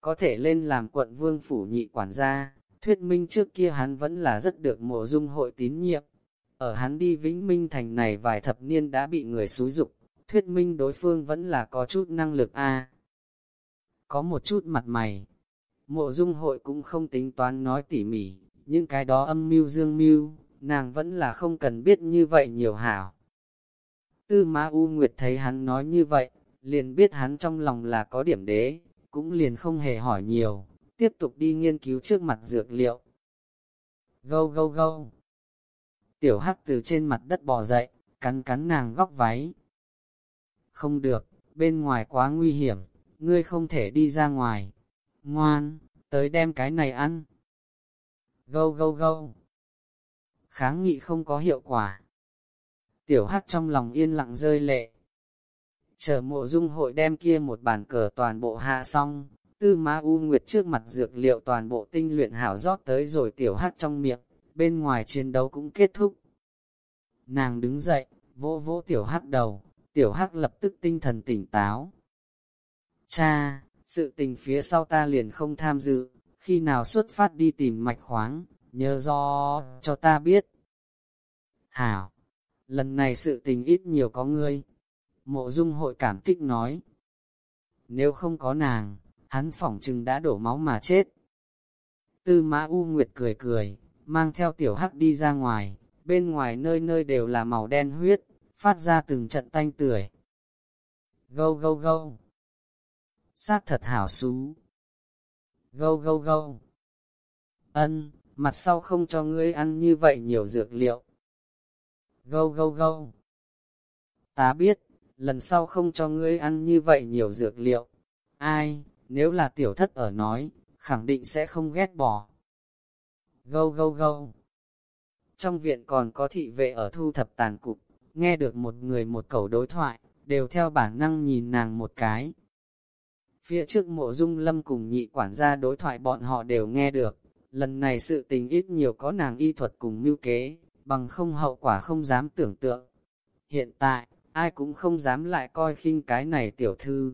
có thể lên làm quận vương phủ nhị quản gia, thuyết minh trước kia hắn vẫn là rất được mộ dung hội tín nhiệm. Ở hắn đi Vĩnh Minh thành này vài thập niên đã bị người xúi dục, thuyết minh đối phương vẫn là có chút năng lực a Có một chút mặt mày, mộ dung hội cũng không tính toán nói tỉ mỉ, những cái đó âm mưu dương mưu, nàng vẫn là không cần biết như vậy nhiều hảo. Tư Ma U Nguyệt thấy hắn nói như vậy, liền biết hắn trong lòng là có điểm đế, cũng liền không hề hỏi nhiều, tiếp tục đi nghiên cứu trước mặt dược liệu. Gâu gâu gâu. Tiểu hắc từ trên mặt đất bò dậy, cắn cắn nàng góc váy. Không được, bên ngoài quá nguy hiểm, ngươi không thể đi ra ngoài. Ngoan, tới đem cái này ăn. Gâu gâu gâu. Kháng nghị không có hiệu quả. Tiểu hắc trong lòng yên lặng rơi lệ. Chờ mộ dung hội đem kia một bàn cờ toàn bộ hạ xong, tư ma u nguyệt trước mặt dược liệu toàn bộ tinh luyện hảo rót tới rồi tiểu hắt trong miệng, bên ngoài chiến đấu cũng kết thúc. Nàng đứng dậy, vỗ vỗ tiểu hắt đầu, tiểu hắc lập tức tinh thần tỉnh táo. Cha, sự tình phía sau ta liền không tham dự, khi nào xuất phát đi tìm mạch khoáng, nhớ do cho ta biết. Hảo, lần này sự tình ít nhiều có ngươi. Mộ dung hội cảm kích nói. Nếu không có nàng, hắn phỏng chừng đã đổ máu mà chết. Tư mã U Nguyệt cười cười, mang theo tiểu hắc đi ra ngoài, bên ngoài nơi nơi đều là màu đen huyết, phát ra từng trận tanh tưởi. Gâu gâu gâu. Sát thật hảo xú. Gâu gâu gâu. Ân, mặt sau không cho ngươi ăn như vậy nhiều dược liệu. Gâu gâu gâu. Ta biết, lần sau không cho ngươi ăn như vậy nhiều dược liệu. Ai, nếu là tiểu thất ở nói, khẳng định sẽ không ghét bỏ. Gâu gâu gâu. Trong viện còn có thị vệ ở thu thập tàn cục, nghe được một người một cầu đối thoại, đều theo bản năng nhìn nàng một cái. Phía trước mộ dung lâm cùng nhị quản gia đối thoại bọn họ đều nghe được, lần này sự tình ít nhiều có nàng y thuật cùng mưu kế, bằng không hậu quả không dám tưởng tượng. Hiện tại, ai cũng không dám lại coi khinh cái này tiểu thư.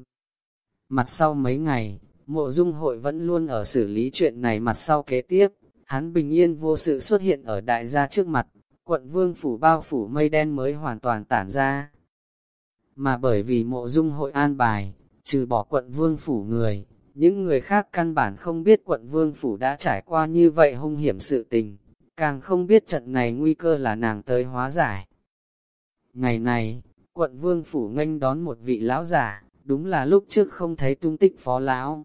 Mặt sau mấy ngày, mộ dung hội vẫn luôn ở xử lý chuyện này mặt sau kế tiếp, hắn bình yên vô sự xuất hiện ở đại gia trước mặt, quận vương phủ bao phủ mây đen mới hoàn toàn tản ra. Mà bởi vì mộ dung hội an bài, trừ bỏ quận vương phủ người, những người khác căn bản không biết quận vương phủ đã trải qua như vậy hung hiểm sự tình, càng không biết trận này nguy cơ là nàng tới hóa giải. Ngày này, quận vương phủ nghênh đón một vị lão giả, đúng là lúc trước không thấy tung tích phó lão.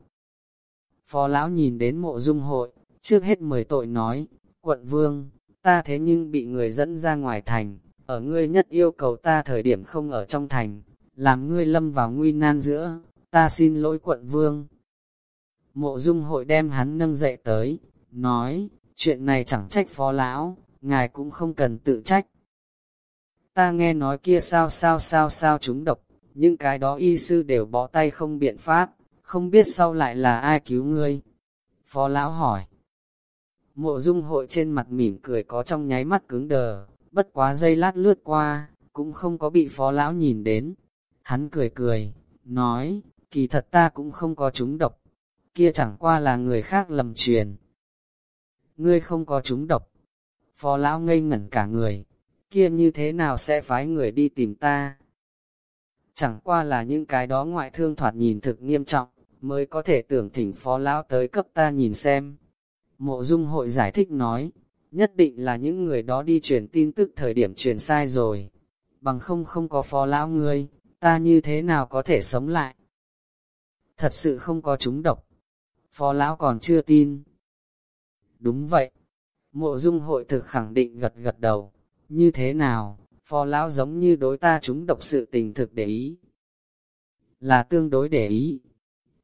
Phó lão nhìn đến mộ dung hội, trước hết mời tội nói, quận vương, ta thế nhưng bị người dẫn ra ngoài thành, ở ngươi nhất yêu cầu ta thời điểm không ở trong thành, làm ngươi lâm vào nguy nan giữa, ta xin lỗi quận vương. Mộ dung hội đem hắn nâng dậy tới, nói, chuyện này chẳng trách phó lão, ngài cũng không cần tự trách. Ta nghe nói kia sao sao sao sao chúng độc, những cái đó y sư đều bỏ tay không biện pháp, không biết sau lại là ai cứu ngươi. Phó lão hỏi. Mộ dung hội trên mặt mỉm cười có trong nháy mắt cứng đờ, bất quá dây lát lướt qua, cũng không có bị phó lão nhìn đến. Hắn cười cười, nói, kỳ thật ta cũng không có chúng độc, kia chẳng qua là người khác lầm truyền. Ngươi không có chúng độc. Phó lão ngây ngẩn cả người, kia như thế nào sẽ phái người đi tìm ta? Chẳng qua là những cái đó ngoại thương thoạt nhìn thực nghiêm trọng, mới có thể tưởng thỉnh phó lão tới cấp ta nhìn xem. Mộ dung hội giải thích nói, nhất định là những người đó đi truyền tin tức thời điểm truyền sai rồi. Bằng không không có phó lão ngươi, ta như thế nào có thể sống lại? Thật sự không có chúng độc. Phó lão còn chưa tin. Đúng vậy. Mộ dung hội thực khẳng định gật gật đầu. Như thế nào, phó lão giống như đối ta chúng độc sự tình thực để ý. Là tương đối để ý.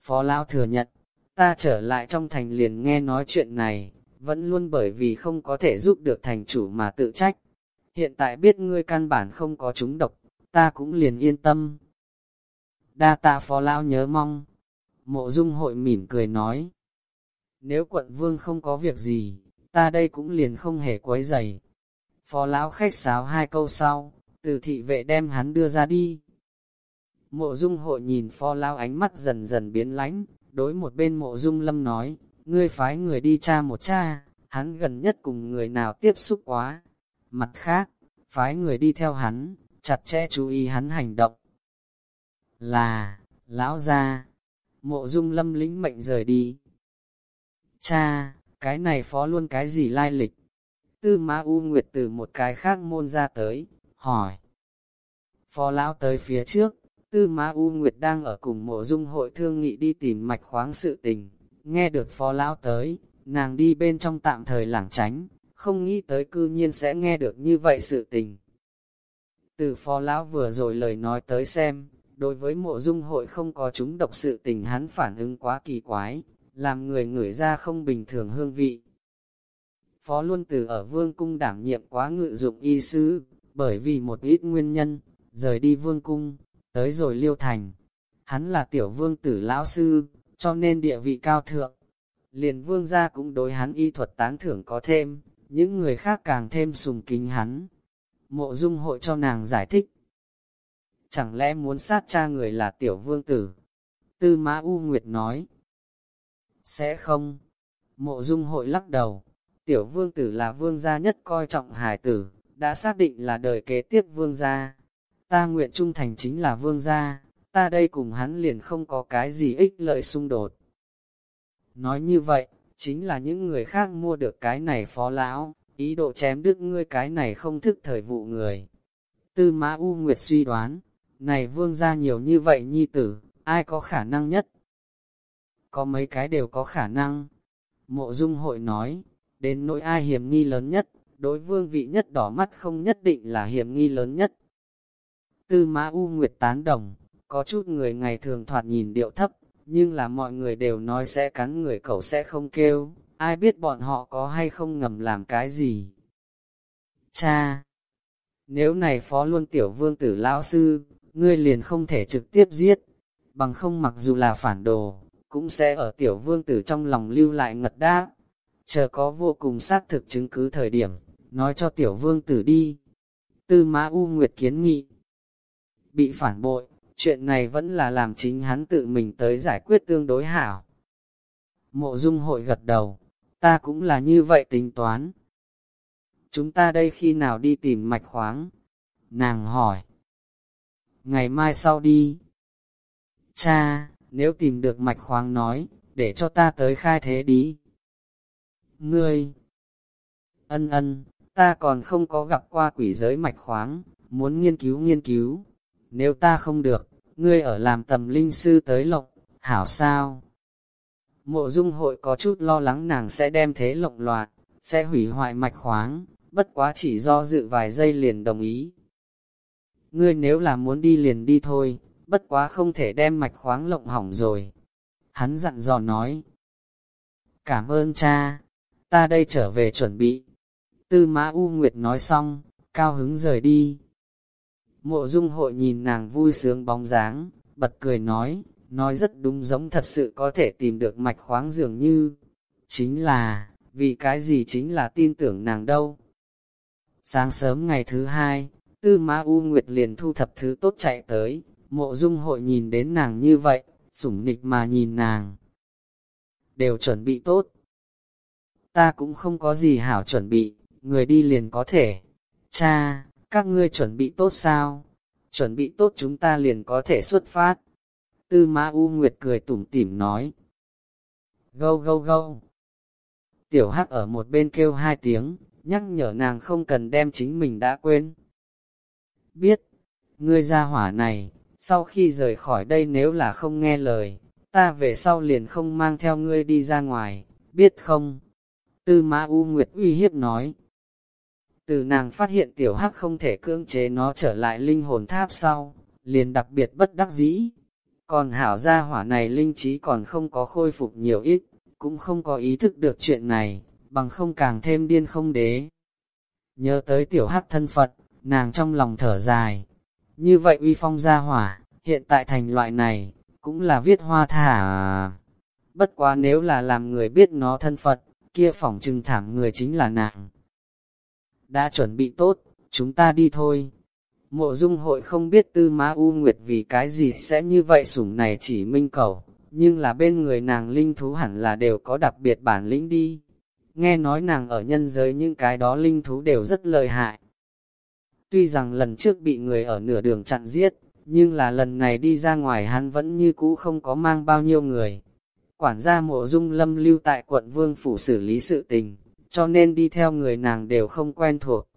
Phó lão thừa nhận, ta trở lại trong thành liền nghe nói chuyện này, vẫn luôn bởi vì không có thể giúp được thành chủ mà tự trách. Hiện tại biết ngươi căn bản không có chúng độc, ta cũng liền yên tâm. Đa tạ phó lão nhớ mong. Mộ dung hội mỉm cười nói. Nếu quận vương không có việc gì, ta đây cũng liền không hề quấy giày. Phó lão khách sáo hai câu sau, từ thị vệ đem hắn đưa ra đi. Mộ dung hội nhìn phó lão ánh mắt dần dần biến lánh, đối một bên mộ dung lâm nói, ngươi phái người đi cha một cha, hắn gần nhất cùng người nào tiếp xúc quá. Mặt khác, phái người đi theo hắn, chặt chẽ chú ý hắn hành động. Là, lão gia, mộ dung lâm lĩnh mệnh rời đi. Cha, cái này phó luôn cái gì lai lịch? Tư Ma U Nguyệt từ một cái khác môn ra tới, hỏi. Phó lão tới phía trước, Tư Ma U Nguyệt đang ở cùng mộ dung hội thương nghị đi tìm mạch khoáng sự tình. Nghe được phó lão tới, nàng đi bên trong tạm thời lảng tránh, không nghĩ tới cư nhiên sẽ nghe được như vậy sự tình. Từ phó lão vừa rồi lời nói tới xem, đối với mộ dung hội không có chúng độc sự tình hắn phản ứng quá kỳ quái, làm người ngửi ra không bình thường hương vị. Phó Luân Tử ở vương cung đảm nhiệm quá ngự dụng y sư, bởi vì một ít nguyên nhân, rời đi vương cung, tới rồi liêu thành. Hắn là tiểu vương tử lão sư, cho nên địa vị cao thượng. Liền vương gia cũng đối hắn y thuật tán thưởng có thêm, những người khác càng thêm sùng kính hắn. Mộ dung hội cho nàng giải thích. Chẳng lẽ muốn sát cha người là tiểu vương tử? Tư Mã U Nguyệt nói. Sẽ không. Mộ dung hội lắc đầu. Tiểu vương tử là vương gia nhất coi trọng hài tử, đã xác định là đời kế tiếp vương gia. Ta nguyện trung thành chính là vương gia, ta đây cùng hắn liền không có cái gì ích lợi xung đột. Nói như vậy, chính là những người khác mua được cái này phó lão, ý độ chém đứt ngươi cái này không thức thời vụ người. Tư Mã U Nguyệt suy đoán, này vương gia nhiều như vậy nhi tử, ai có khả năng nhất? Có mấy cái đều có khả năng. Mộ Dung hội nói, đến nỗi ai hiểm nghi lớn nhất, đối vương vị nhất đỏ mắt không nhất định là hiểm nghi lớn nhất. Tư Mã U Nguyệt tán đồng, có chút người ngày thường thoạt nhìn điệu thấp, nhưng là mọi người đều nói sẽ cắn người cậu sẽ không kêu, ai biết bọn họ có hay không ngầm làm cái gì. Cha! Nếu này phó luôn tiểu vương tử lão sư, ngươi liền không thể trực tiếp giết, bằng không mặc dù là phản đồ, cũng sẽ ở tiểu vương tử trong lòng lưu lại ngật đáp chờ có vô cùng xác thực chứng cứ thời điểm, nói cho tiểu vương tử đi. Tư Mã U Nguyệt kiến nghị. Bị phản bội, chuyện này vẫn là làm chính hắn tự mình tới giải quyết tương đối hảo. Mộ dung hội gật đầu, ta cũng là như vậy tính toán. Chúng ta đây khi nào đi tìm mạch khoáng? Nàng hỏi. Ngày mai sau đi. Cha, nếu tìm được mạch khoáng nói, để cho ta tới khai thế đi. Ngươi! Ân ân, ta còn không có gặp qua quỷ giới mạch khoáng, muốn nghiên cứu nghiên cứu. Nếu ta không được, ngươi ở làm tầm linh sư tới lộc, hảo sao? Mộ dung hội có chút lo lắng nàng sẽ đem thế lộng loạt, sẽ hủy hoại mạch khoáng, bất quá chỉ do dự vài giây liền đồng ý. Ngươi nếu là muốn đi liền đi thôi, bất quá không thể đem mạch khoáng lộng hỏng rồi. Hắn dặn dò nói. Cảm ơn cha ta đây trở về chuẩn bị. Tư Mã U Nguyệt nói xong, cao hứng rời đi. Mộ dung hội nhìn nàng vui sướng bóng dáng, bật cười nói, nói rất đúng giống thật sự có thể tìm được mạch khoáng dường như. Chính là, vì cái gì chính là tin tưởng nàng đâu. Sáng sớm ngày thứ hai, Tư Mã U Nguyệt liền thu thập thứ tốt chạy tới, mộ dung hội nhìn đến nàng như vậy, sủng nịch mà nhìn nàng. Đều chuẩn bị tốt, ta cũng không có gì hảo chuẩn bị, người đi liền có thể. Cha, các ngươi chuẩn bị tốt sao? Chuẩn bị tốt chúng ta liền có thể xuất phát. Tư ma U Nguyệt cười tủm tỉm nói. Gâu gâu gâu. Tiểu Hắc ở một bên kêu hai tiếng, nhắc nhở nàng không cần đem chính mình đã quên. Biết, ngươi ra hỏa này, sau khi rời khỏi đây nếu là không nghe lời, ta về sau liền không mang theo ngươi đi ra ngoài, biết không? Tư ma U Nguyệt uy hiếp nói. Từ nàng phát hiện tiểu hắc không thể cưỡng chế nó trở lại linh hồn tháp sau, liền đặc biệt bất đắc dĩ. Còn hảo gia hỏa này linh trí còn không có khôi phục nhiều ít, cũng không có ý thức được chuyện này, bằng không càng thêm điên không đế. Nhớ tới tiểu hắc thân Phật, nàng trong lòng thở dài. Như vậy uy phong gia hỏa, hiện tại thành loại này, cũng là viết hoa thả. Bất quá nếu là làm người biết nó thân Phật, kia phòng trừng thảm người chính là nàng. Đã chuẩn bị tốt, chúng ta đi thôi. Mộ dung hội không biết tư má U Nguyệt vì cái gì sẽ như vậy sủng này chỉ minh cầu, nhưng là bên người nàng linh thú hẳn là đều có đặc biệt bản lĩnh đi. Nghe nói nàng ở nhân giới những cái đó linh thú đều rất lợi hại. Tuy rằng lần trước bị người ở nửa đường chặn giết, nhưng là lần này đi ra ngoài hắn vẫn như cũ không có mang bao nhiêu người. Quản gia mộ dung lâm lưu tại quận Vương Phủ xử lý sự tình, cho nên đi theo người nàng đều không quen thuộc.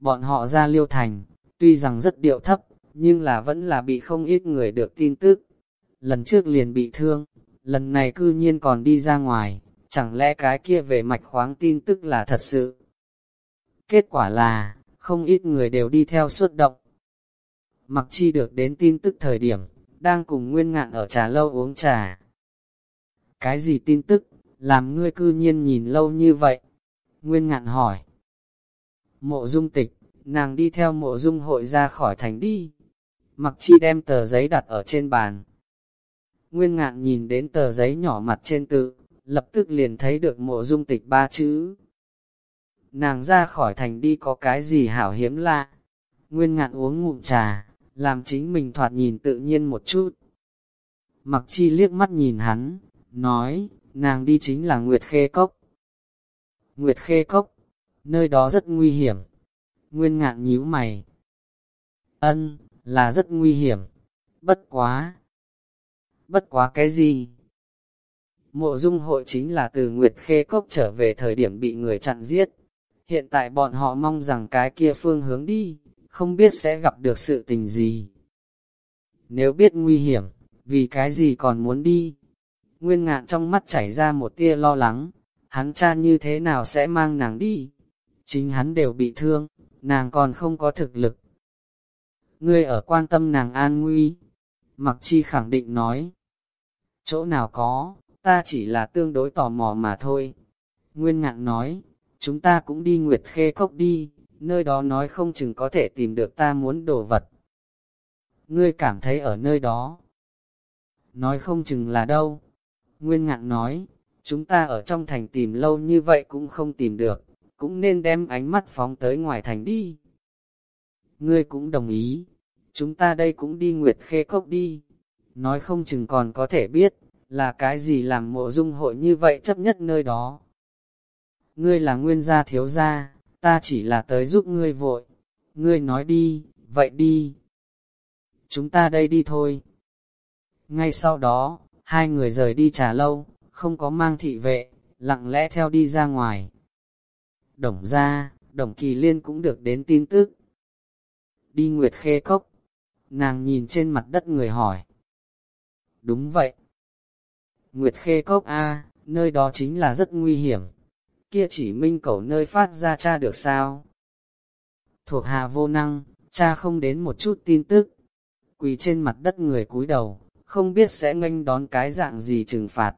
Bọn họ ra liêu thành, tuy rằng rất điệu thấp, nhưng là vẫn là bị không ít người được tin tức. Lần trước liền bị thương, lần này cư nhiên còn đi ra ngoài, chẳng lẽ cái kia về mạch khoáng tin tức là thật sự. Kết quả là, không ít người đều đi theo suốt động. Mặc chi được đến tin tức thời điểm, đang cùng Nguyên Ngạn ở trà lâu uống trà. Cái gì tin tức, làm ngươi cư nhiên nhìn lâu như vậy? Nguyên Ngạn hỏi. Mộ dung tịch, nàng đi theo mộ dung hội ra khỏi thành đi. Mặc chi đem tờ giấy đặt ở trên bàn. Nguyên Ngạn nhìn đến tờ giấy nhỏ mặt trên tự, lập tức liền thấy được mộ dung tịch ba chữ. Nàng ra khỏi thành đi có cái gì hảo hiếm lạ. Nguyên Ngạn uống ngụm trà, làm chính mình thoạt nhìn tự nhiên một chút. Mặc chi liếc mắt nhìn hắn, nói, nàng đi chính là Nguyệt Khê Cốc. Nguyệt Khê Cốc, nơi đó rất nguy hiểm. Nguyên ngạn nhíu mày. Ân, là rất nguy hiểm. Bất quá. Bất quá cái gì? Mộ dung hội chính là từ Nguyệt Khê Cốc trở về thời điểm bị người chặn giết. Hiện tại bọn họ mong rằng cái kia phương hướng đi, không biết sẽ gặp được sự tình gì. Nếu biết nguy hiểm, vì cái gì còn muốn đi? Nguyên ngạn trong mắt chảy ra một tia lo lắng, hắn cha như thế nào sẽ mang nàng đi? Chính hắn đều bị thương, nàng còn không có thực lực. Ngươi ở quan tâm nàng an nguy, mặc chi khẳng định nói. Chỗ nào có, ta chỉ là tương đối tò mò mà thôi. Nguyên ngạn nói, chúng ta cũng đi Nguyệt Khê Cốc đi, nơi đó nói không chừng có thể tìm được ta muốn đồ vật. Ngươi cảm thấy ở nơi đó. Nói không chừng là đâu. Nguyên ngạn nói, chúng ta ở trong thành tìm lâu như vậy cũng không tìm được, cũng nên đem ánh mắt phóng tới ngoài thành đi. Ngươi cũng đồng ý, chúng ta đây cũng đi Nguyệt Khê Cốc đi. Nói không chừng còn có thể biết, là cái gì làm mộ dung hội như vậy chấp nhất nơi đó. Ngươi là nguyên gia thiếu gia, ta chỉ là tới giúp ngươi vội. Ngươi nói đi, vậy đi. Chúng ta đây đi thôi. Ngay sau đó, hai người rời đi trà lâu, không có mang thị vệ, lặng lẽ theo đi ra ngoài. Đồng ra, đồng kỳ liên cũng được đến tin tức. Đi Nguyệt Khê Cốc, nàng nhìn trên mặt đất người hỏi. Đúng vậy. Nguyệt Khê Cốc A, nơi đó chính là rất nguy hiểm kia chỉ minh cầu nơi phát ra cha được sao? Thuộc hạ vô năng, cha không đến một chút tin tức. Quỳ trên mặt đất người cúi đầu, không biết sẽ nghênh đón cái dạng gì trừng phạt.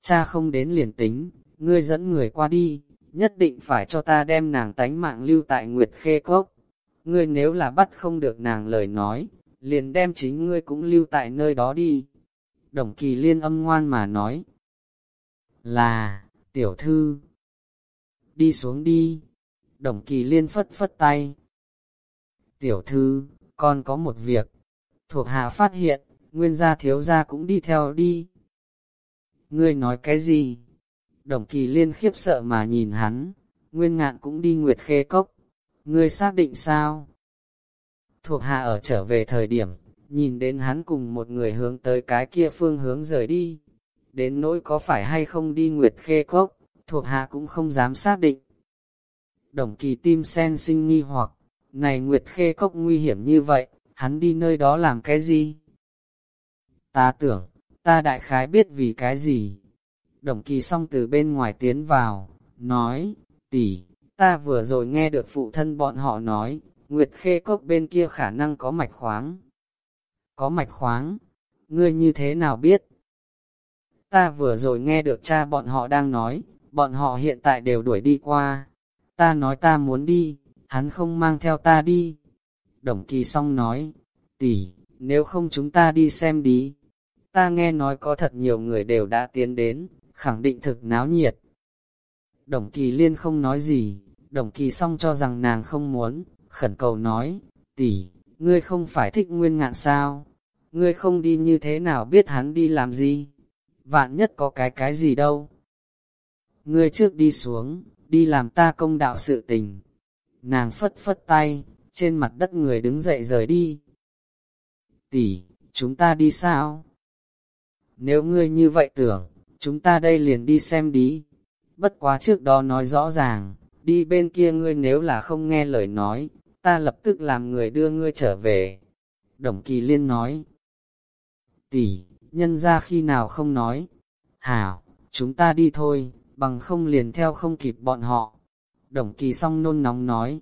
Cha không đến liền tính, ngươi dẫn người qua đi, nhất định phải cho ta đem nàng tánh mạng lưu tại Nguyệt Khê Cốc. Ngươi nếu là bắt không được nàng lời nói, liền đem chính ngươi cũng lưu tại nơi đó đi. Đồng kỳ liên âm ngoan mà nói, là, Tiểu thư, đi xuống đi. Đồng kỳ liên phất phất tay. Tiểu thư, con có một việc. Thuộc hạ phát hiện, nguyên gia thiếu gia cũng đi theo đi. Ngươi nói cái gì? Đồng kỳ liên khiếp sợ mà nhìn hắn, nguyên ngạn cũng đi nguyệt khê cốc. Ngươi xác định sao? Thuộc hạ ở trở về thời điểm, nhìn đến hắn cùng một người hướng tới cái kia phương hướng rời đi, đến nỗi có phải hay không đi Nguyệt Khê Cốc, thuộc hạ cũng không dám xác định. Đồng kỳ tim sen sinh nghi hoặc, này Nguyệt Khê Cốc nguy hiểm như vậy, hắn đi nơi đó làm cái gì? Ta tưởng, ta đại khái biết vì cái gì. Đồng kỳ xong từ bên ngoài tiến vào, nói, tỷ, ta vừa rồi nghe được phụ thân bọn họ nói, Nguyệt Khê Cốc bên kia khả năng có mạch khoáng. Có mạch khoáng, ngươi như thế nào biết? Ta vừa rồi nghe được cha bọn họ đang nói, bọn họ hiện tại đều đuổi đi qua. Ta nói ta muốn đi, hắn không mang theo ta đi. Đồng kỳ song nói, tỷ, nếu không chúng ta đi xem đi. Ta nghe nói có thật nhiều người đều đã tiến đến, khẳng định thực náo nhiệt. Đồng kỳ liên không nói gì, đồng kỳ song cho rằng nàng không muốn, khẩn cầu nói, tỷ, ngươi không phải thích nguyên ngạn sao? ngươi không đi như thế nào biết hắn đi làm gì? Vạn nhất có cái cái gì đâu? Ngươi trước đi xuống, đi làm ta công đạo sự tình. Nàng phất phất tay, trên mặt đất người đứng dậy rời đi. Tỷ, chúng ta đi sao? Nếu ngươi như vậy tưởng, chúng ta đây liền đi xem đi. Bất quá trước đó nói rõ ràng, đi bên kia ngươi nếu là không nghe lời nói, ta lập tức làm người đưa ngươi trở về. Đồng Kỳ Liên nói, tỷ, nhân ra khi nào không nói, hảo, chúng ta đi thôi, bằng không liền theo không kịp bọn họ. Đồng Kỳ song nôn nóng nói,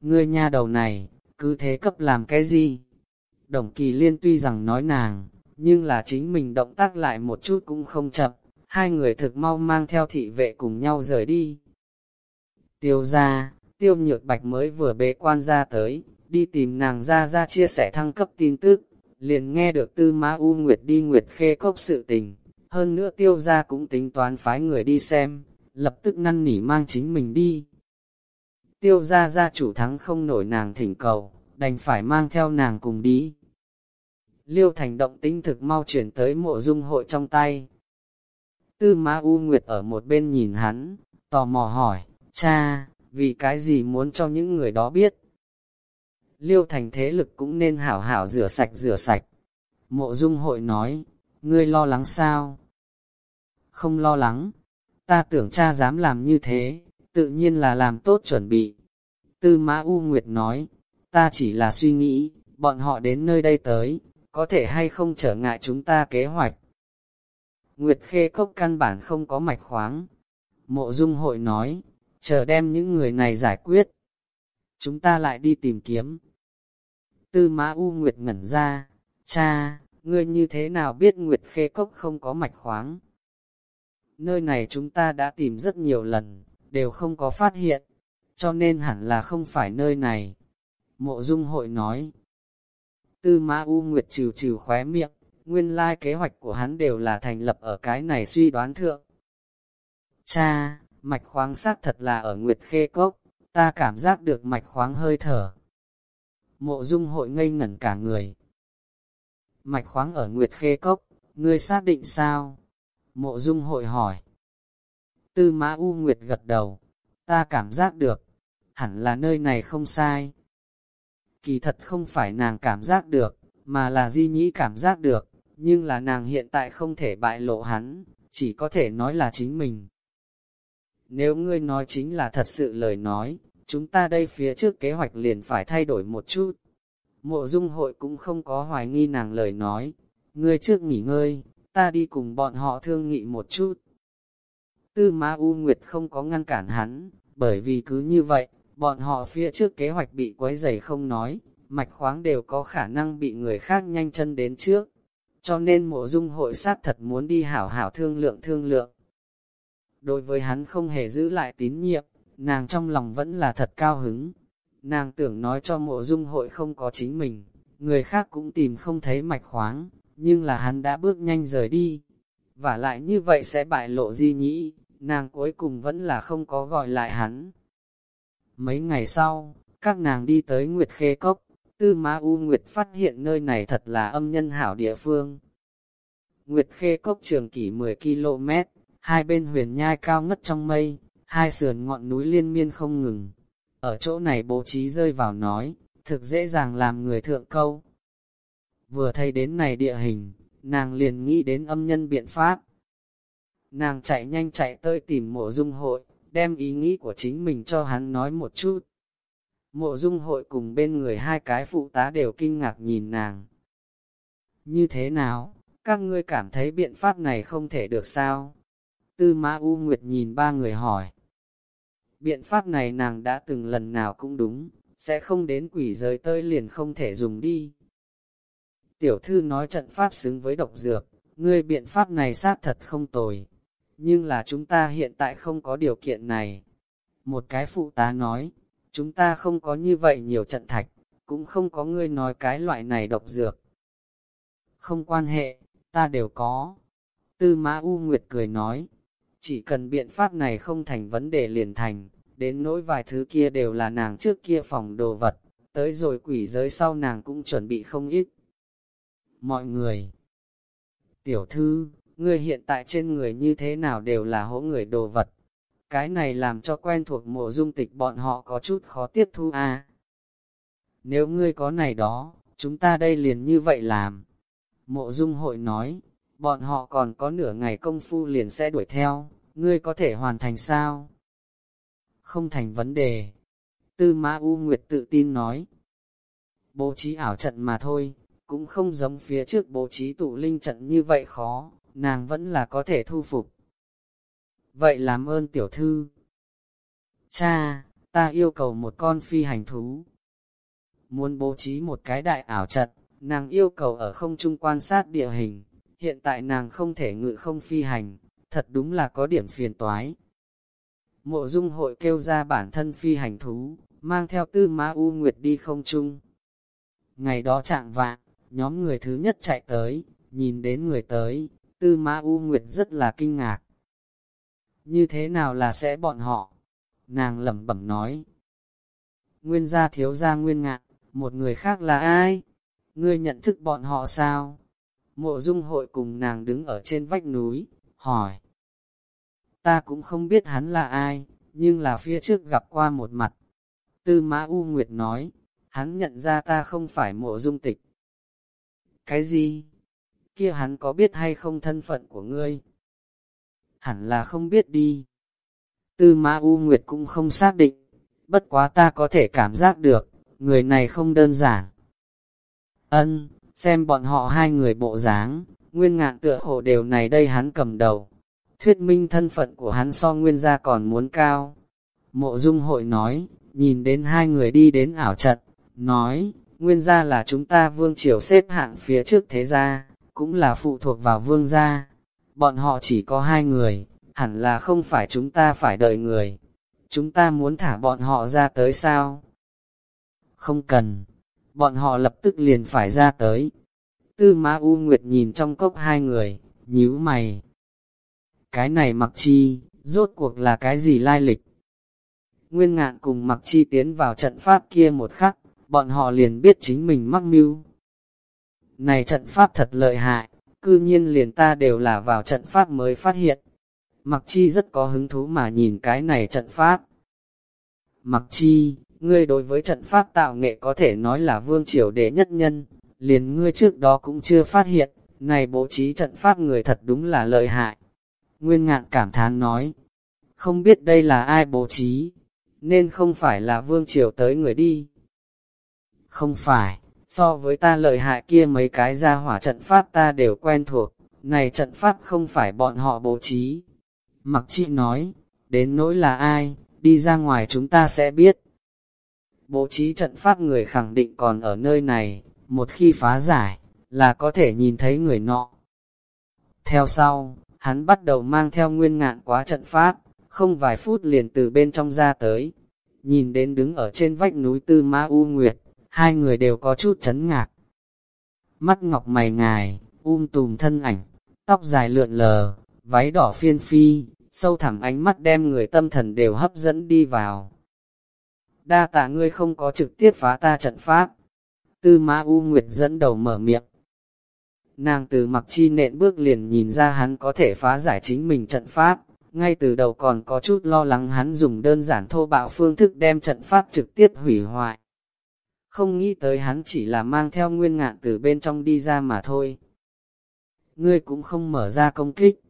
ngươi nha đầu này, cứ thế cấp làm cái gì? Đồng Kỳ Liên tuy rằng nói nàng, nhưng là chính mình động tác lại một chút cũng không chậm, hai người thực mau mang theo thị vệ cùng nhau rời đi. Tiêu ra, tiêu nhược bạch mới vừa bế quan ra tới, đi tìm nàng ra ra chia sẻ thăng cấp tin tức, liền nghe được tư ma U Nguyệt đi Nguyệt khê cốc sự tình, hơn nữa tiêu ra cũng tính toán phái người đi xem, lập tức năn nỉ mang chính mình đi. Tiêu ra ra chủ thắng không nổi nàng thỉnh cầu, đành phải mang theo nàng cùng đi. Liêu thành động tinh thực mau chuyển tới mộ dung hội trong tay. Tư Ma U Nguyệt ở một bên nhìn hắn, tò mò hỏi, cha, vì cái gì muốn cho những người đó biết? Liêu thành thế lực cũng nên hảo hảo rửa sạch rửa sạch. Mộ dung hội nói, ngươi lo lắng sao? Không lo lắng, ta tưởng cha dám làm như thế, tự nhiên là làm tốt chuẩn bị. Tư Mã U Nguyệt nói, ta chỉ là suy nghĩ, bọn họ đến nơi đây tới, có thể hay không trở ngại chúng ta kế hoạch. Nguyệt Khê Cốc căn bản không có mạch khoáng. Mộ Dung hội nói, chờ đem những người này giải quyết. Chúng ta lại đi tìm kiếm. Tư Mã U Nguyệt ngẩn ra, cha, ngươi như thế nào biết Nguyệt Khê Cốc không có mạch khoáng? Nơi này chúng ta đã tìm rất nhiều lần, đều không có phát hiện, cho nên hẳn là không phải nơi này. Mộ Dung hội nói, Tư Ma U Nguyệt trừ trừ khóe miệng, nguyên lai kế hoạch của hắn đều là thành lập ở cái này suy đoán thượng. Cha, mạch khoáng xác thật là ở Nguyệt Khê Cốc, ta cảm giác được mạch khoáng hơi thở. Mộ dung hội ngây ngẩn cả người. Mạch khoáng ở Nguyệt Khê Cốc, ngươi xác định sao? Mộ dung hội hỏi. Tư Mã U Nguyệt gật đầu, ta cảm giác được, hẳn là nơi này không sai kỳ thật không phải nàng cảm giác được, mà là di nhĩ cảm giác được, nhưng là nàng hiện tại không thể bại lộ hắn, chỉ có thể nói là chính mình. Nếu ngươi nói chính là thật sự lời nói, chúng ta đây phía trước kế hoạch liền phải thay đổi một chút. Mộ dung hội cũng không có hoài nghi nàng lời nói, ngươi trước nghỉ ngơi, ta đi cùng bọn họ thương nghị một chút. Tư Ma U Nguyệt không có ngăn cản hắn, bởi vì cứ như vậy, bọn họ phía trước kế hoạch bị quấy rầy không nói, mạch khoáng đều có khả năng bị người khác nhanh chân đến trước. Cho nên mộ dung hội sát thật muốn đi hảo hảo thương lượng thương lượng. Đối với hắn không hề giữ lại tín nhiệm, nàng trong lòng vẫn là thật cao hứng. Nàng tưởng nói cho mộ dung hội không có chính mình, người khác cũng tìm không thấy mạch khoáng, nhưng là hắn đã bước nhanh rời đi. Và lại như vậy sẽ bại lộ di nhĩ, nàng cuối cùng vẫn là không có gọi lại hắn. Mấy ngày sau, các nàng đi tới Nguyệt Khê Cốc, Tư Ma U Nguyệt phát hiện nơi này thật là âm nhân hảo địa phương. Nguyệt Khê Cốc trường kỷ 10 km, hai bên huyền nhai cao ngất trong mây, hai sườn ngọn núi liên miên không ngừng. Ở chỗ này bố trí rơi vào nói, thực dễ dàng làm người thượng câu. Vừa thấy đến này địa hình, nàng liền nghĩ đến âm nhân biện pháp. Nàng chạy nhanh chạy tới tìm mộ dung hội, đem ý nghĩ của chính mình cho hắn nói một chút. Mộ dung hội cùng bên người hai cái phụ tá đều kinh ngạc nhìn nàng. Như thế nào, các ngươi cảm thấy biện pháp này không thể được sao? Tư Mã U Nguyệt nhìn ba người hỏi. Biện pháp này nàng đã từng lần nào cũng đúng, sẽ không đến quỷ giới tơi liền không thể dùng đi. Tiểu thư nói trận pháp xứng với độc dược, ngươi biện pháp này xác thật không tồi, nhưng là chúng ta hiện tại không có điều kiện này. Một cái phụ tá nói, chúng ta không có như vậy nhiều trận thạch, cũng không có ngươi nói cái loại này độc dược. Không quan hệ, ta đều có. Tư Mã U Nguyệt cười nói, chỉ cần biện pháp này không thành vấn đề liền thành, đến nỗi vài thứ kia đều là nàng trước kia phòng đồ vật, tới rồi quỷ giới sau nàng cũng chuẩn bị không ít. mọi người. Tiểu thư, ngươi hiện tại trên người như thế nào đều là hỗ người đồ vật. Cái này làm cho quen thuộc mộ dung tịch bọn họ có chút khó tiếp thu à. Nếu ngươi có này đó, chúng ta đây liền như vậy làm. Mộ dung hội nói, bọn họ còn có nửa ngày công phu liền sẽ đuổi theo, ngươi có thể hoàn thành sao? Không thành vấn đề. Tư Mã U Nguyệt tự tin nói. Bố trí ảo trận mà thôi, cũng không giống phía trước bố trí tụ linh trận như vậy khó, nàng vẫn là có thể thu phục. Vậy làm ơn tiểu thư. Cha, ta yêu cầu một con phi hành thú. Muốn bố trí một cái đại ảo trận, nàng yêu cầu ở không trung quan sát địa hình, hiện tại nàng không thể ngự không phi hành, thật đúng là có điểm phiền toái. Mộ dung hội kêu ra bản thân phi hành thú, mang theo tư ma u nguyệt đi không trung. Ngày đó trạng vạn, nhóm người thứ nhất chạy tới, nhìn đến người tới, tư ma u nguyệt rất là kinh ngạc. Như thế nào là sẽ bọn họ? Nàng lẩm bẩm nói. Nguyên gia thiếu gia nguyên ngạn, một người khác là ai? Ngươi nhận thức bọn họ sao? Mộ dung hội cùng nàng đứng ở trên vách núi, hỏi. Ta cũng không biết hắn là ai, nhưng là phía trước gặp qua một mặt. Tư Mã U Nguyệt nói, hắn nhận ra ta không phải mộ dung tịch. Cái gì? Kia hắn có biết hay không thân phận của ngươi? Hẳn là không biết đi. Tư ma U Nguyệt cũng không xác định, bất quá ta có thể cảm giác được, người này không đơn giản. Ân, xem bọn họ hai người bộ dáng, nguyên ngạn tựa hồ đều này đây hắn cầm đầu. Thuyết minh thân phận của hắn so nguyên gia còn muốn cao. Mộ dung hội nói, nhìn đến hai người đi đến ảo trận, nói, nguyên gia là chúng ta vương triều xếp hạng phía trước thế gia, cũng là phụ thuộc vào vương gia. Bọn họ chỉ có hai người, hẳn là không phải chúng ta phải đợi người. Chúng ta muốn thả bọn họ ra tới sao? Không cần, bọn họ lập tức liền phải ra tới. Tư Ma U Nguyệt nhìn trong cốc hai người, nhíu mày. Cái này mặc chi, rốt cuộc là cái gì lai lịch? Nguyên ngạn cùng mặc chi tiến vào trận pháp kia một khắc, bọn họ liền biết chính mình mắc mưu. Này trận pháp thật lợi hại, cư nhiên liền ta đều là vào trận pháp mới phát hiện. Mặc chi rất có hứng thú mà nhìn cái này trận pháp. Mặc chi, ngươi đối với trận pháp tạo nghệ có thể nói là vương triều đệ nhất nhân, liền ngươi trước đó cũng chưa phát hiện, này bố trí trận pháp người thật đúng là lợi hại. Nguyên ngạn cảm thán nói, không biết đây là ai bố trí, nên không phải là vương triều tới người đi. Không phải, so với ta lợi hại kia mấy cái ra hỏa trận pháp ta đều quen thuộc, này trận pháp không phải bọn họ bố trí. Mặc chị nói, đến nỗi là ai, đi ra ngoài chúng ta sẽ biết. Bố trí trận pháp người khẳng định còn ở nơi này, một khi phá giải, là có thể nhìn thấy người nọ. Theo sau, hắn bắt đầu mang theo nguyên ngạn quá trận pháp, không vài phút liền từ bên trong ra tới. Nhìn đến đứng ở trên vách núi Tư Ma U Nguyệt, hai người đều có chút chấn ngạc. Mắt ngọc mày ngài, um tùm thân ảnh, tóc dài lượn lờ, váy đỏ phiên phi, sâu thẳm ánh mắt đem người tâm thần đều hấp dẫn đi vào. Đa tạ ngươi không có trực tiếp phá ta trận pháp. Tư Ma U Nguyệt dẫn đầu mở miệng. Nàng từ mặc chi nện bước liền nhìn ra hắn có thể phá giải chính mình trận pháp, ngay từ đầu còn có chút lo lắng hắn dùng đơn giản thô bạo phương thức đem trận pháp trực tiếp hủy hoại. Không nghĩ tới hắn chỉ là mang theo nguyên ngạn từ bên trong đi ra mà thôi. Ngươi cũng không mở ra công kích.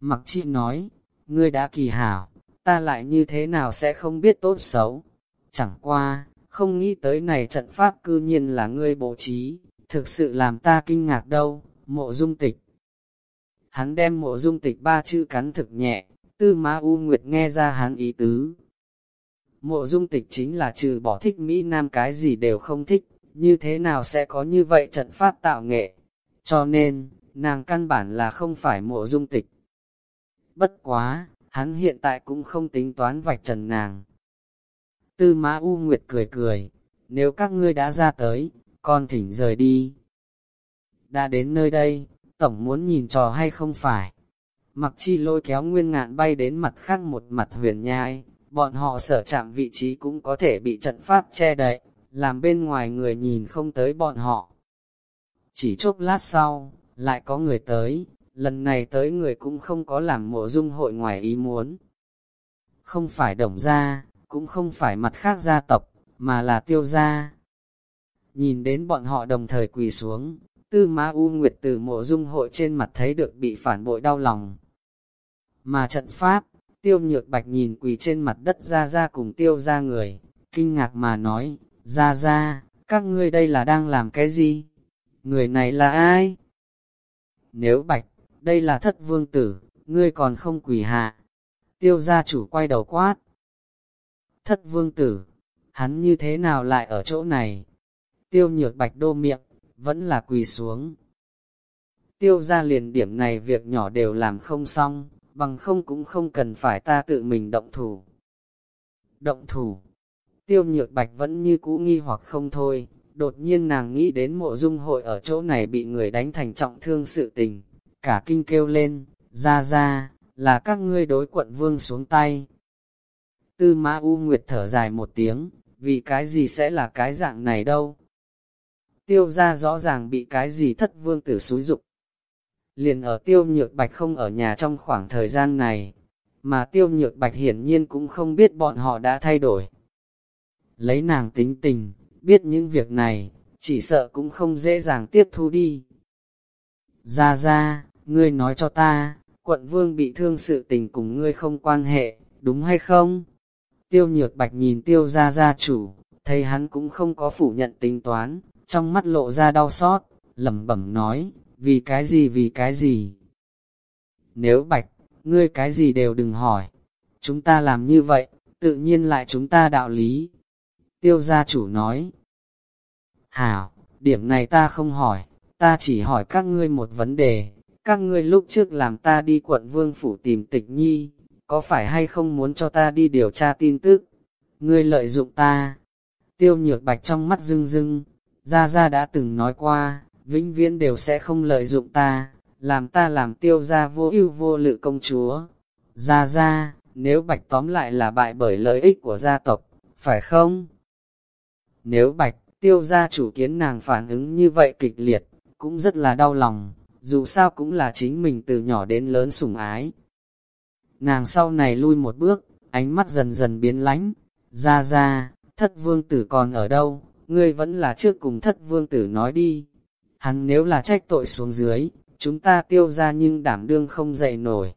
Mặc chi nói, ngươi đã kỳ hảo, ta lại như thế nào sẽ không biết tốt xấu. Chẳng qua, không nghĩ tới này trận pháp cư nhiên là ngươi bố trí, thực sự làm ta kinh ngạc đâu, mộ dung tịch. Hắn đem mộ dung tịch ba chữ cắn thực nhẹ, tư ma u nguyệt nghe ra hắn ý tứ. Mộ dung tịch chính là trừ bỏ thích Mỹ Nam cái gì đều không thích, như thế nào sẽ có như vậy trận pháp tạo nghệ. Cho nên, nàng căn bản là không phải mộ dung tịch. Bất quá, hắn hiện tại cũng không tính toán vạch trần nàng. Tư Mã U Nguyệt cười cười, nếu các ngươi đã ra tới, con thỉnh rời đi. Đã đến nơi đây, tổng muốn nhìn trò hay không phải. Mặc chi lôi kéo nguyên ngạn bay đến mặt khác một mặt huyền nhai, bọn họ sở chạm vị trí cũng có thể bị trận pháp che đậy, làm bên ngoài người nhìn không tới bọn họ. Chỉ chốc lát sau, lại có người tới, lần này tới người cũng không có làm mộ dung hội ngoài ý muốn. Không phải đồng gia, cũng không phải mặt khác gia tộc, mà là tiêu gia. Nhìn đến bọn họ đồng thời quỳ xuống, tư ma u nguyệt từ mộ dung hội trên mặt thấy được bị phản bội đau lòng. Mà trận pháp, tiêu nhược bạch nhìn quỳ trên mặt đất ra ra cùng tiêu ra người, kinh ngạc mà nói, ra ra, các ngươi đây là đang làm cái gì? Người này là ai? Nếu bạch, đây là thất vương tử, ngươi còn không quỳ hạ. Tiêu gia chủ quay đầu quát. Thất vương tử, hắn như thế nào lại ở chỗ này? Tiêu nhược bạch đô miệng, vẫn là quỳ xuống. Tiêu gia liền điểm này việc nhỏ đều làm không xong, bằng không cũng không cần phải ta tự mình động thủ. Động thủ. Tiêu nhược bạch vẫn như cũ nghi hoặc không thôi, đột nhiên nàng nghĩ đến mộ dung hội ở chỗ này bị người đánh thành trọng thương sự tình, cả kinh kêu lên, ra ra, là các ngươi đối quận vương xuống tay. Tư mã U Nguyệt thở dài một tiếng, vì cái gì sẽ là cái dạng này đâu. Tiêu ra rõ ràng bị cái gì thất vương tử xúi dục Liền ở tiêu nhược bạch không ở nhà trong khoảng thời gian này, mà tiêu nhược bạch hiển nhiên cũng không biết bọn họ đã thay đổi. Lấy nàng tính tình, biết những việc này, chỉ sợ cũng không dễ dàng tiếp thu đi. Ra ra, ngươi nói cho ta, quận vương bị thương sự tình cùng ngươi không quan hệ, đúng hay không? Tiêu nhược bạch nhìn tiêu ra gia chủ, thấy hắn cũng không có phủ nhận tính toán, trong mắt lộ ra đau xót, lẩm bẩm nói, vì cái gì vì cái gì? Nếu bạch, ngươi cái gì đều đừng hỏi, chúng ta làm như vậy, tự nhiên lại chúng ta đạo lý. Tiêu gia chủ nói, Hảo, điểm này ta không hỏi, ta chỉ hỏi các ngươi một vấn đề, các ngươi lúc trước làm ta đi quận vương phủ tìm tịch nhi, có phải hay không muốn cho ta đi điều tra tin tức? Ngươi lợi dụng ta. Tiêu nhược bạch trong mắt rưng rưng, Gia Gia đã từng nói qua, vĩnh viễn đều sẽ không lợi dụng ta, làm ta làm tiêu gia vô ưu vô lự công chúa. Ra Ra, nếu bạch tóm lại là bại bởi lợi ích của gia tộc, phải không? Nếu bạch, tiêu gia chủ kiến nàng phản ứng như vậy kịch liệt, cũng rất là đau lòng, dù sao cũng là chính mình từ nhỏ đến lớn sủng ái. Nàng sau này lui một bước, ánh mắt dần dần biến lánh, ra ra, thất vương tử còn ở đâu, ngươi vẫn là trước cùng thất vương tử nói đi. Hắn nếu là trách tội xuống dưới, chúng ta tiêu ra nhưng đảm đương không dậy nổi.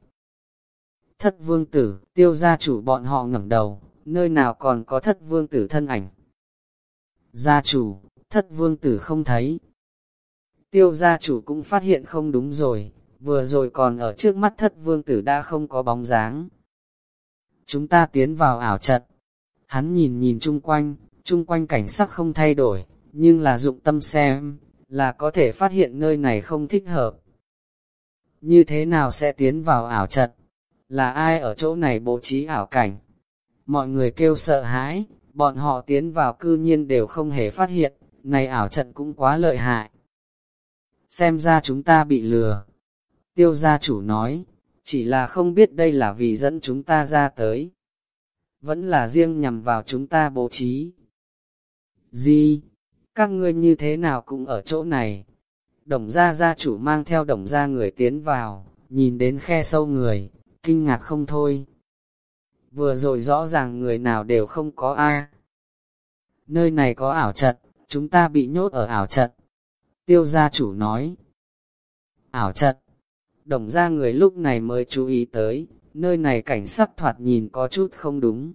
Thất vương tử, tiêu gia chủ bọn họ ngẩng đầu, nơi nào còn có thất vương tử thân ảnh. Gia chủ, thất vương tử không thấy. Tiêu gia chủ cũng phát hiện không đúng rồi, vừa rồi còn ở trước mắt thất vương tử đã không có bóng dáng. Chúng ta tiến vào ảo trận. Hắn nhìn nhìn chung quanh, chung quanh cảnh sắc không thay đổi, nhưng là dụng tâm xem, là có thể phát hiện nơi này không thích hợp. Như thế nào sẽ tiến vào ảo trận? Là ai ở chỗ này bố trí ảo cảnh? Mọi người kêu sợ hãi, bọn họ tiến vào cư nhiên đều không hề phát hiện, này ảo trận cũng quá lợi hại. Xem ra chúng ta bị lừa. Tiêu gia chủ nói, chỉ là không biết đây là vì dẫn chúng ta ra tới. Vẫn là riêng nhằm vào chúng ta bố trí. Gì? Các ngươi như thế nào cũng ở chỗ này? Đồng gia gia chủ mang theo đồng gia người tiến vào, nhìn đến khe sâu người, kinh ngạc không thôi. Vừa rồi rõ ràng người nào đều không có a. Nơi này có ảo trận, chúng ta bị nhốt ở ảo trận. Tiêu gia chủ nói. Ảo trận. Đồng gia người lúc này mới chú ý tới, nơi này cảnh sắc thoạt nhìn có chút không đúng.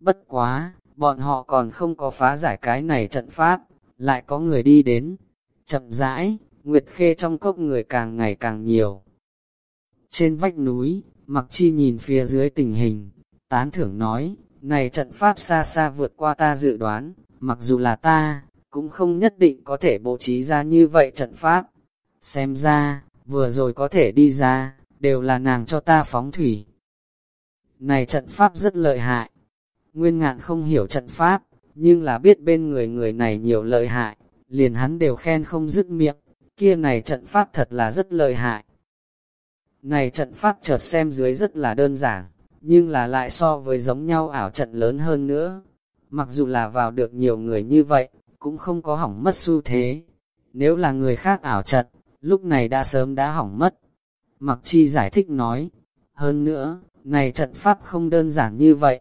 Bất quá, bọn họ còn không có phá giải cái này trận pháp, lại có người đi đến. Chậm rãi, Nguyệt Khê trong cốc người càng ngày càng nhiều. Trên vách núi, Mặc Chi nhìn phía dưới tình hình, tán thưởng nói, này trận pháp xa xa vượt qua ta dự đoán, mặc dù là ta, cũng không nhất định có thể bố trí ra như vậy trận pháp. Xem ra, vừa rồi có thể đi ra, đều là nàng cho ta phóng thủy. Này trận pháp rất lợi hại. Nguyên ngạn không hiểu trận pháp, nhưng là biết bên người người này nhiều lợi hại, liền hắn đều khen không dứt miệng, kia này trận pháp thật là rất lợi hại. Này trận pháp chợt xem dưới rất là đơn giản, nhưng là lại so với giống nhau ảo trận lớn hơn nữa. Mặc dù là vào được nhiều người như vậy, cũng không có hỏng mất xu thế. nếu là người khác ảo trận, lúc này đã sớm đã hỏng mất. Mặc chi giải thích nói, hơn nữa, này trận pháp không đơn giản như vậy,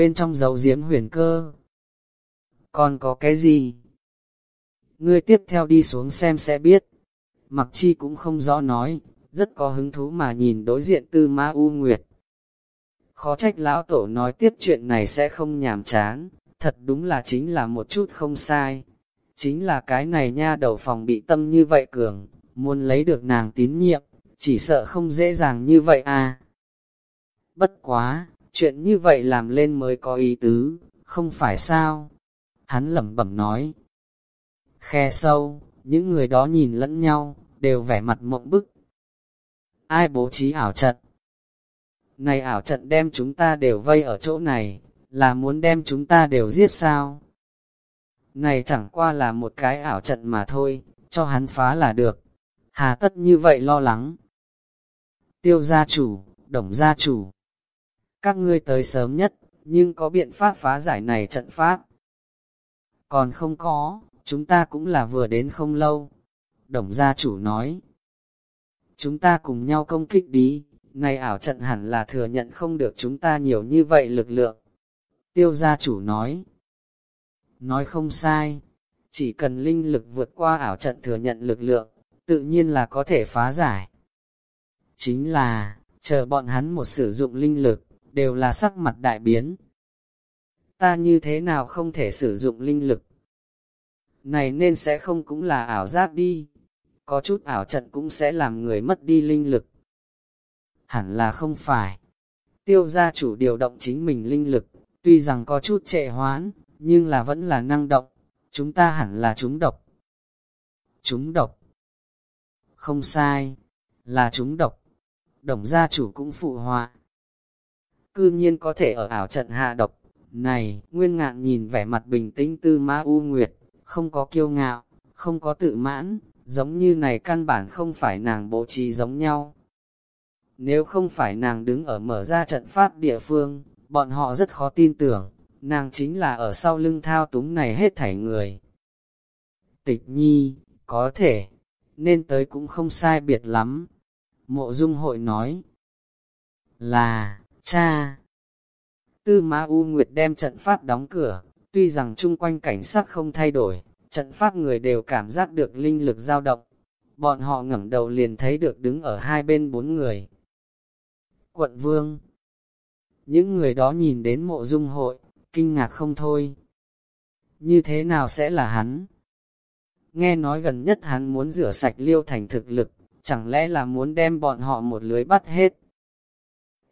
bên trong dấu diễm huyền cơ. Còn có cái gì? Ngươi tiếp theo đi xuống xem sẽ biết. Mặc chi cũng không rõ nói, rất có hứng thú mà nhìn đối diện tư ma u nguyệt. Khó trách lão tổ nói tiếp chuyện này sẽ không nhàm chán, thật đúng là chính là một chút không sai. Chính là cái này nha đầu phòng bị tâm như vậy cường, muốn lấy được nàng tín nhiệm, chỉ sợ không dễ dàng như vậy à. Bất quá, chuyện như vậy làm lên mới có ý tứ, không phải sao? Hắn lẩm bẩm nói. Khe sâu, những người đó nhìn lẫn nhau, đều vẻ mặt mộng bức. Ai bố trí ảo trận? Này ảo trận đem chúng ta đều vây ở chỗ này, là muốn đem chúng ta đều giết sao? Này chẳng qua là một cái ảo trận mà thôi, cho hắn phá là được. Hà tất như vậy lo lắng. Tiêu gia chủ, đồng gia chủ. Các ngươi tới sớm nhất, nhưng có biện pháp phá giải này trận pháp. Còn không có, chúng ta cũng là vừa đến không lâu. Đồng gia chủ nói. Chúng ta cùng nhau công kích đi, này ảo trận hẳn là thừa nhận không được chúng ta nhiều như vậy lực lượng. Tiêu gia chủ nói. Nói không sai, chỉ cần linh lực vượt qua ảo trận thừa nhận lực lượng, tự nhiên là có thể phá giải. Chính là, chờ bọn hắn một sử dụng linh lực, đều là sắc mặt đại biến. Ta như thế nào không thể sử dụng linh lực? Này nên sẽ không cũng là ảo giác đi. Có chút ảo trận cũng sẽ làm người mất đi linh lực. Hẳn là không phải. Tiêu gia chủ điều động chính mình linh lực, tuy rằng có chút trệ hoãn, nhưng là vẫn là năng động. Chúng ta hẳn là chúng độc. Chúng độc. Không sai, là chúng độc. Đồng gia chủ cũng phụ họa. Cư nhiên có thể ở ảo trận hạ độc. Này, nguyên ngạn nhìn vẻ mặt bình tĩnh tư ma u nguyệt, không có kiêu ngạo, không có tự mãn, giống như này căn bản không phải nàng bố trí giống nhau. Nếu không phải nàng đứng ở mở ra trận pháp địa phương, bọn họ rất khó tin tưởng, nàng chính là ở sau lưng thao túng này hết thảy người. Tịch nhi, có thể, nên tới cũng không sai biệt lắm. Mộ dung hội nói, là, cha. Tư Ma U Nguyệt đem trận pháp đóng cửa, tuy rằng chung quanh cảnh sắc không thay đổi, trận pháp người đều cảm giác được linh lực dao động. Bọn họ ngẩng đầu liền thấy được đứng ở hai bên bốn người. Quận Vương Những người đó nhìn đến mộ dung hội, kinh ngạc không thôi. Như thế nào sẽ là hắn? Nghe nói gần nhất hắn muốn rửa sạch liêu thành thực lực, chẳng lẽ là muốn đem bọn họ một lưới bắt hết?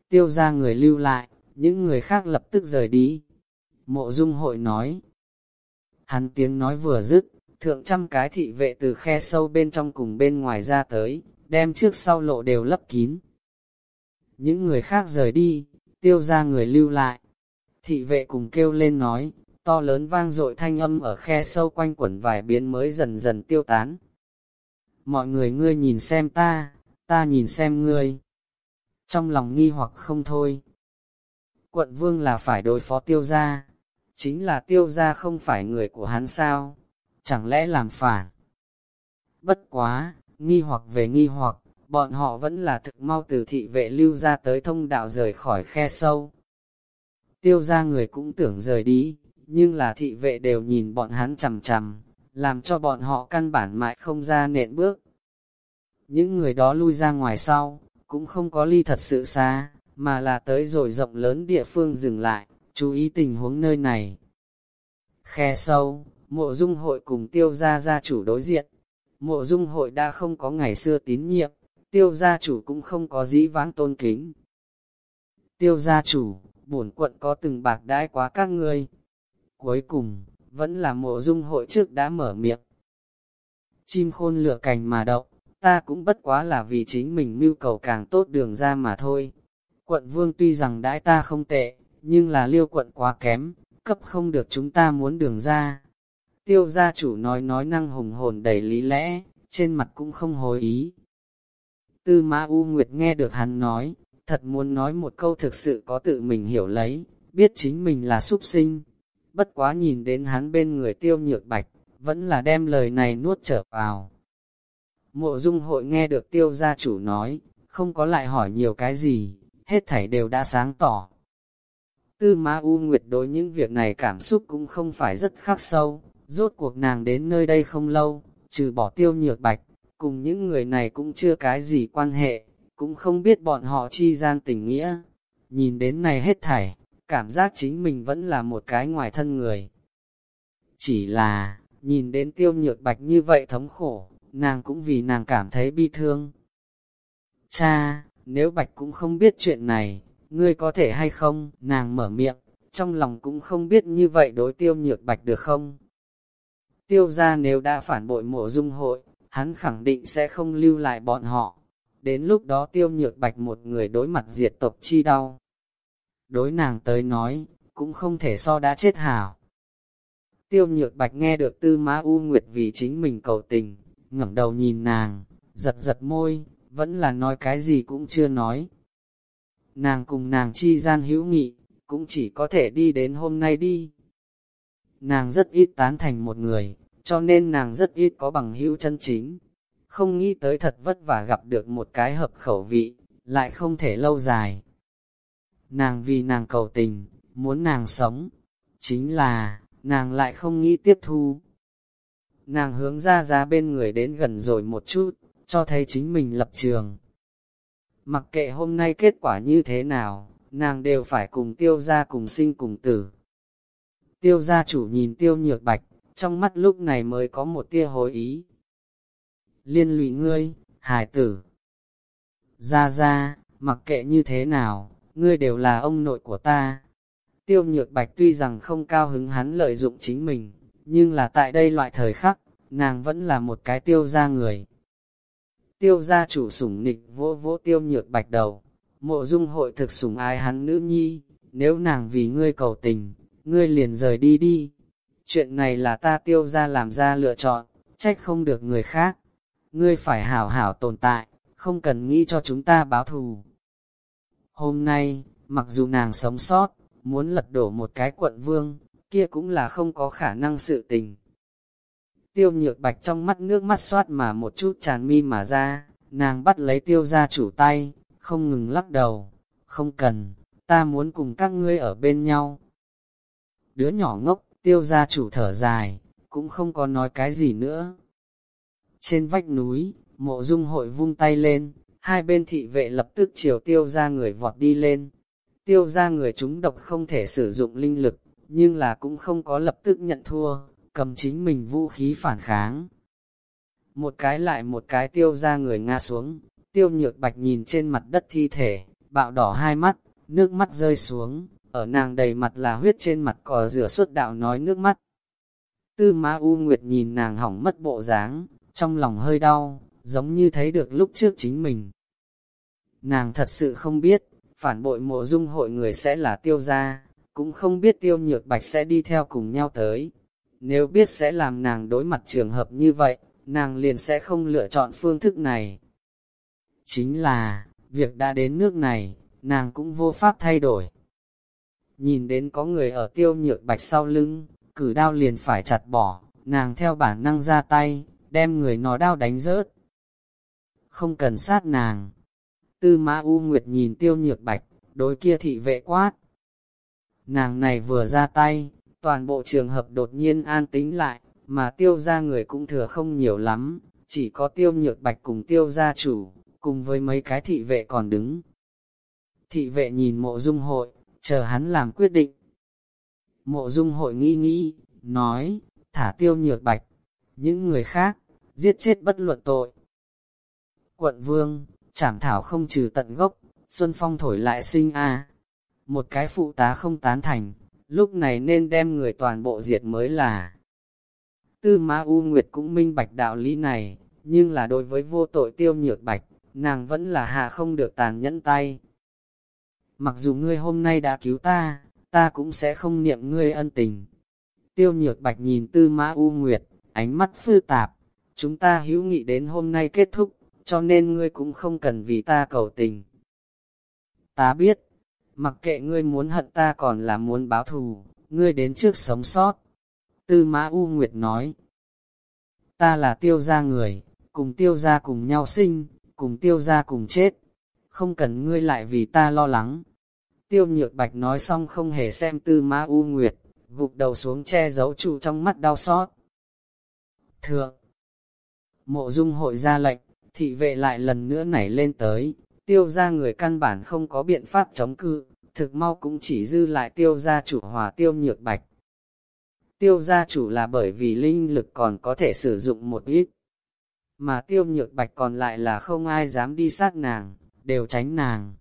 Tiêu ra người lưu lại, những người khác lập tức rời đi. Mộ dung hội nói. Hắn tiếng nói vừa dứt, thượng trăm cái thị vệ từ khe sâu bên trong cùng bên ngoài ra tới, đem trước sau lộ đều lấp kín. Những người khác rời đi, tiêu ra người lưu lại. Thị vệ cùng kêu lên nói, to lớn vang dội thanh âm ở khe sâu quanh quẩn vài biến mới dần dần tiêu tán. Mọi người ngươi nhìn xem ta, ta nhìn xem ngươi. Trong lòng nghi hoặc không thôi. Quận vương là phải đối phó tiêu gia, chính là tiêu gia không phải người của hắn sao, chẳng lẽ làm phản. Bất quá, nghi hoặc về nghi hoặc, bọn họ vẫn là thực mau từ thị vệ lưu ra tới thông đạo rời khỏi khe sâu. Tiêu gia người cũng tưởng rời đi, nhưng là thị vệ đều nhìn bọn hắn chầm chằm, làm cho bọn họ căn bản mãi không ra nện bước. Những người đó lui ra ngoài sau, cũng không có ly thật sự xa, mà là tới rồi rộng lớn địa phương dừng lại, chú ý tình huống nơi này. Khe sâu, mộ dung hội cùng tiêu gia gia chủ đối diện. Mộ dung hội đã không có ngày xưa tín nhiệm, tiêu gia chủ cũng không có dĩ vãng tôn kính. Tiêu gia chủ, bổn quận có từng bạc đãi quá các ngươi. Cuối cùng, vẫn là mộ dung hội trước đã mở miệng. Chim khôn lửa cành mà động ta cũng bất quá là vì chính mình mưu cầu càng tốt đường ra mà thôi. Quận vương tuy rằng đãi ta không tệ, nhưng là liêu quận quá kém, cấp không được chúng ta muốn đường ra. Tiêu gia chủ nói nói năng hùng hồn đầy lý lẽ, trên mặt cũng không hối ý. Tư ma U Nguyệt nghe được hắn nói, thật muốn nói một câu thực sự có tự mình hiểu lấy, biết chính mình là súc sinh. Bất quá nhìn đến hắn bên người tiêu nhược bạch, vẫn là đem lời này nuốt trở vào. Mộ dung hội nghe được tiêu gia chủ nói, không có lại hỏi nhiều cái gì, hết thảy đều đã sáng tỏ. Tư Ma U Nguyệt đối những việc này cảm xúc cũng không phải rất khắc sâu, rốt cuộc nàng đến nơi đây không lâu, trừ bỏ tiêu nhược bạch, cùng những người này cũng chưa cái gì quan hệ, cũng không biết bọn họ chi gian tình nghĩa. Nhìn đến này hết thảy, cảm giác chính mình vẫn là một cái ngoài thân người. Chỉ là, nhìn đến tiêu nhược bạch như vậy thống khổ, nàng cũng vì nàng cảm thấy bi thương. Cha, nếu bạch cũng không biết chuyện này, ngươi có thể hay không, nàng mở miệng, trong lòng cũng không biết như vậy đối tiêu nhược bạch được không. Tiêu ra nếu đã phản bội mộ dung hội, hắn khẳng định sẽ không lưu lại bọn họ. Đến lúc đó tiêu nhược bạch một người đối mặt diệt tộc chi đau. Đối nàng tới nói, cũng không thể so đã chết hảo. Tiêu nhược bạch nghe được tư má u nguyệt vì chính mình cầu tình, ngẩng đầu nhìn nàng, giật giật môi, vẫn là nói cái gì cũng chưa nói. Nàng cùng nàng chi gian hữu nghị, cũng chỉ có thể đi đến hôm nay đi. Nàng rất ít tán thành một người, cho nên nàng rất ít có bằng hữu chân chính. Không nghĩ tới thật vất vả gặp được một cái hợp khẩu vị, lại không thể lâu dài. Nàng vì nàng cầu tình, muốn nàng sống, chính là, nàng lại không nghĩ tiếp thu. Nàng hướng ra ra bên người đến gần rồi một chút, cho thấy chính mình lập trường. Mặc kệ hôm nay kết quả như thế nào, nàng đều phải cùng tiêu ra cùng sinh cùng tử. Tiêu gia chủ nhìn tiêu nhược bạch, trong mắt lúc này mới có một tia hối ý. Liên lụy ngươi, hải tử. Ra ra, mặc kệ như thế nào, ngươi đều là ông nội của ta. Tiêu nhược bạch tuy rằng không cao hứng hắn lợi dụng chính mình, nhưng là tại đây loại thời khắc, nàng vẫn là một cái tiêu gia người. Tiêu gia chủ sủng nịch vỗ vỗ tiêu nhược bạch đầu, mộ dung hội thực sủng ai hắn nữ nhi, nếu nàng vì ngươi cầu tình, ngươi liền rời đi đi. Chuyện này là ta tiêu gia làm ra lựa chọn, trách không được người khác. Ngươi phải hảo hảo tồn tại, không cần nghĩ cho chúng ta báo thù. Hôm nay, mặc dù nàng sống sót, muốn lật đổ một cái quận vương, kia cũng là không có khả năng sự tình. Tiêu nhược bạch trong mắt nước mắt xoát mà một chút tràn mi mà ra, nàng bắt lấy tiêu gia chủ tay, không ngừng lắc đầu, không cần, ta muốn cùng các ngươi ở bên nhau. Đứa nhỏ ngốc, tiêu gia chủ thở dài, cũng không có nói cái gì nữa. Trên vách núi, mộ dung hội vung tay lên, hai bên thị vệ lập tức chiều tiêu ra người vọt đi lên. Tiêu ra người chúng độc không thể sử dụng linh lực, nhưng là cũng không có lập tức nhận thua, cầm chính mình vũ khí phản kháng. Một cái lại một cái tiêu ra người ngã xuống, tiêu nhược bạch nhìn trên mặt đất thi thể, bạo đỏ hai mắt, nước mắt rơi xuống, ở nàng đầy mặt là huyết trên mặt cò rửa suốt đạo nói nước mắt. Tư Ma U Nguyệt nhìn nàng hỏng mất bộ dáng, trong lòng hơi đau, giống như thấy được lúc trước chính mình. Nàng thật sự không biết, phản bội mộ dung hội người sẽ là tiêu gia, cũng không biết tiêu nhược bạch sẽ đi theo cùng nhau tới. Nếu biết sẽ làm nàng đối mặt trường hợp như vậy, nàng liền sẽ không lựa chọn phương thức này. Chính là, việc đã đến nước này, nàng cũng vô pháp thay đổi. Nhìn đến có người ở tiêu nhược bạch sau lưng, cử đao liền phải chặt bỏ, nàng theo bản năng ra tay, đem người nó đao đánh rớt. Không cần sát nàng. Tư mã U Nguyệt nhìn tiêu nhược bạch, đối kia thị vệ quát. Nàng này vừa ra tay, toàn bộ trường hợp đột nhiên an tính lại, mà tiêu ra người cũng thừa không nhiều lắm, chỉ có tiêu nhược bạch cùng tiêu gia chủ, cùng với mấy cái thị vệ còn đứng. Thị vệ nhìn mộ dung hội, chờ hắn làm quyết định. Mộ dung hội nghĩ nghĩ, nói, thả tiêu nhược bạch, những người khác, giết chết bất luận tội. Quận vương, chảm thảo không trừ tận gốc, Xuân Phong thổi lại sinh a một cái phụ tá không tán thành, lúc này nên đem người toàn bộ diệt mới là. Tư Ma U Nguyệt cũng minh bạch đạo lý này, nhưng là đối với vô tội tiêu nhược bạch, nàng vẫn là hạ không được tàn nhẫn tay. Mặc dù ngươi hôm nay đã cứu ta, ta cũng sẽ không niệm ngươi ân tình. Tiêu nhược bạch nhìn tư mã U Nguyệt, ánh mắt phư tạp, chúng ta hữu nghị đến hôm nay kết thúc, cho nên ngươi cũng không cần vì ta cầu tình. Ta biết, mặc kệ ngươi muốn hận ta còn là muốn báo thù, ngươi đến trước sống sót. Tư Mã U Nguyệt nói, ta là tiêu gia người, cùng tiêu gia cùng nhau sinh, cùng tiêu gia cùng chết, không cần ngươi lại vì ta lo lắng. Tiêu nhược bạch nói xong không hề xem tư Mã u nguyệt, gục đầu xuống che giấu trụ trong mắt đau xót. Thượng, mộ dung hội ra lệnh, thị vệ lại lần nữa nảy lên tới, tiêu ra người căn bản không có biện pháp chống cự, thực mau cũng chỉ dư lại tiêu gia chủ hòa tiêu nhược bạch. Tiêu gia chủ là bởi vì linh lực còn có thể sử dụng một ít, mà tiêu nhược bạch còn lại là không ai dám đi sát nàng, đều tránh nàng.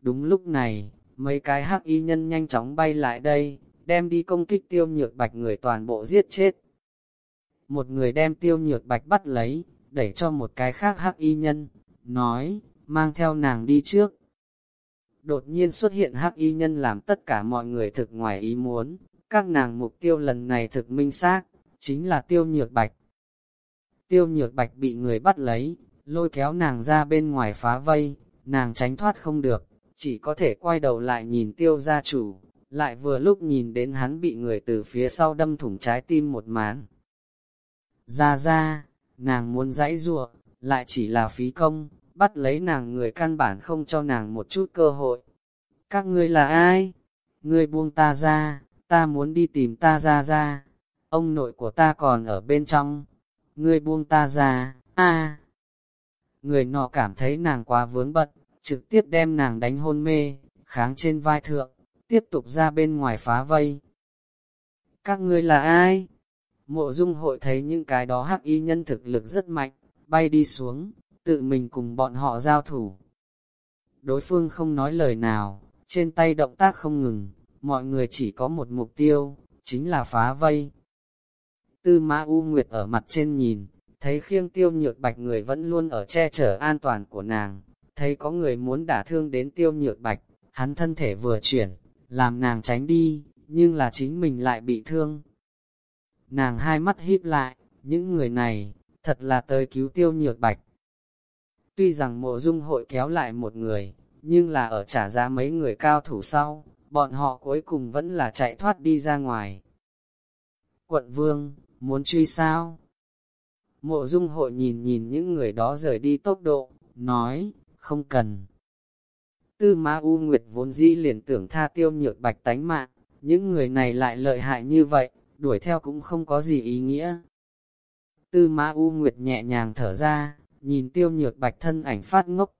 Đúng lúc này, mấy cái hắc y nhân nhanh chóng bay lại đây, đem đi công kích tiêu nhược bạch người toàn bộ giết chết. Một người đem tiêu nhược bạch bắt lấy, đẩy cho một cái khác hắc y nhân, nói, mang theo nàng đi trước. Đột nhiên xuất hiện hắc y nhân làm tất cả mọi người thực ngoài ý muốn, các nàng mục tiêu lần này thực minh xác, chính là tiêu nhược bạch. Tiêu nhược bạch bị người bắt lấy, lôi kéo nàng ra bên ngoài phá vây, nàng tránh thoát không được, chỉ có thể quay đầu lại nhìn tiêu gia chủ, lại vừa lúc nhìn đến hắn bị người từ phía sau đâm thủng trái tim một mán. Ra ra, nàng muốn dãy ruộng, lại chỉ là phí công, bắt lấy nàng người căn bản không cho nàng một chút cơ hội. Các ngươi là ai? Ngươi buông ta ra, ta muốn đi tìm ta ra ra. Ông nội của ta còn ở bên trong. Ngươi buông ta ra, a Người nọ cảm thấy nàng quá vướng bận, trực tiếp đem nàng đánh hôn mê, kháng trên vai thượng, tiếp tục ra bên ngoài phá vây. Các ngươi là ai? Mộ dung hội thấy những cái đó hắc y nhân thực lực rất mạnh, bay đi xuống, tự mình cùng bọn họ giao thủ. Đối phương không nói lời nào, trên tay động tác không ngừng, mọi người chỉ có một mục tiêu, chính là phá vây. Tư Mã U Nguyệt ở mặt trên nhìn, thấy khiêng tiêu nhược bạch người vẫn luôn ở che chở an toàn của nàng, thấy có người muốn đả thương đến tiêu nhược bạch, hắn thân thể vừa chuyển, làm nàng tránh đi, nhưng là chính mình lại bị thương. Nàng hai mắt híp lại, những người này, thật là tới cứu tiêu nhược bạch. Tuy rằng mộ dung hội kéo lại một người, nhưng là ở trả giá mấy người cao thủ sau, bọn họ cuối cùng vẫn là chạy thoát đi ra ngoài. Quận vương, muốn truy sao? Mộ dung hội nhìn nhìn những người đó rời đi tốc độ, nói, không cần. Tư Ma U Nguyệt vốn dĩ liền tưởng tha tiêu nhược bạch tánh mạng, những người này lại lợi hại như vậy, đuổi theo cũng không có gì ý nghĩa. Tư Ma U Nguyệt nhẹ nhàng thở ra, nhìn tiêu nhược bạch thân ảnh phát ngốc.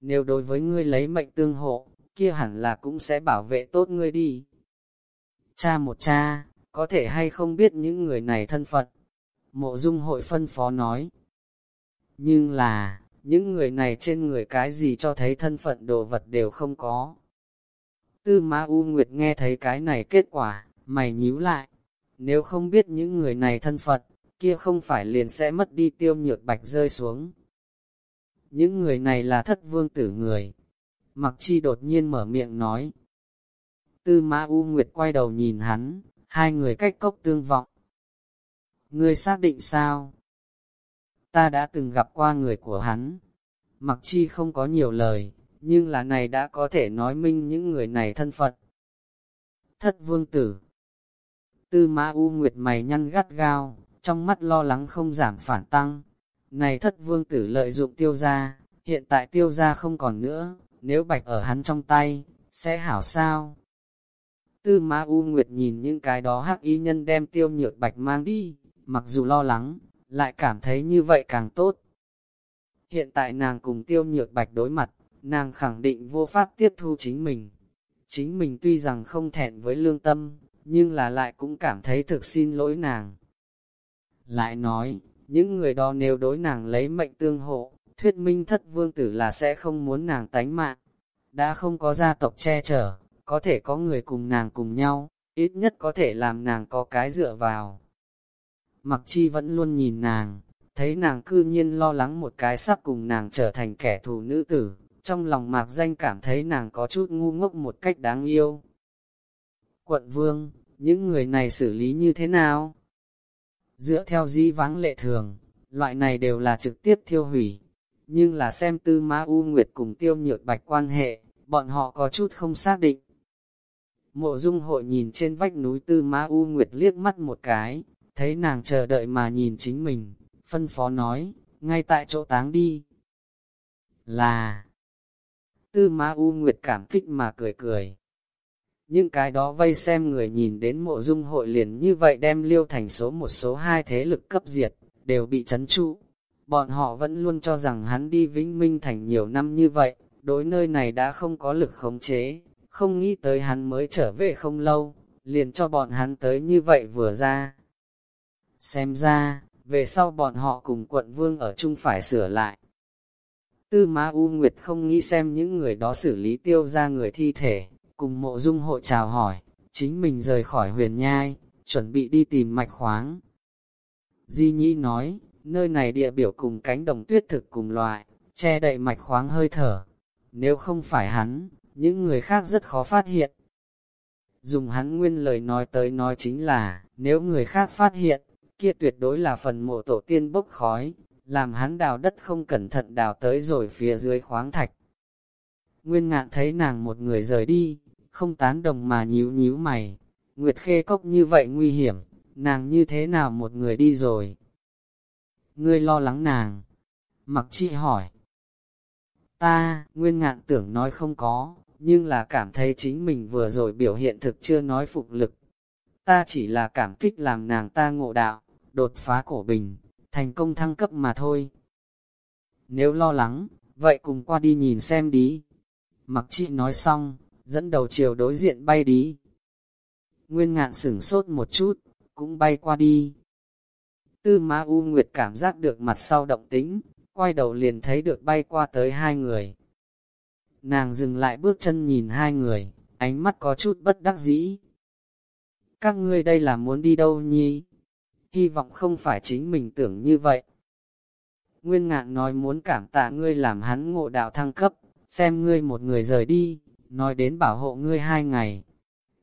Nếu đối với ngươi lấy mệnh tương hộ, kia hẳn là cũng sẽ bảo vệ tốt ngươi đi. Cha một cha, có thể hay không biết những người này thân phận. Mộ dung hội phân phó nói. Nhưng là, những người này trên người cái gì cho thấy thân phận đồ vật đều không có. Tư Ma U Nguyệt nghe thấy cái này kết quả, mày nhíu lại. Nếu không biết những người này thân phận, kia không phải liền sẽ mất đi tiêu nhược bạch rơi xuống. Những người này là thất vương tử người. Mặc chi đột nhiên mở miệng nói. Tư Ma U Nguyệt quay đầu nhìn hắn, hai người cách cốc tương vọng. Ngươi xác định sao? Ta đã từng gặp qua người của hắn. Mặc chi không có nhiều lời, nhưng là này đã có thể nói minh những người này thân phận. Thất vương tử Tư mã U Nguyệt mày nhăn gắt gao, trong mắt lo lắng không giảm phản tăng. Này thất vương tử lợi dụng tiêu gia, hiện tại tiêu gia không còn nữa, nếu bạch ở hắn trong tay, sẽ hảo sao? Tư Ma U Nguyệt nhìn những cái đó hắc y nhân đem tiêu nhược bạch mang đi, mặc dù lo lắng, lại cảm thấy như vậy càng tốt. Hiện tại nàng cùng tiêu nhược bạch đối mặt, nàng khẳng định vô pháp tiếp thu chính mình. Chính mình tuy rằng không thẹn với lương tâm, nhưng là lại cũng cảm thấy thực xin lỗi nàng. Lại nói, những người đó nếu đối nàng lấy mệnh tương hộ, thuyết minh thất vương tử là sẽ không muốn nàng tánh mạng. Đã không có gia tộc che chở, có thể có người cùng nàng cùng nhau, ít nhất có thể làm nàng có cái dựa vào. Mặc chi vẫn luôn nhìn nàng, thấy nàng cư nhiên lo lắng một cái sắp cùng nàng trở thành kẻ thù nữ tử, trong lòng mạc danh cảm thấy nàng có chút ngu ngốc một cách đáng yêu. Quận vương, những người này xử lý như thế nào? Dựa theo dĩ vắng lệ thường, loại này đều là trực tiếp thiêu hủy, nhưng là xem tư ma u nguyệt cùng tiêu nhược bạch quan hệ, bọn họ có chút không xác định. Mộ dung hội nhìn trên vách núi tư ma u nguyệt liếc mắt một cái, thấy nàng chờ đợi mà nhìn chính mình, phân phó nói, ngay tại chỗ táng đi. Là, tư ma U Nguyệt cảm kích mà cười cười. Những cái đó vây xem người nhìn đến mộ dung hội liền như vậy đem liêu thành số một số hai thế lực cấp diệt, đều bị chấn trụ. Bọn họ vẫn luôn cho rằng hắn đi Vĩnh Minh Thành nhiều năm như vậy, đối nơi này đã không có lực khống chế, không nghĩ tới hắn mới trở về không lâu, liền cho bọn hắn tới như vậy vừa ra. Xem ra, về sau bọn họ cùng quận vương ở chung phải sửa lại. Tư Ma U Nguyệt không nghĩ xem những người đó xử lý tiêu ra người thi thể, cùng mộ dung hội chào hỏi, chính mình rời khỏi huyền nhai, chuẩn bị đi tìm mạch khoáng. Di Nhĩ nói, nơi này địa biểu cùng cánh đồng tuyết thực cùng loại, che đậy mạch khoáng hơi thở. Nếu không phải hắn, những người khác rất khó phát hiện. Dùng hắn nguyên lời nói tới nói chính là, nếu người khác phát hiện, kia tuyệt đối là phần mộ tổ tiên bốc khói, làm hắn đào đất không cẩn thận đào tới rồi phía dưới khoáng thạch. Nguyên ngạn thấy nàng một người rời đi, không tán đồng mà nhíu nhíu mày. Nguyệt khê cốc như vậy nguy hiểm, nàng như thế nào một người đi rồi? Ngươi lo lắng nàng. Mặc chi hỏi. Ta, nguyên ngạn tưởng nói không có, nhưng là cảm thấy chính mình vừa rồi biểu hiện thực chưa nói phục lực. Ta chỉ là cảm kích làm nàng ta ngộ đạo, đột phá cổ bình, thành công thăng cấp mà thôi. Nếu lo lắng, vậy cùng qua đi nhìn xem đi. Mặc chị nói xong, dẫn đầu chiều đối diện bay đi. Nguyên ngạn sửng sốt một chút, cũng bay qua đi. Tư Ma U Nguyệt cảm giác được mặt sau động tính, quay đầu liền thấy được bay qua tới hai người. Nàng dừng lại bước chân nhìn hai người, ánh mắt có chút bất đắc dĩ. Các ngươi đây là muốn đi đâu nhi? Hy vọng không phải chính mình tưởng như vậy. Nguyên ngạn nói muốn cảm tạ ngươi làm hắn ngộ đạo thăng cấp, xem ngươi một người rời đi, nói đến bảo hộ ngươi hai ngày.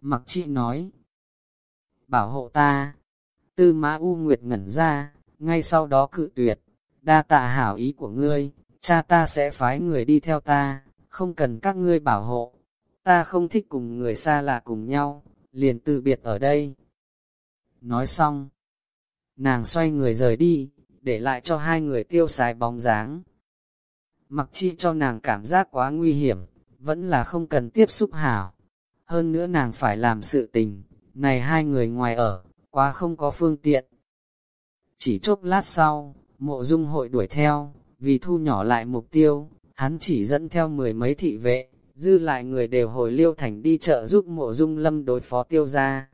Mặc chị nói, bảo hộ ta. Tư mã U Nguyệt ngẩn ra, ngay sau đó cự tuyệt, đa tạ hảo ý của ngươi, cha ta sẽ phái người đi theo ta, không cần các ngươi bảo hộ. Ta không thích cùng người xa lạ cùng nhau, liền từ biệt ở đây. Nói xong, nàng xoay người rời đi, để lại cho hai người tiêu xài bóng dáng. Mặc chi cho nàng cảm giác quá nguy hiểm, vẫn là không cần tiếp xúc hảo. Hơn nữa nàng phải làm sự tình, này hai người ngoài ở, quá không có phương tiện. Chỉ chốc lát sau, mộ dung hội đuổi theo, vì thu nhỏ lại mục tiêu, hắn chỉ dẫn theo mười mấy thị vệ, dư lại người đều hồi liêu thành đi chợ giúp mộ dung lâm đối phó tiêu ra.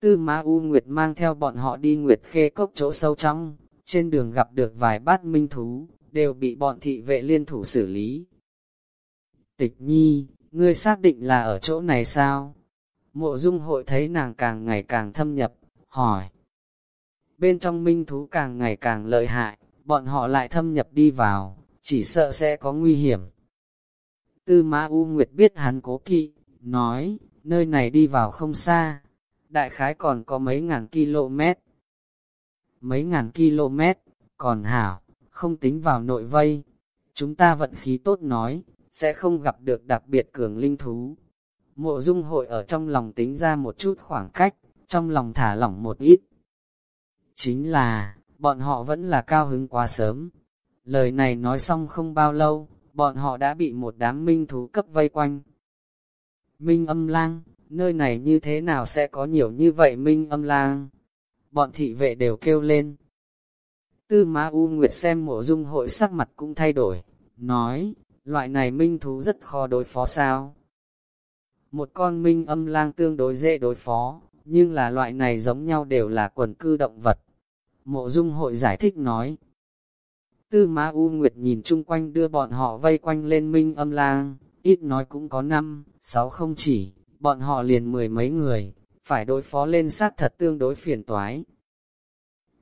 Tư Ma U Nguyệt mang theo bọn họ đi Nguyệt Khê cốc chỗ sâu trong, trên đường gặp được vài bát minh thú, đều bị bọn thị vệ liên thủ xử lý. Tịch nhi, ngươi xác định là ở chỗ này sao? Mộ dung hội thấy nàng càng ngày càng thâm nhập, hỏi. Bên trong minh thú càng ngày càng lợi hại, bọn họ lại thâm nhập đi vào, chỉ sợ sẽ có nguy hiểm. Tư Ma U Nguyệt biết hắn cố kỵ, nói, nơi này đi vào không xa, đại khái còn có mấy ngàn km. Mấy ngàn km, còn hảo, không tính vào nội vây. Chúng ta vận khí tốt nói, sẽ không gặp được đặc biệt cường linh thú. Mộ dung hội ở trong lòng tính ra một chút khoảng cách, trong lòng thả lỏng một ít. Chính là, bọn họ vẫn là cao hứng quá sớm. Lời này nói xong không bao lâu, bọn họ đã bị một đám minh thú cấp vây quanh. Minh âm lang, nơi này như thế nào sẽ có nhiều như vậy minh âm lang? Bọn thị vệ đều kêu lên. Tư Ma U Nguyệt xem mộ dung hội sắc mặt cũng thay đổi, nói, loại này minh thú rất khó đối phó sao. Một con minh âm lang tương đối dễ đối phó, nhưng là loại này giống nhau đều là quần cư động vật. Mộ dung hội giải thích nói. Tư Ma U Nguyệt nhìn chung quanh đưa bọn họ vây quanh lên minh âm lang, ít nói cũng có năm, sáu không chỉ, bọn họ liền mười mấy người, phải đối phó lên sát thật tương đối phiền toái.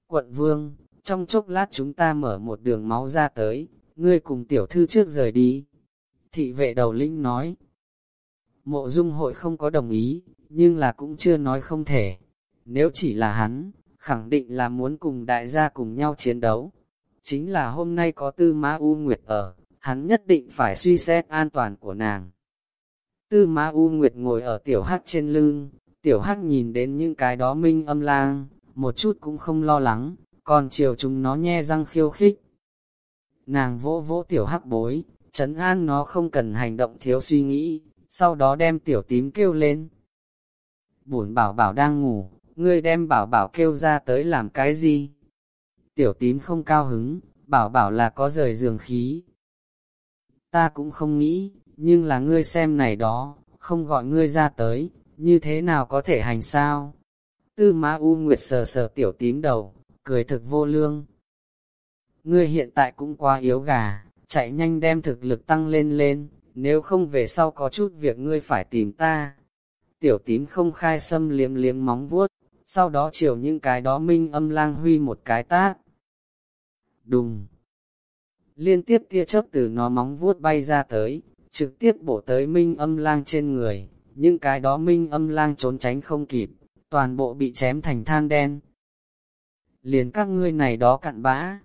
Quận Vương, trong chốc lát chúng ta mở một đường máu ra tới, ngươi cùng tiểu thư trước rời đi. Thị vệ đầu lĩnh nói, mộ dung hội không có đồng ý, nhưng là cũng chưa nói không thể. Nếu chỉ là hắn, khẳng định là muốn cùng đại gia cùng nhau chiến đấu. Chính là hôm nay có tư Ma U Nguyệt ở, hắn nhất định phải suy xét an toàn của nàng. Tư Ma U Nguyệt ngồi ở tiểu hắc trên lưng, tiểu hắc nhìn đến những cái đó minh âm lang, một chút cũng không lo lắng, còn chiều chúng nó nhe răng khiêu khích. Nàng vỗ vỗ tiểu hắc bối, chấn an nó không cần hành động thiếu suy nghĩ, sau đó đem tiểu tím kêu lên. Bổn bảo bảo đang ngủ, ngươi đem bảo bảo kêu ra tới làm cái gì? Tiểu tím không cao hứng, bảo bảo là có rời giường khí. Ta cũng không nghĩ, nhưng là ngươi xem này đó, không gọi ngươi ra tới, như thế nào có thể hành sao? Tư Ma U Nguyệt sờ sờ tiểu tím đầu, cười thực vô lương. Ngươi hiện tại cũng quá yếu gà, chạy nhanh đem thực lực tăng lên lên, nếu không về sau có chút việc ngươi phải tìm ta. Tiểu tím không khai xâm liếm liếm móng vuốt, sau đó chiều những cái đó minh âm lang huy một cái tát. Đùng! Liên tiếp tia chớp từ nó móng vuốt bay ra tới, trực tiếp bổ tới minh âm lang trên người, những cái đó minh âm lang trốn tránh không kịp, toàn bộ bị chém thành than đen. Liền các ngươi này đó cặn bã,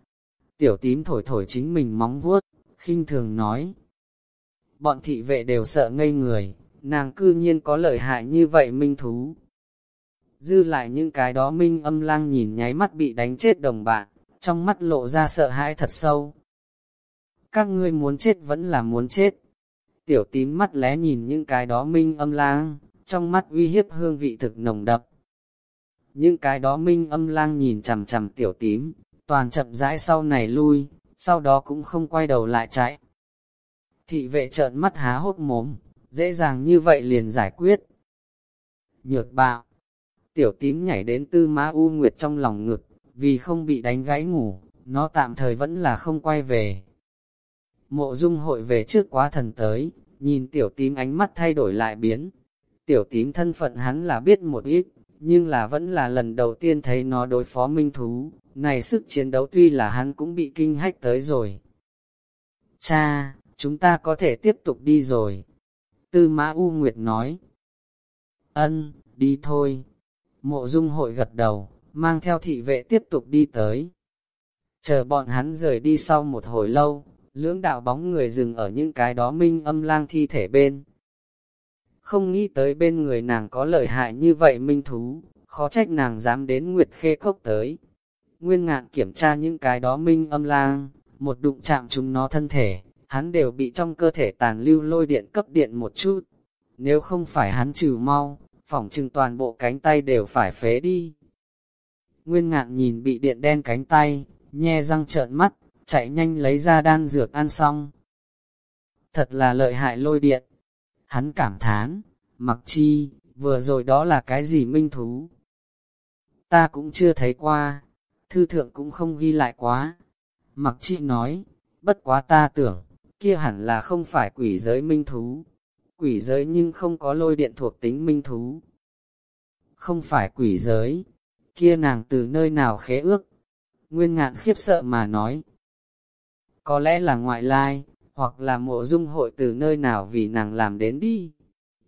tiểu tím thổi thổi chính mình móng vuốt, khinh thường nói. Bọn thị vệ đều sợ ngây người, nàng cư nhiên có lợi hại như vậy minh thú. Dư lại những cái đó minh âm lang nhìn nháy mắt bị đánh chết đồng bạn, trong mắt lộ ra sợ hãi thật sâu. Các ngươi muốn chết vẫn là muốn chết. Tiểu tím mắt lé nhìn những cái đó minh âm lang, trong mắt uy hiếp hương vị thực nồng đậm. Những cái đó minh âm lang nhìn chằm chằm tiểu tím, toàn chậm rãi sau này lui, sau đó cũng không quay đầu lại chạy. Thị vệ trợn mắt há hốt mồm, dễ dàng như vậy liền giải quyết. Nhược bạo, tiểu tím nhảy đến tư má u nguyệt trong lòng ngực, vì không bị đánh gãy ngủ, nó tạm thời vẫn là không quay về. Mộ dung hội về trước quá thần tới, nhìn tiểu tím ánh mắt thay đổi lại biến. Tiểu tím thân phận hắn là biết một ít, nhưng là vẫn là lần đầu tiên thấy nó đối phó minh thú, này sức chiến đấu tuy là hắn cũng bị kinh hách tới rồi. Cha, chúng ta có thể tiếp tục đi rồi. Tư Mã U Nguyệt nói. Ân, đi thôi. Mộ dung hội gật đầu, mang theo thị vệ tiếp tục đi tới. Chờ bọn hắn rời đi sau một hồi lâu, lưỡng đạo bóng người dừng ở những cái đó minh âm lang thi thể bên. Không nghĩ tới bên người nàng có lợi hại như vậy minh thú, khó trách nàng dám đến Nguyệt Khê Cốc tới. Nguyên ngạn kiểm tra những cái đó minh âm lang, một đụng chạm chúng nó thân thể, hắn đều bị trong cơ thể tàn lưu lôi điện cấp điện một chút. Nếu không phải hắn trừ mau, phỏng chừng toàn bộ cánh tay đều phải phế đi. Nguyên ngạn nhìn bị điện đen cánh tay, nhe răng trợn mắt, chạy nhanh lấy ra đan dược ăn xong. Thật là lợi hại lôi điện. Hắn cảm thán, mặc chi, vừa rồi đó là cái gì minh thú? Ta cũng chưa thấy qua, thư thượng cũng không ghi lại quá. Mặc chi nói, bất quá ta tưởng, kia hẳn là không phải quỷ giới minh thú. Quỷ giới nhưng không có lôi điện thuộc tính minh thú. Không phải quỷ giới, kia nàng từ nơi nào khế ước. Nguyên ngạn khiếp sợ mà nói. Có lẽ là ngoại lai, hoặc là mộ dung hội từ nơi nào vì nàng làm đến đi.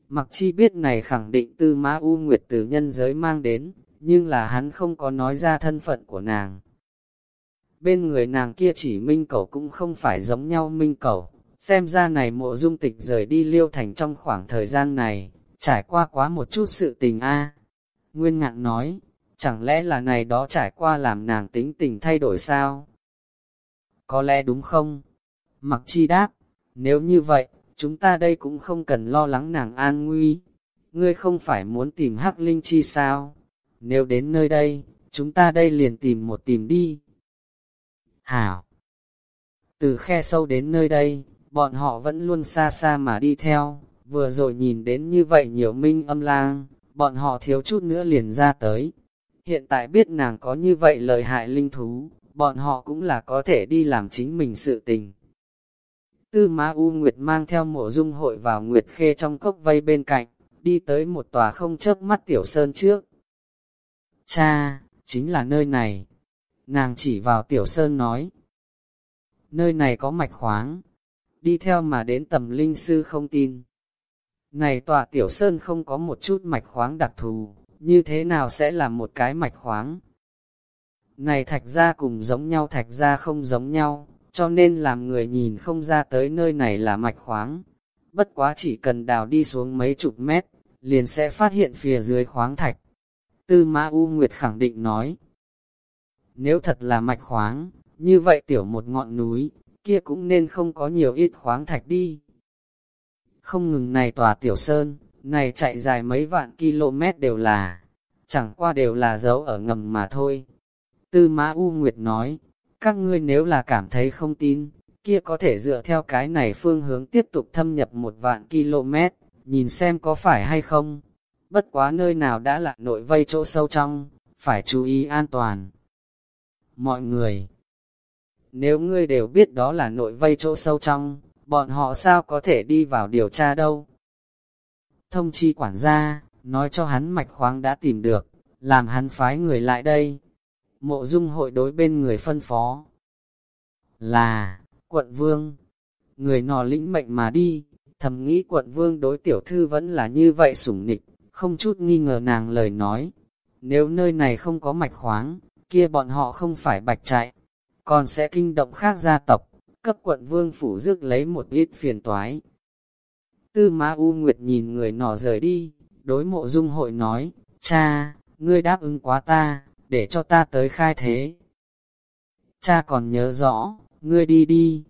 Mặc chi biết này khẳng định tư mã U Nguyệt từ nhân giới mang đến, nhưng là hắn không có nói ra thân phận của nàng. Bên người nàng kia chỉ minh cầu cũng không phải giống nhau minh cầu, xem ra này mộ dung tịch rời đi liêu thành trong khoảng thời gian này, trải qua quá một chút sự tình a Nguyên ngạn nói, chẳng lẽ là này đó trải qua làm nàng tính tình thay đổi sao? Có lẽ đúng không? Mặc chi đáp, nếu như vậy, chúng ta đây cũng không cần lo lắng nàng an nguy. Ngươi không phải muốn tìm hắc linh chi sao? Nếu đến nơi đây, chúng ta đây liền tìm một tìm đi. Hảo! Từ khe sâu đến nơi đây, bọn họ vẫn luôn xa xa mà đi theo, vừa rồi nhìn đến như vậy nhiều minh âm lang, bọn họ thiếu chút nữa liền ra tới. Hiện tại biết nàng có như vậy lợi hại linh thú, bọn họ cũng là có thể đi làm chính mình sự tình. Tư Ma U Nguyệt mang theo mộ dung hội vào Nguyệt Khê trong cốc vây bên cạnh, đi tới một tòa không chớp mắt tiểu sơn trước. Cha, chính là nơi này. Nàng chỉ vào tiểu sơn nói. Nơi này có mạch khoáng. Đi theo mà đến tầm linh sư không tin. Này tòa tiểu sơn không có một chút mạch khoáng đặc thù, như thế nào sẽ là một cái mạch khoáng? Này thạch ra cùng giống nhau thạch ra không giống nhau, cho nên làm người nhìn không ra tới nơi này là mạch khoáng. Bất quá chỉ cần đào đi xuống mấy chục mét, liền sẽ phát hiện phía dưới khoáng thạch. Tư Ma U Nguyệt khẳng định nói. Nếu thật là mạch khoáng, như vậy tiểu một ngọn núi, kia cũng nên không có nhiều ít khoáng thạch đi. Không ngừng này tòa tiểu sơn, này chạy dài mấy vạn km đều là, chẳng qua đều là dấu ở ngầm mà thôi. Tư Ma U Nguyệt nói, các ngươi nếu là cảm thấy không tin, kia có thể dựa theo cái này phương hướng tiếp tục thâm nhập một vạn km, nhìn xem có phải hay không. Bất quá nơi nào đã là nội vây chỗ sâu trong, phải chú ý an toàn. Mọi người, nếu ngươi đều biết đó là nội vây chỗ sâu trong, bọn họ sao có thể đi vào điều tra đâu. Thông chi quản gia, nói cho hắn mạch khoáng đã tìm được, làm hắn phái người lại đây. Mộ dung hội đối bên người phân phó. Là, quận vương, người nọ lĩnh mệnh mà đi, thầm nghĩ quận vương đối tiểu thư vẫn là như vậy sủng nịch, không chút nghi ngờ nàng lời nói. Nếu nơi này không có mạch khoáng, kia bọn họ không phải bạch chạy, còn sẽ kinh động khác gia tộc, cấp quận vương phủ rước lấy một ít phiền toái. Tư Ma U Nguyệt nhìn người nọ rời đi, đối mộ dung hội nói, cha, ngươi đáp ứng quá ta, để cho ta tới khai thế. Cha còn nhớ rõ, ngươi đi đi.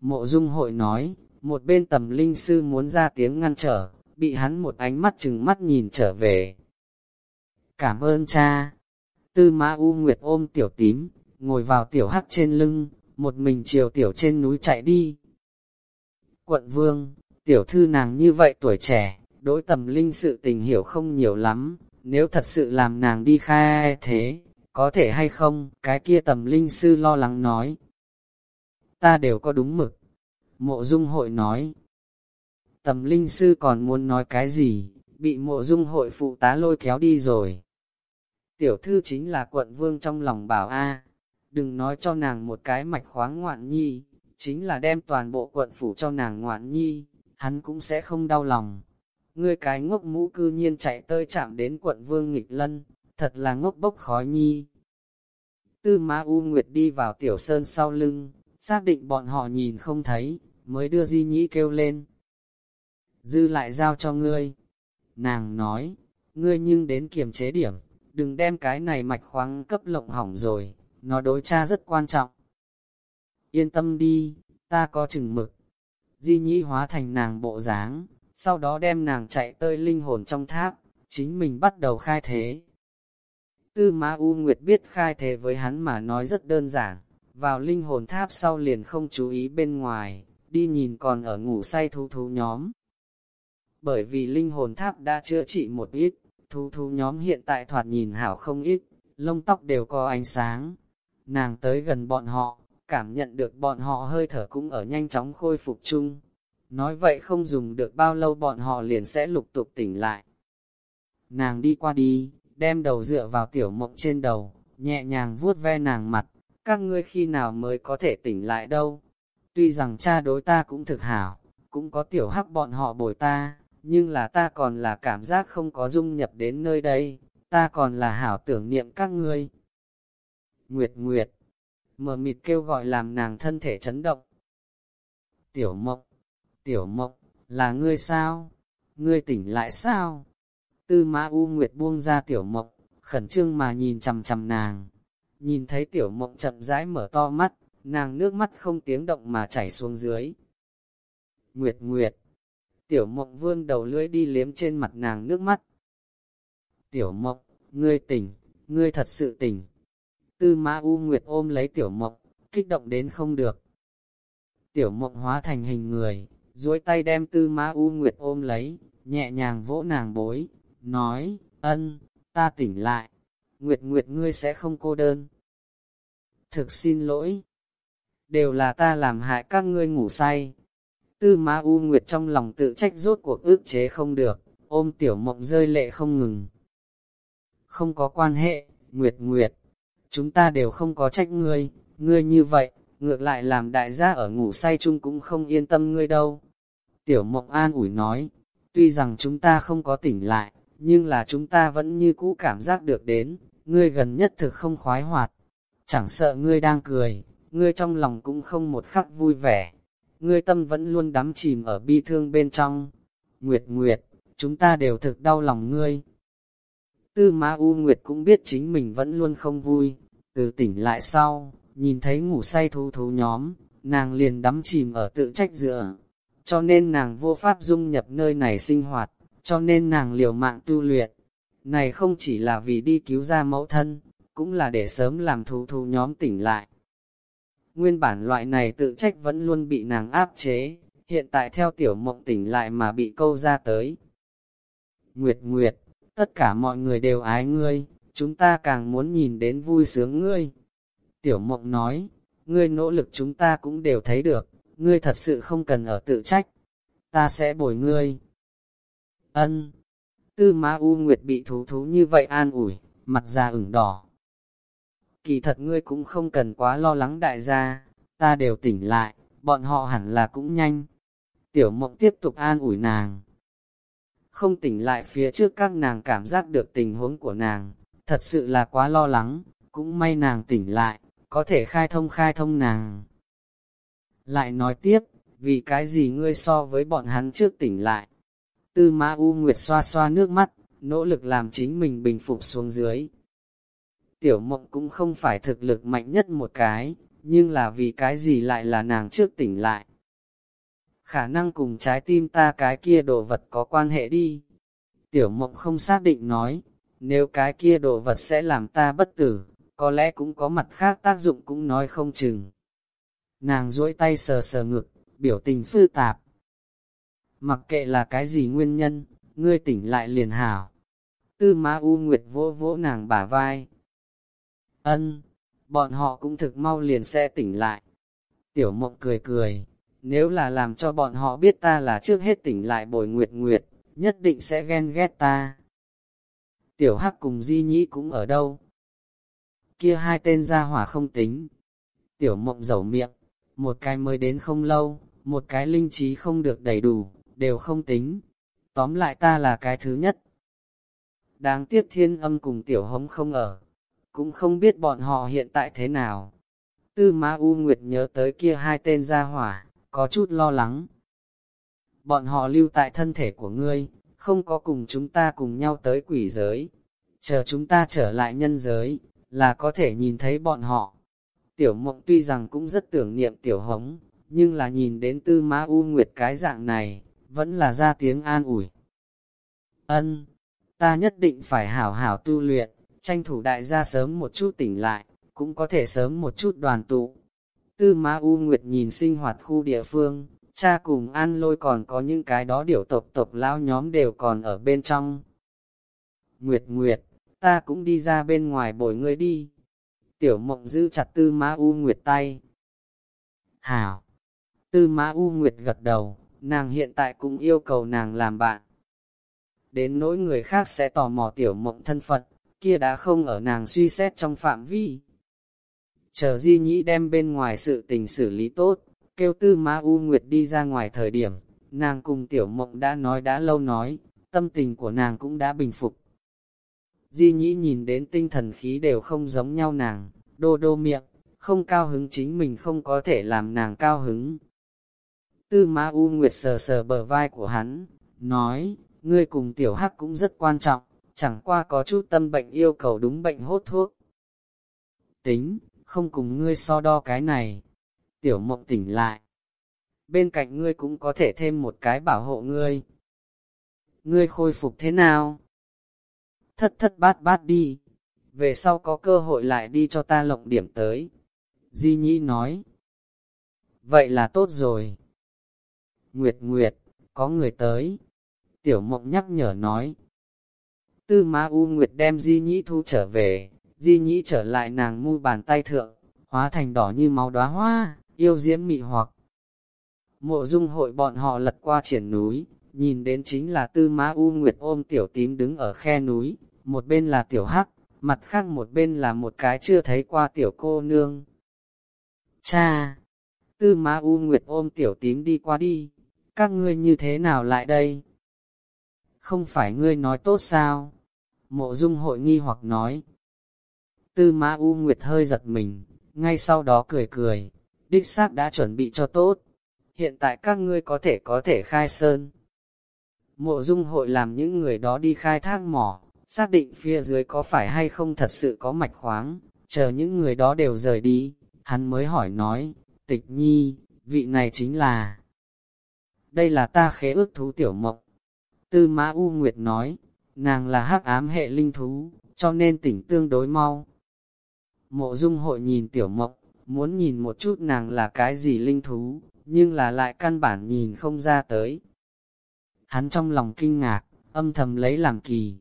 Mộ dung hội nói, một bên tầm linh sư muốn ra tiếng ngăn trở, bị hắn một ánh mắt chừng mắt nhìn trở về. Cảm ơn cha. Tư Mã U Nguyệt ôm tiểu tím, ngồi vào tiểu hắc trên lưng, một mình chiều tiểu trên núi chạy đi. Quận Vương, tiểu thư nàng như vậy tuổi trẻ, đối tầm linh sự tình hiểu không nhiều lắm, nếu thật sự làm nàng đi khai thế, có thể hay không, cái kia tầm linh sư lo lắng nói. Ta đều có đúng mực. Mộ dung hội nói. Tầm linh sư còn muốn nói cái gì, bị mộ dung hội phụ tá lôi kéo đi rồi. Tiểu thư chính là quận vương trong lòng bảo A, đừng nói cho nàng một cái mạch khoáng ngoạn nhi, chính là đem toàn bộ quận phủ cho nàng ngoạn nhi, hắn cũng sẽ không đau lòng. Ngươi cái ngốc mũ cư nhiên chạy tơi chạm đến quận vương nghịch lân, thật là ngốc bốc khói nhi. Tư Ma U Nguyệt đi vào tiểu sơn sau lưng, xác định bọn họ nhìn không thấy, mới đưa di nhĩ kêu lên. Dư lại giao cho ngươi. Nàng nói, ngươi nhưng đến kiềm chế điểm, đừng đem cái này mạch khoáng cấp lộng hỏng rồi, nó đối cha rất quan trọng. Yên tâm đi, ta có chừng mực. Di nhĩ hóa thành nàng bộ dáng, sau đó đem nàng chạy tới linh hồn trong tháp, chính mình bắt đầu khai thế. Tư Ma U Nguyệt biết khai thế với hắn mà nói rất đơn giản, vào linh hồn tháp sau liền không chú ý bên ngoài, đi nhìn còn ở ngủ say thú thú nhóm. Bởi vì linh hồn tháp đã chữa trị một ít, thú thú nhóm hiện tại thoạt nhìn hảo không ít, lông tóc đều có ánh sáng. Nàng tới gần bọn họ, cảm nhận được bọn họ hơi thở cũng ở nhanh chóng khôi phục chung. Nói vậy không dùng được bao lâu bọn họ liền sẽ lục tục tỉnh lại. Nàng đi qua đi, đem đầu dựa vào tiểu mộng trên đầu, nhẹ nhàng vuốt ve nàng mặt, các ngươi khi nào mới có thể tỉnh lại đâu. Tuy rằng cha đối ta cũng thực hảo, cũng có tiểu hắc bọn họ bồi ta, nhưng là ta còn là cảm giác không có dung nhập đến nơi đây, ta còn là hảo tưởng niệm các ngươi. Nguyệt Nguyệt, mờ mịt kêu gọi làm nàng thân thể chấn động. Tiểu Mộc, tiểu Mộc, là ngươi sao? Ngươi tỉnh lại sao? Tư mã U Nguyệt buông ra tiểu Mộc, khẩn trương mà nhìn chằm chằm nàng. Nhìn thấy tiểu Mộc chậm rãi mở to mắt, nàng nước mắt không tiếng động mà chảy xuống dưới. Nguyệt Nguyệt, tiểu mộng vươn đầu lưỡi đi liếm trên mặt nàng nước mắt. Tiểu mộng, ngươi tỉnh, ngươi thật sự tỉnh. Tư Ma U Nguyệt ôm lấy tiểu mộng, kích động đến không được. Tiểu mộng hóa thành hình người, duỗi tay đem tư Ma U Nguyệt ôm lấy, nhẹ nhàng vỗ nàng bối, nói, ân, ta tỉnh lại, Nguyệt Nguyệt ngươi sẽ không cô đơn. Thực xin lỗi, đều là ta làm hại các ngươi ngủ say. Tư Ma U Nguyệt trong lòng tự trách rốt cuộc ước chế không được, ôm tiểu mộng rơi lệ không ngừng. Không có quan hệ, Nguyệt Nguyệt, chúng ta đều không có trách ngươi, ngươi như vậy, ngược lại làm đại gia ở ngủ say chung cũng không yên tâm ngươi đâu. Tiểu mộng an ủi nói, tuy rằng chúng ta không có tỉnh lại, nhưng là chúng ta vẫn như cũ cảm giác được đến, ngươi gần nhất thực không khoái hoạt. Chẳng sợ ngươi đang cười, ngươi trong lòng cũng không một khắc vui vẻ. Ngươi tâm vẫn luôn đắm chìm ở bi thương bên trong. Nguyệt Nguyệt, chúng ta đều thực đau lòng ngươi. Tư Ma U Nguyệt cũng biết chính mình vẫn luôn không vui, từ tỉnh lại sau, nhìn thấy ngủ say thú thú nhóm, nàng liền đắm chìm ở tự trách giữa, cho nên nàng vô pháp dung nhập nơi này sinh hoạt, cho nên nàng liều mạng tu luyện. Này không chỉ là vì đi cứu ra mẫu thân, cũng là để sớm làm thú thú nhóm tỉnh lại. Nguyên bản loại này tự trách vẫn luôn bị nàng áp chế, hiện tại theo tiểu mộng tỉnh lại mà bị câu ra tới. Nguyệt Nguyệt, tất cả mọi người đều ái ngươi, chúng ta càng muốn nhìn đến vui sướng ngươi. Tiểu mộng nói, ngươi nỗ lực chúng ta cũng đều thấy được, ngươi thật sự không cần ở tự trách, ta sẽ bồi ngươi. Ân, tư ma U Nguyệt bị thú thú như vậy an ủi, mặt da ửng đỏ. Kỳ thật ngươi cũng không cần quá lo lắng đại gia, ta đều tỉnh lại, bọn họ hẳn là cũng nhanh. Tiểu mộng tiếp tục an ủi nàng. Không tỉnh lại phía trước các nàng cảm giác được tình huống của nàng, thật sự là quá lo lắng, cũng may nàng tỉnh lại, có thể khai thông khai thông nàng. Lại nói tiếp, vì cái gì ngươi so với bọn hắn trước tỉnh lại. Tư Ma U Nguyệt xoa xoa nước mắt, nỗ lực làm chính mình bình phục xuống dưới. Tiểu mộng cũng không phải thực lực mạnh nhất một cái, nhưng là vì cái gì lại là nàng trước tỉnh lại. Khả năng cùng trái tim ta cái kia đồ vật có quan hệ đi. Tiểu mộng không xác định nói, nếu cái kia đồ vật sẽ làm ta bất tử, có lẽ cũng có mặt khác tác dụng cũng nói không chừng. Nàng duỗi tay sờ sờ ngực, biểu tình phư tạp. Mặc kệ là cái gì nguyên nhân, ngươi tỉnh lại liền hảo. Tư Ma U Nguyệt vỗ vỗ nàng bả vai. Ân, bọn họ cũng thực mau liền sẽ tỉnh lại. Tiểu mộng cười cười, nếu là làm cho bọn họ biết ta là trước hết tỉnh lại bồi nguyệt nguyệt, nhất định sẽ ghen ghét ta. Tiểu Hắc cùng Di Nhĩ cũng ở đâu? Kia hai tên ra hỏa không tính. Tiểu mộng dầu miệng, một cái mới đến không lâu, một cái linh trí không được đầy đủ, đều không tính. Tóm lại ta là cái thứ nhất. Đáng tiếc thiên âm cùng tiểu hống không ở, cũng không biết bọn họ hiện tại thế nào. Tư Ma U Nguyệt nhớ tới kia hai tên gia hỏa, có chút lo lắng. Bọn họ lưu tại thân thể của ngươi, không có cùng chúng ta cùng nhau tới quỷ giới. Chờ chúng ta trở lại nhân giới, là có thể nhìn thấy bọn họ. Tiểu mộng tuy rằng cũng rất tưởng niệm tiểu hống, nhưng là nhìn đến tư Ma U Nguyệt cái dạng này, vẫn là ra tiếng an ủi. Ân, ta nhất định phải hảo hảo tu luyện, tranh thủ đại gia sớm một chút tỉnh lại, cũng có thể sớm một chút đoàn tụ. Tư Ma U Nguyệt nhìn sinh hoạt khu địa phương, cha cùng an lôi còn có những cái đó điểu tộc tộc lão nhóm đều còn ở bên trong. Nguyệt Nguyệt, ta cũng đi ra bên ngoài bồi ngươi đi. Tiểu mộng giữ chặt tư Ma U Nguyệt tay. Hảo! Tư Ma U Nguyệt gật đầu, nàng hiện tại cũng yêu cầu nàng làm bạn. Đến nỗi người khác sẽ tò mò tiểu mộng thân phận, kia đã không ở nàng suy xét trong phạm vi. Chờ Di Nhĩ đem bên ngoài sự tình xử lý tốt, kêu tư Ma U Nguyệt đi ra ngoài thời điểm, nàng cùng tiểu mộng đã nói đã lâu nói, tâm tình của nàng cũng đã bình phục. Di Nhĩ nhìn đến tinh thần khí đều không giống nhau nàng, đô đô miệng, không cao hứng chính mình không có thể làm nàng cao hứng. Tư Ma U Nguyệt sờ sờ bờ vai của hắn, nói, ngươi cùng tiểu hắc cũng rất quan trọng, chẳng qua có chút tâm bệnh yêu cầu đúng bệnh hốt thuốc. Tính, không cùng ngươi so đo cái này. Tiểu mộng tỉnh lại. Bên cạnh ngươi cũng có thể thêm một cái bảo hộ ngươi. Ngươi khôi phục thế nào? Thất thất bát bát đi. Về sau có cơ hội lại đi cho ta lộng điểm tới. Di Nhĩ nói. Vậy là tốt rồi. Nguyệt Nguyệt, có người tới. Tiểu mộng nhắc nhở nói. Tư Ma U Nguyệt đem Di Nhĩ thu trở về, Di Nhĩ trở lại nàng mu bàn tay thượng, hóa thành đỏ như máu đóa hoa, yêu diễm mị hoặc. Mộ dung hội bọn họ lật qua triển núi, nhìn đến chính là Tư Ma U Nguyệt ôm tiểu tím đứng ở khe núi, một bên là tiểu hắc, mặt khác một bên là một cái chưa thấy qua tiểu cô nương. Cha! Tư Ma U Nguyệt ôm tiểu tím đi qua đi, các ngươi như thế nào lại đây? Không phải ngươi nói tốt sao? Mộ dung hội nghi hoặc nói. Tư Ma U Nguyệt hơi giật mình, ngay sau đó cười cười, đích xác đã chuẩn bị cho tốt. Hiện tại các ngươi có thể có thể khai sơn. Mộ dung hội làm những người đó đi khai thác mỏ, xác định phía dưới có phải hay không thật sự có mạch khoáng, chờ những người đó đều rời đi, hắn mới hỏi nói, tịch nhi, vị này chính là... Đây là ta khế ước thú tiểu mộc. Tư Mã U Nguyệt nói, nàng là hắc ám hệ linh thú, cho nên tỉnh tương đối mau. Mộ dung hội nhìn tiểu mộc muốn nhìn một chút nàng là cái gì linh thú, nhưng là lại căn bản nhìn không ra tới. Hắn trong lòng kinh ngạc, âm thầm lấy làm kỳ.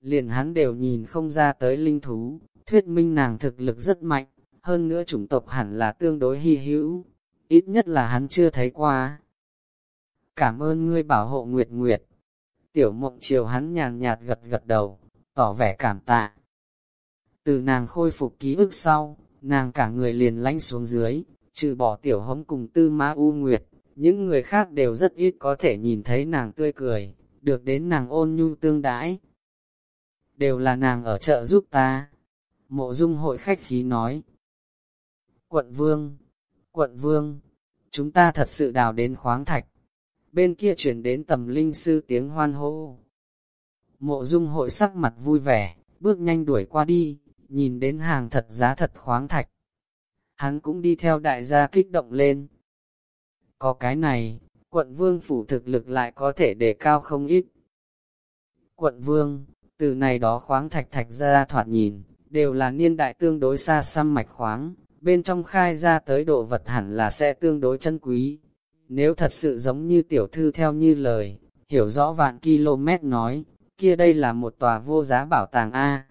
Liền hắn đều nhìn không ra tới linh thú, thuyết minh nàng thực lực rất mạnh, hơn nữa chủng tộc hẳn là tương đối hy hữu, ít nhất là hắn chưa thấy qua. Cảm ơn ngươi bảo hộ Nguyệt Nguyệt. Tiểu mộng chiều hắn nhàn nhạt gật gật đầu, tỏ vẻ cảm tạ. Từ nàng khôi phục ký ức sau, nàng cả người liền lánh xuống dưới, trừ bỏ tiểu hống cùng tư ma u nguyệt, những người khác đều rất ít có thể nhìn thấy nàng tươi cười, được đến nàng ôn nhu tương đãi. Đều là nàng ở chợ giúp ta. Mộ dung hội khách khí nói. Quận vương, quận vương, chúng ta thật sự đào đến khoáng thạch. Bên kia chuyển đến tầm linh sư tiếng hoan hô. Mộ dung hội sắc mặt vui vẻ, bước nhanh đuổi qua đi, nhìn đến hàng thật giá thật khoáng thạch. Hắn cũng đi theo đại gia kích động lên. Có cái này, quận vương phủ thực lực lại có thể đề cao không ít. Quận vương, từ này đó khoáng thạch thạch ra thoạt nhìn, đều là niên đại tương đối xa xăm mạch khoáng, bên trong khai ra tới độ vật hẳn là sẽ tương đối chân quý. Nếu thật sự giống như tiểu thư theo như lời, hiểu rõ vạn km nói, kia đây là một tòa vô giá bảo tàng A.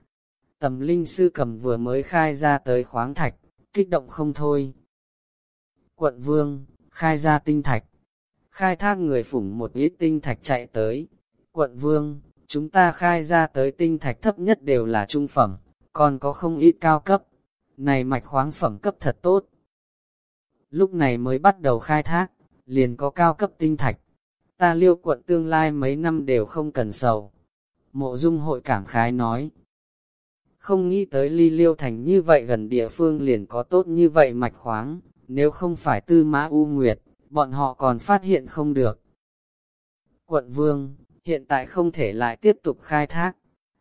Tầm linh sư cầm vừa mới khai ra tới khoáng thạch, kích động không thôi. Quận vương, khai ra tinh thạch, khai thác người phủng một ít tinh thạch chạy tới. Quận vương, chúng ta khai ra tới tinh thạch thấp nhất đều là trung phẩm, còn có không ít cao cấp. Này mạch khoáng phẩm cấp thật tốt. Lúc này mới bắt đầu khai thác, liền có cao cấp tinh thạch. Ta liêu quận tương lai mấy năm đều không cần sầu. Mộ dung hội cảm khái nói. Không nghĩ tới ly liêu thành như vậy gần địa phương liền có tốt như vậy mạch khoáng, nếu không phải tư mã u nguyệt, bọn họ còn phát hiện không được. Quận vương, hiện tại không thể lại tiếp tục khai thác.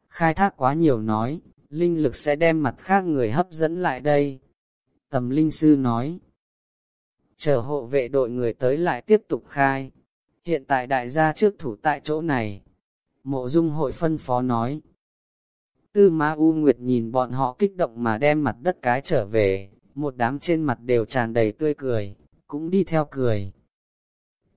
Khai thác quá nhiều nói, linh lực sẽ đem mặt khác người hấp dẫn lại đây. Tầm linh sư nói, chờ hộ vệ đội người tới lại tiếp tục khai. Hiện tại đại gia trước thủ tại chỗ này. Mộ dung hội phân phó nói. Tư Ma U Nguyệt nhìn bọn họ kích động mà đem mặt đất cái trở về, một đám trên mặt đều tràn đầy tươi cười, cũng đi theo cười.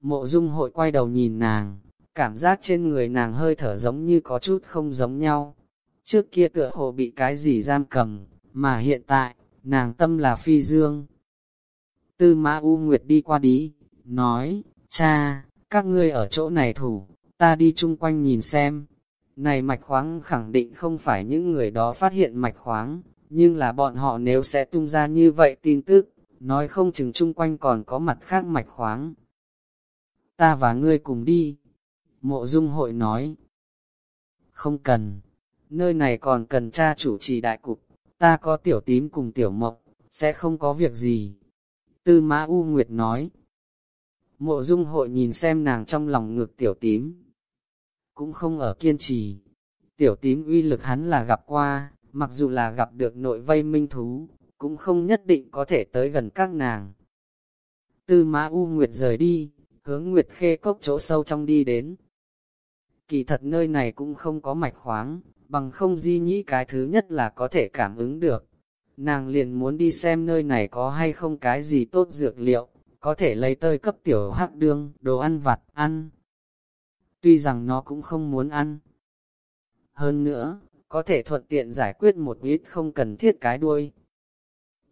Mộ dung hội quay đầu nhìn nàng, cảm giác trên người nàng hơi thở giống như có chút không giống nhau. Trước kia tựa hồ bị cái gì giam cầm, mà hiện tại, nàng tâm là phi dương. Tư Mã U Nguyệt đi qua đi, nói, cha, các ngươi ở chỗ này thủ, ta đi chung quanh nhìn xem. Này mạch khoáng khẳng định không phải những người đó phát hiện mạch khoáng, nhưng là bọn họ nếu sẽ tung ra như vậy tin tức, nói không chừng chung quanh còn có mặt khác mạch khoáng. Ta và ngươi cùng đi. Mộ dung hội nói. Không cần. Nơi này còn cần cha chủ trì đại cục. Ta có tiểu tím cùng tiểu Mộc sẽ không có việc gì. Tư Mã U Nguyệt nói. Mộ dung hội nhìn xem nàng trong lòng ngược tiểu tím. Cũng không ở kiên trì. Tiểu tím uy lực hắn là gặp qua, mặc dù là gặp được nội vây minh thú, cũng không nhất định có thể tới gần các nàng. Tư Mã U Nguyệt rời đi, hướng Nguyệt Khê cốc chỗ sâu trong đi đến. Kỳ thật nơi này cũng không có mạch khoáng, bằng không di nhĩ cái thứ nhất là có thể cảm ứng được. Nàng liền muốn đi xem nơi này có hay không cái gì tốt dược liệu, có thể lấy tơi cấp tiểu hắc đương, đồ ăn vặt, ăn. Tuy rằng nó cũng không muốn ăn. Hơn nữa, có thể thuận tiện giải quyết một ít không cần thiết cái đuôi.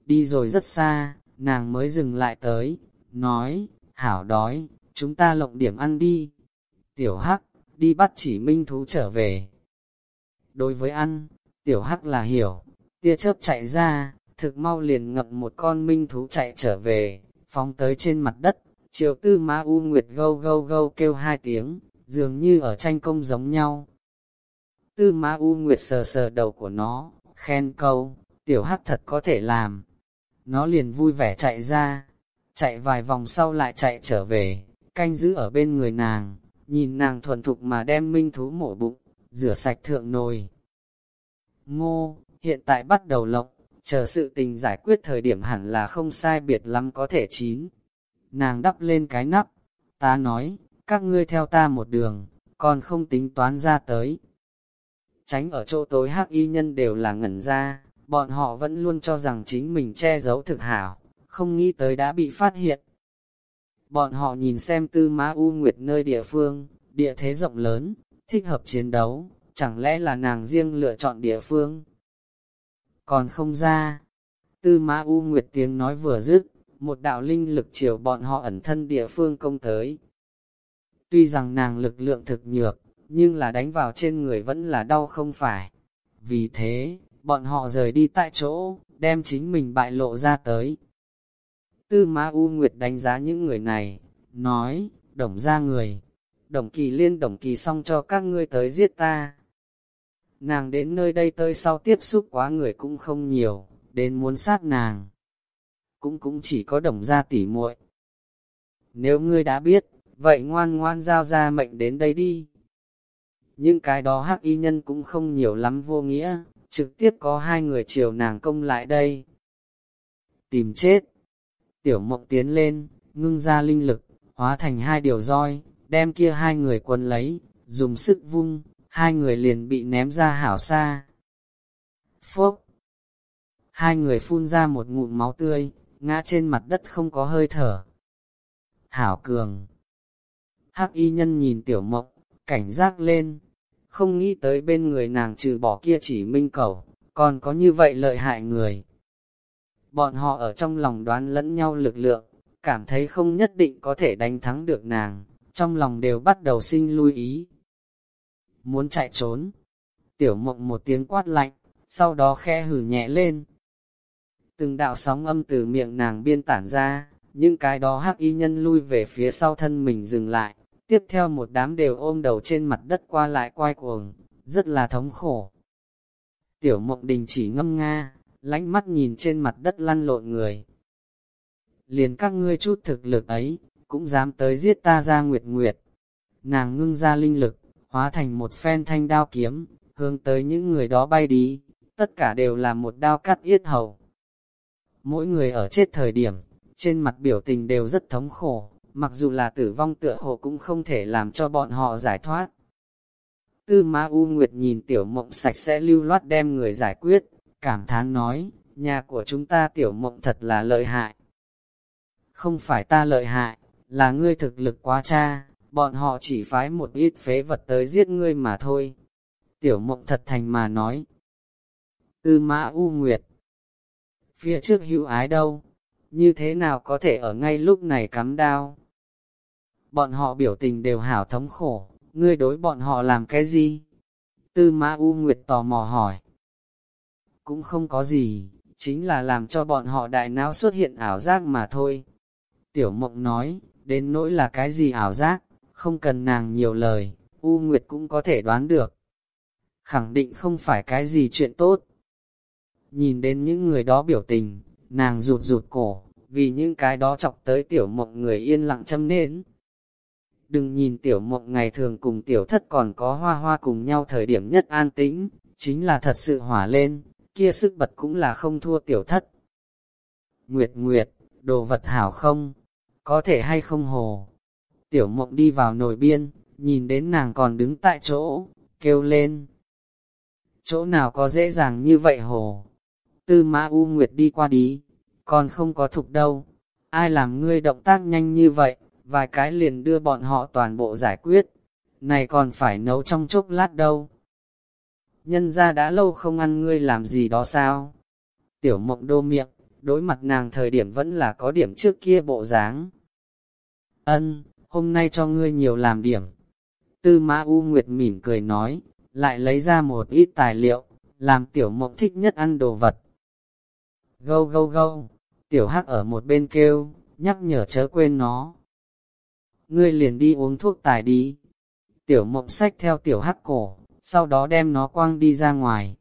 Đi rồi rất xa, nàng mới dừng lại tới, nói, hảo đói, chúng ta lộng điểm ăn đi. Tiểu Hắc, đi bắt chỉ minh thú trở về. Đối với ăn, Tiểu Hắc là hiểu, tia chớp chạy ra, thực mau liền ngập một con minh thú chạy trở về, phóng tới trên mặt đất, triều tư ma u nguyệt gâu gâu gâu kêu hai tiếng, dường như ở tranh công giống nhau. Tư Ma U Nguyệt sờ sờ đầu của nó, khen câu, tiểu hắc thật có thể làm. Nó liền vui vẻ chạy ra, chạy vài vòng sau lại chạy trở về, canh giữ ở bên người nàng, nhìn nàng thuần thục mà đem minh thú mổ bụng, rửa sạch thượng nồi, Ngô, hiện tại bắt đầu lộng, chờ sự tình giải quyết thời điểm hẳn là không sai biệt lắm có thể chín. Nàng đắp lên cái nắp, ta nói, các ngươi theo ta một đường, còn không tính toán ra tới. Tránh ở chỗ tối hắc y nhân đều là ngẩn ra, bọn họ vẫn luôn cho rằng chính mình che giấu thực hảo, không nghĩ tới đã bị phát hiện. Bọn họ nhìn xem tư má U Nguyệt nơi địa phương, địa thế rộng lớn, thích hợp chiến đấu, chẳng lẽ là nàng riêng lựa chọn địa phương? Còn không ra, tư mã U Nguyệt tiếng nói vừa dứt, một đạo linh lực chiều bọn họ ẩn thân địa phương công tới. Tuy rằng nàng lực lượng thực nhược, nhưng là đánh vào trên người vẫn là đau không phải. Vì thế, bọn họ rời đi tại chỗ, đem chính mình bại lộ ra tới. Tư Ma U Nguyệt đánh giá những người này, nói, đồng ra người, đồng kỳ liên đồng kỳ xong cho các ngươi tới giết ta. Nàng đến nơi đây tới sau tiếp xúc quá người cũng không nhiều, đến muốn sát nàng. Cũng cũng chỉ có đồng gia tỉ muội. Nếu ngươi đã biết, vậy ngoan ngoan giao ra mệnh đến đây đi. Nhưng cái đó hắc y nhân cũng không nhiều lắm vô nghĩa, trực tiếp có hai người chiều nàng công lại đây. Tìm chết. Tiểu mộng tiến lên, ngưng ra linh lực, hóa thành hai điều roi, đem kia hai người quân lấy, dùng sức vung, hai người liền bị ném ra hảo xa. Phốc! Hai người phun ra một ngụm máu tươi, ngã trên mặt đất không có hơi thở. Hảo cường! Hắc y nhân nhìn tiểu mộng, cảnh giác lên, không nghĩ tới bên người nàng trừ bỏ kia chỉ minh cầu, còn có như vậy lợi hại người. Bọn họ ở trong lòng đoán lẫn nhau lực lượng, cảm thấy không nhất định có thể đánh thắng được nàng, trong lòng đều bắt đầu sinh lui ý. Muốn chạy trốn, tiểu mộng một tiếng quát lạnh, sau đó khe hử nhẹ lên. Từng đạo sóng âm từ miệng nàng biên tản ra, những cái đó hắc y nhân lui về phía sau thân mình dừng lại, tiếp theo một đám đều ôm đầu trên mặt đất qua lại quay cuồng, rất là thống khổ. Tiểu mộng đình chỉ ngâm nga, lánh mắt nhìn trên mặt đất lăn lộn người. Liền các ngươi chút thực lực ấy, cũng dám tới giết ta ra nguyệt nguyệt. Nàng ngưng ra linh lực, hóa thành một phen thanh đao kiếm, hướng tới những người đó bay đi, tất cả đều là một đao cắt yết hầu. Mỗi người ở chết thời điểm, trên mặt biểu tình đều rất thống khổ, mặc dù là tử vong tựa hồ cũng không thể làm cho bọn họ giải thoát. Tư Ma U Nguyệt nhìn tiểu mộng sạch sẽ lưu loát đem người giải quyết, cảm thán nói, nhà của chúng ta tiểu mộng thật là lợi hại. Không phải ta lợi hại, là ngươi thực lực quá cha, bọn họ chỉ phái một ít phế vật tới giết ngươi mà thôi. Tiểu mộng thật thành mà nói. Tư Mã U Nguyệt Phía trước hữu ái đâu? Như thế nào có thể ở ngay lúc này cắm đao? bọn họ biểu tình đều hảo thống khổ, ngươi đối bọn họ làm cái gì? Tư Mã U Nguyệt tò mò hỏi. Cũng không có gì, chính là làm cho bọn họ đại não xuất hiện ảo giác mà thôi. Tiểu mộng nói, đến nỗi là cái gì ảo giác, không cần nàng nhiều lời, U Nguyệt cũng có thể đoán được. Khẳng định không phải cái gì chuyện tốt. Nhìn đến những người đó biểu tình, nàng rụt rụt cổ, vì những cái đó chọc tới tiểu mộng người yên lặng châm nến. Đừng nhìn tiểu mộng ngày thường cùng tiểu thất còn có hoa hoa cùng nhau thời điểm nhất an tĩnh, chính là thật sự hỏa lên, kia sức bật cũng là không thua tiểu thất. Nguyệt Nguyệt, đồ vật hảo không? Có thể hay không hồ? Tiểu mộng đi vào nồi biên, nhìn đến nàng còn đứng tại chỗ, kêu lên. Chỗ nào có dễ dàng như vậy hồ? Tư mã U Nguyệt đi qua đi, còn không có thục đâu. Ai làm ngươi động tác nhanh như vậy? vài cái liền đưa bọn họ toàn bộ giải quyết. Này còn phải nấu trong chốc lát đâu. Nhân ra đã lâu không ăn ngươi làm gì đó sao? Tiểu mộng đô miệng, đối mặt nàng thời điểm vẫn là có điểm trước kia bộ dáng. Ân, hôm nay cho ngươi nhiều làm điểm. Tư Mã U Nguyệt mỉm cười nói, lại lấy ra một ít tài liệu, làm tiểu mộng thích nhất ăn đồ vật. Gâu gâu gâu, tiểu hắc ở một bên kêu, nhắc nhở chớ quên nó ngươi liền đi uống thuốc tài đi. Tiểu mộng sách theo tiểu hắc cổ, sau đó đem nó quăng đi ra ngoài.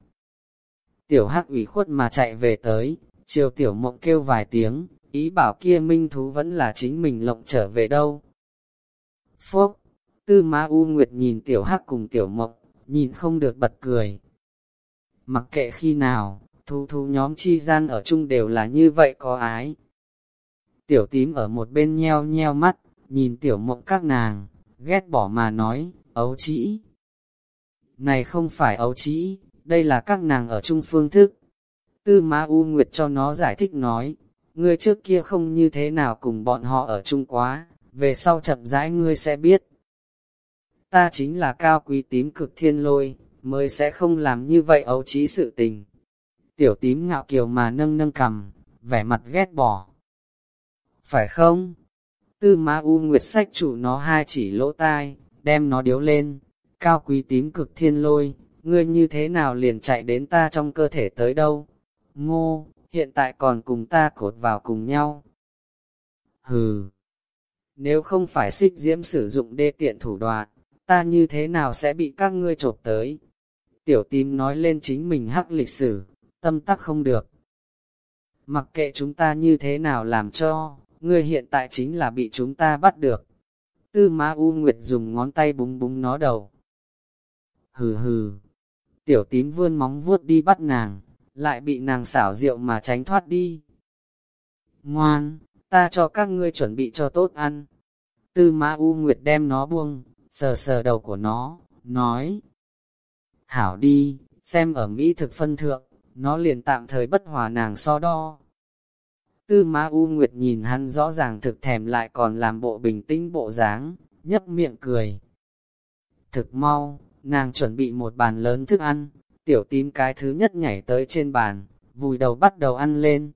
Tiểu hắc ủy khuất mà chạy về tới, chiều tiểu mộng kêu vài tiếng, ý bảo kia minh thú vẫn là chính mình lộng trở về đâu. Phốc, tư ma u nguyệt nhìn tiểu hắc cùng tiểu Mộc, nhìn không được bật cười. mặc kệ khi nào, thu thu nhóm chi gian ở chung đều là như vậy có ái. Tiểu tím ở một bên nheo nheo mắt, nhìn tiểu mộng các nàng, ghét bỏ mà nói, ấu trĩ. Này không phải ấu trĩ, đây là các nàng ở chung phương thức. Tư Ma U Nguyệt cho nó giải thích nói, ngươi trước kia không như thế nào cùng bọn họ ở chung quá, về sau chậm rãi ngươi sẽ biết. Ta chính là cao quý tím cực thiên lôi, mới sẽ không làm như vậy ấu trí sự tình. Tiểu tím ngạo kiều mà nâng nâng cầm, vẻ mặt ghét bỏ. Phải không? Tư Ma U Nguyệt sách chủ nó hai chỉ lỗ tai, đem nó điếu lên. Cao quý tím cực thiên lôi, ngươi như thế nào liền chạy đến ta trong cơ thể tới đâu? Ngô, hiện tại còn cùng ta cột vào cùng nhau. Hừ, nếu không phải xích diễm sử dụng đê tiện thủ đoạn, ta như thế nào sẽ bị các ngươi chộp tới? Tiểu tím nói lên chính mình hắc lịch sử, tâm tắc không được. Mặc kệ chúng ta như thế nào làm cho, ngươi hiện tại chính là bị chúng ta bắt được. Tư Ma U Nguyệt dùng ngón tay búng búng nó đầu. Hừ hừ. Tiểu tím vươn móng vuốt đi bắt nàng, lại bị nàng xảo rượu mà tránh thoát đi. Ngoan, ta cho các ngươi chuẩn bị cho tốt ăn. Tư Ma U Nguyệt đem nó buông, sờ sờ đầu của nó, nói. Hảo đi, xem ở Mỹ thực phân thượng, nó liền tạm thời bất hòa nàng so đo. Tư Ma U Nguyệt nhìn hắn rõ ràng thực thèm lại còn làm bộ bình tĩnh bộ dáng, nhấp miệng cười. Thực mau, nàng chuẩn bị một bàn lớn thức ăn, tiểu tím cái thứ nhất nhảy tới trên bàn, vùi đầu bắt đầu ăn lên.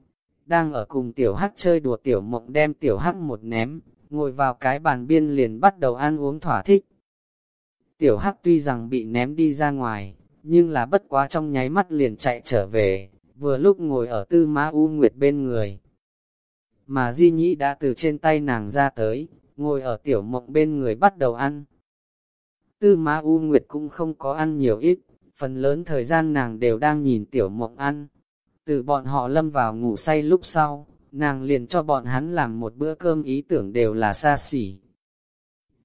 Đang ở cùng tiểu hắc chơi đùa tiểu mộng đem tiểu hắc một ném, ngồi vào cái bàn biên liền bắt đầu ăn uống thỏa thích. Tiểu hắc tuy rằng bị ném đi ra ngoài, nhưng là bất quá trong nháy mắt liền chạy trở về, vừa lúc ngồi ở tư ma u nguyệt bên người. Mà Di Nhĩ đã từ trên tay nàng ra tới, ngồi ở tiểu mộng bên người bắt đầu ăn. Tư Ma U Nguyệt cũng không có ăn nhiều ít, phần lớn thời gian nàng đều đang nhìn tiểu mộng ăn. Từ bọn họ lâm vào ngủ say lúc sau, nàng liền cho bọn hắn làm một bữa cơm ý tưởng đều là xa xỉ.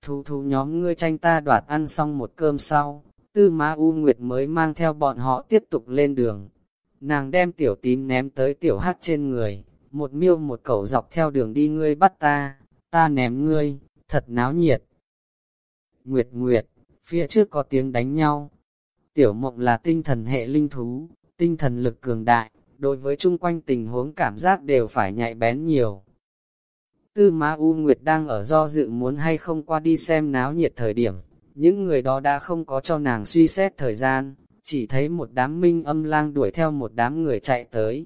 Thu thu nhóm ngươi tranh ta đoạt ăn xong một cơm sau, tư Ma U Nguyệt mới mang theo bọn họ tiếp tục lên đường. Nàng đem tiểu tím ném tới tiểu hắc trên người, một miêu một cẩu dọc theo đường đi ngươi bắt ta, ta ném ngươi, thật náo nhiệt. Nguyệt Nguyệt, phía trước có tiếng đánh nhau. Tiểu mộng là tinh thần hệ linh thú, tinh thần lực cường đại, đối với chung quanh tình huống cảm giác đều phải nhạy bén nhiều. Tư Ma U Nguyệt đang ở do dự muốn hay không qua đi xem náo nhiệt thời điểm, những người đó đã không có cho nàng suy xét thời gian, chỉ thấy một đám minh âm lang đuổi theo một đám người chạy tới.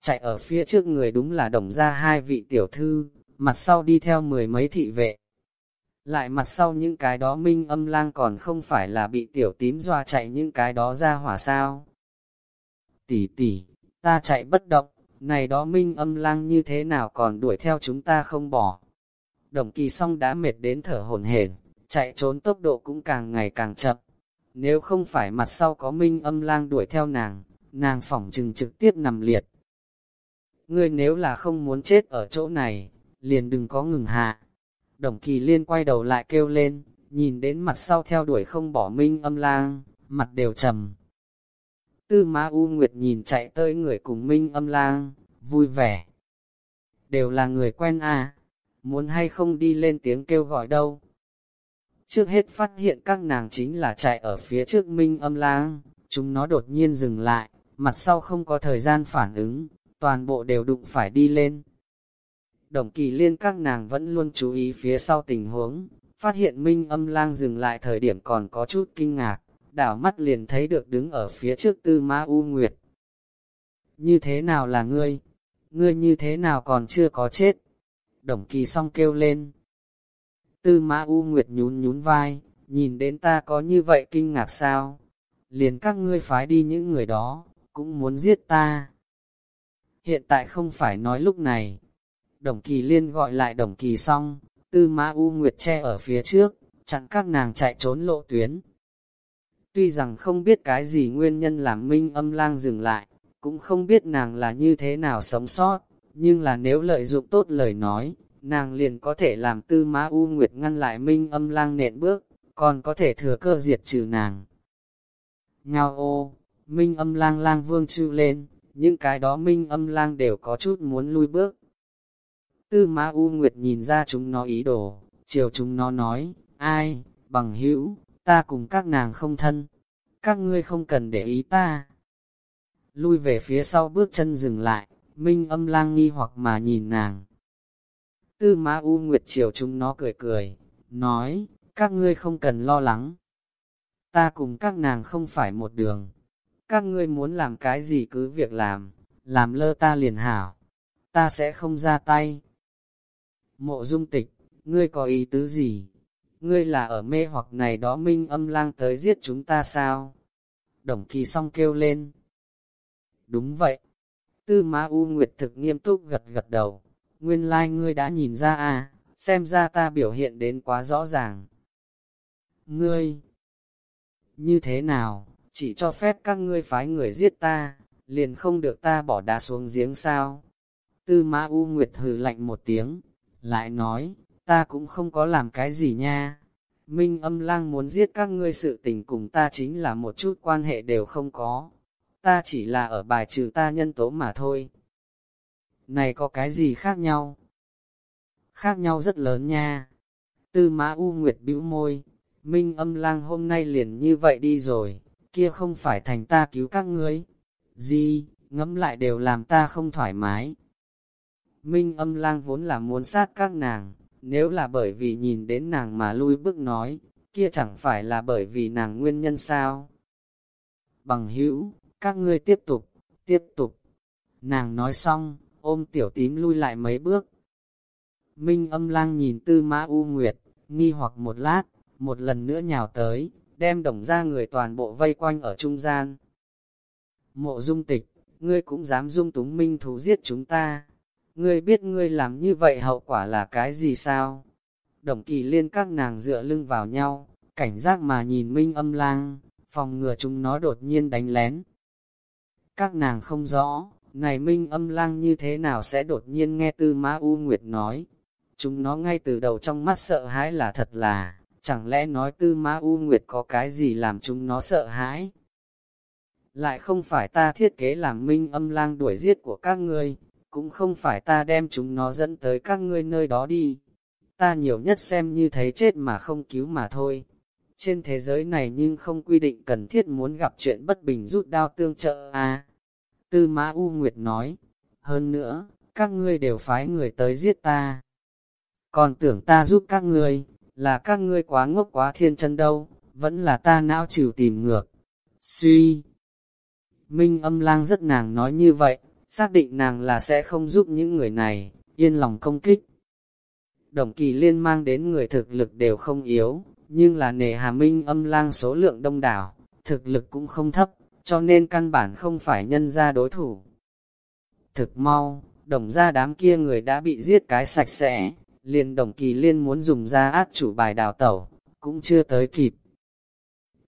Chạy ở phía trước người đúng là đồng ra hai vị tiểu thư, mặt sau đi theo mười mấy thị vệ. Lại mặt sau những cái đó minh âm lang còn không phải là bị tiểu tím doa chạy những cái đó ra hỏa sao. Tỷ tỷ, ta chạy bất động, này đó minh âm lang như thế nào còn đuổi theo chúng ta không bỏ. Đồng kỳ song đã mệt đến thở hổn hển, chạy trốn tốc độ cũng càng ngày càng chậm. Nếu không phải mặt sau có minh âm lang đuổi theo nàng, nàng phỏng chừng trực tiếp nằm liệt. Ngươi nếu là không muốn chết ở chỗ này, liền đừng có ngừng hạ. Đồng kỳ liên quay đầu lại kêu lên, nhìn đến mặt sau theo đuổi không bỏ minh âm lang, mặt đều trầm. Tư Ma U Nguyệt nhìn chạy tới người cùng minh âm lang, vui vẻ. Đều là người quen à, muốn hay không đi lên tiếng kêu gọi đâu. Trước hết phát hiện các nàng chính là chạy ở phía trước minh âm lang, chúng nó đột nhiên dừng lại, mặt sau không có thời gian phản ứng, toàn bộ đều đụng phải đi lên. Đồng kỳ liên các nàng vẫn luôn chú ý phía sau tình huống, phát hiện minh âm lang dừng lại thời điểm còn có chút kinh ngạc, đảo mắt liền thấy được đứng ở phía trước tư ma u nguyệt. Như thế nào là ngươi? Ngươi như thế nào còn chưa có chết? Đồng kỳ song kêu lên. Tư ma u nguyệt nhún nhún vai, nhìn đến ta có như vậy kinh ngạc sao? Liền các ngươi phái đi những người đó, cũng muốn giết ta. Hiện tại không phải nói lúc này, Đồng Kỳ Liên gọi lại Đồng Kỳ xong, Tư Ma U Nguyệt che ở phía trước, chặn các nàng chạy trốn lộ tuyến. Tuy rằng không biết cái gì nguyên nhân làm Minh âm lang dừng lại, cũng không biết nàng là như thế nào sống sót, nhưng là nếu lợi dụng tốt lời nói, nàng liền có thể làm Tư Ma U Nguyệt ngăn lại Minh âm lang nện bước, còn có thể thừa cơ diệt trừ nàng. Ngao ô, minh âm lang lang vương chư lên, những cái đó minh âm lang đều có chút muốn lui bước. Tư Ma U Nguyệt nhìn ra chúng nó ý đồ, chiều chúng nó nói, ai, bằng hữu, ta cùng các nàng không thân, các ngươi không cần để ý ta. Lui về phía sau bước chân dừng lại, minh âm lang nghi hoặc mà nhìn nàng. Tư Ma U Nguyệt chiều chúng nó cười cười, nói, các ngươi không cần lo lắng. Ta cùng các nàng không phải một đường. Các ngươi muốn làm cái gì cứ việc làm, làm lơ ta liền hảo. Ta sẽ không ra tay. Mộ dung tịch, ngươi có ý tứ gì? Ngươi là ở mê hoặc này đó minh âm lang tới giết chúng ta sao? Đồng kỳ song kêu lên. Đúng vậy. Tư Ma U Nguyệt thực nghiêm túc gật gật đầu. Nguyên lai like ngươi đã nhìn ra à, xem ra ta biểu hiện đến quá rõ ràng. Ngươi, như thế nào, chỉ cho phép các ngươi phái người giết ta, liền không được ta bỏ đá xuống giếng sao? Tư ma U Nguyệt hừ lạnh một tiếng, lại nói, ta cũng không có làm cái gì nha. Minh âm lang muốn giết các ngươi sự tình cùng ta chính là một chút quan hệ đều không có. Ta chỉ là ở bài trừ ta nhân tố mà thôi. Này có cái gì khác nhau? Khác nhau rất lớn nha. Tư mã U Nguyệt bĩu môi, Minh âm lang hôm nay liền như vậy đi rồi, kia không phải thành ta cứu các ngươi. Gì, ngẫm lại đều làm ta không thoải mái. Minh âm lang vốn là muốn sát các nàng, nếu là bởi vì nhìn đến nàng mà lui bước nói, kia chẳng phải là bởi vì nàng nguyên nhân sao. Bằng hữu, các ngươi tiếp tục, tiếp tục. Nàng nói xong, ôm tiểu tím lui lại mấy bước. Minh âm lang nhìn tư mã U Nguyệt, nghi hoặc một lát, một lần nữa nhào tới, đem đồng ra người toàn bộ vây quanh ở trung gian. Mộ dung tịch, ngươi cũng dám dung túng minh thú giết chúng ta. Ngươi biết ngươi làm như vậy hậu quả là cái gì sao? Đồng kỳ liên các nàng dựa lưng vào nhau, cảnh giác mà nhìn minh âm lang, phòng ngừa chúng nó đột nhiên đánh lén. Các nàng không rõ, này minh âm lang như thế nào sẽ đột nhiên nghe tư Ma U Nguyệt nói. Chúng nó ngay từ đầu trong mắt sợ hãi là thật là, Chẳng lẽ nói tư ma U Nguyệt có cái gì làm chúng nó sợ hãi? Lại không phải ta thiết kế làm minh âm lang đuổi giết của các ngươi, cũng không phải ta đem chúng nó dẫn tới các ngươi nơi đó đi. Ta nhiều nhất xem như thấy chết mà không cứu mà thôi. Trên thế giới này nhưng không quy định cần thiết muốn gặp chuyện bất bình rút đao tương trợ à. Tư Mã U Nguyệt nói, hơn nữa, các ngươi đều phái người tới giết ta. Còn tưởng ta giúp các ngươi, là các ngươi quá ngốc quá thiên chân đâu, vẫn là ta não chịu tìm ngược. Suy! Minh âm lang rất nàng nói như vậy, xác định nàng là sẽ không giúp những người này, yên lòng công kích. Đồng kỳ liên mang đến người thực lực đều không yếu, nhưng là nề hà minh âm lang số lượng đông đảo, thực lực cũng không thấp, cho nên căn bản không phải nhân ra đối thủ. Thực mau, đồng ra đám kia người đã bị giết cái sạch sẽ, liền đồng kỳ liên muốn dùng ra át chủ bài đào tẩu, cũng chưa tới kịp.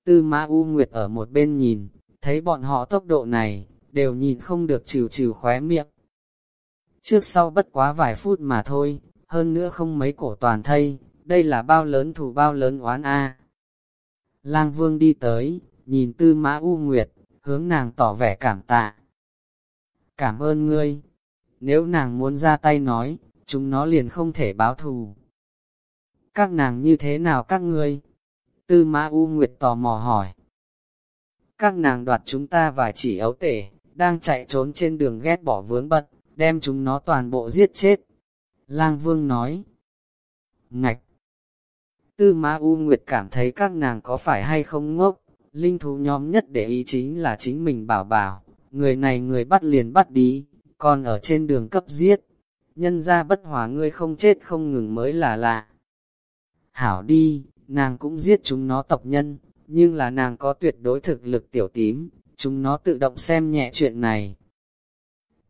Tư Ma U Nguyệt ở một bên nhìn, thấy bọn họ tốc độ này, đều nhìn không được chịu chịu khóe miệng. Trước sau bất quá vài phút mà thôi, hơn nữa không mấy cổ toàn thây, đây là bao lớn thù bao lớn oán a. Lang Vương đi tới, nhìn Tư Mã U Nguyệt, hướng nàng tỏ vẻ cảm tạ. Cảm ơn ngươi. Nếu nàng muốn ra tay nói, chúng nó liền không thể báo thù. Các nàng như thế nào các ngươi? Tư Mã U Nguyệt tò mò hỏi. Các nàng đoạt chúng ta vài chỉ ấu tể, đang chạy trốn trên đường ghét bỏ vướng bận, đem chúng nó toàn bộ giết chết. Lang Vương nói. Ngạch! Tư Ma U Nguyệt cảm thấy các nàng có phải hay không ngốc, linh thú nhóm nhất để ý chính là chính mình bảo bảo, người này người bắt liền bắt đi, còn ở trên đường cấp giết nhân ra bất hòa ngươi không chết không ngừng mới là lạ. Hảo đi, nàng cũng giết chúng nó tộc nhân, nhưng là nàng có tuyệt đối thực lực tiểu tím, chúng nó tự động xem nhẹ chuyện này.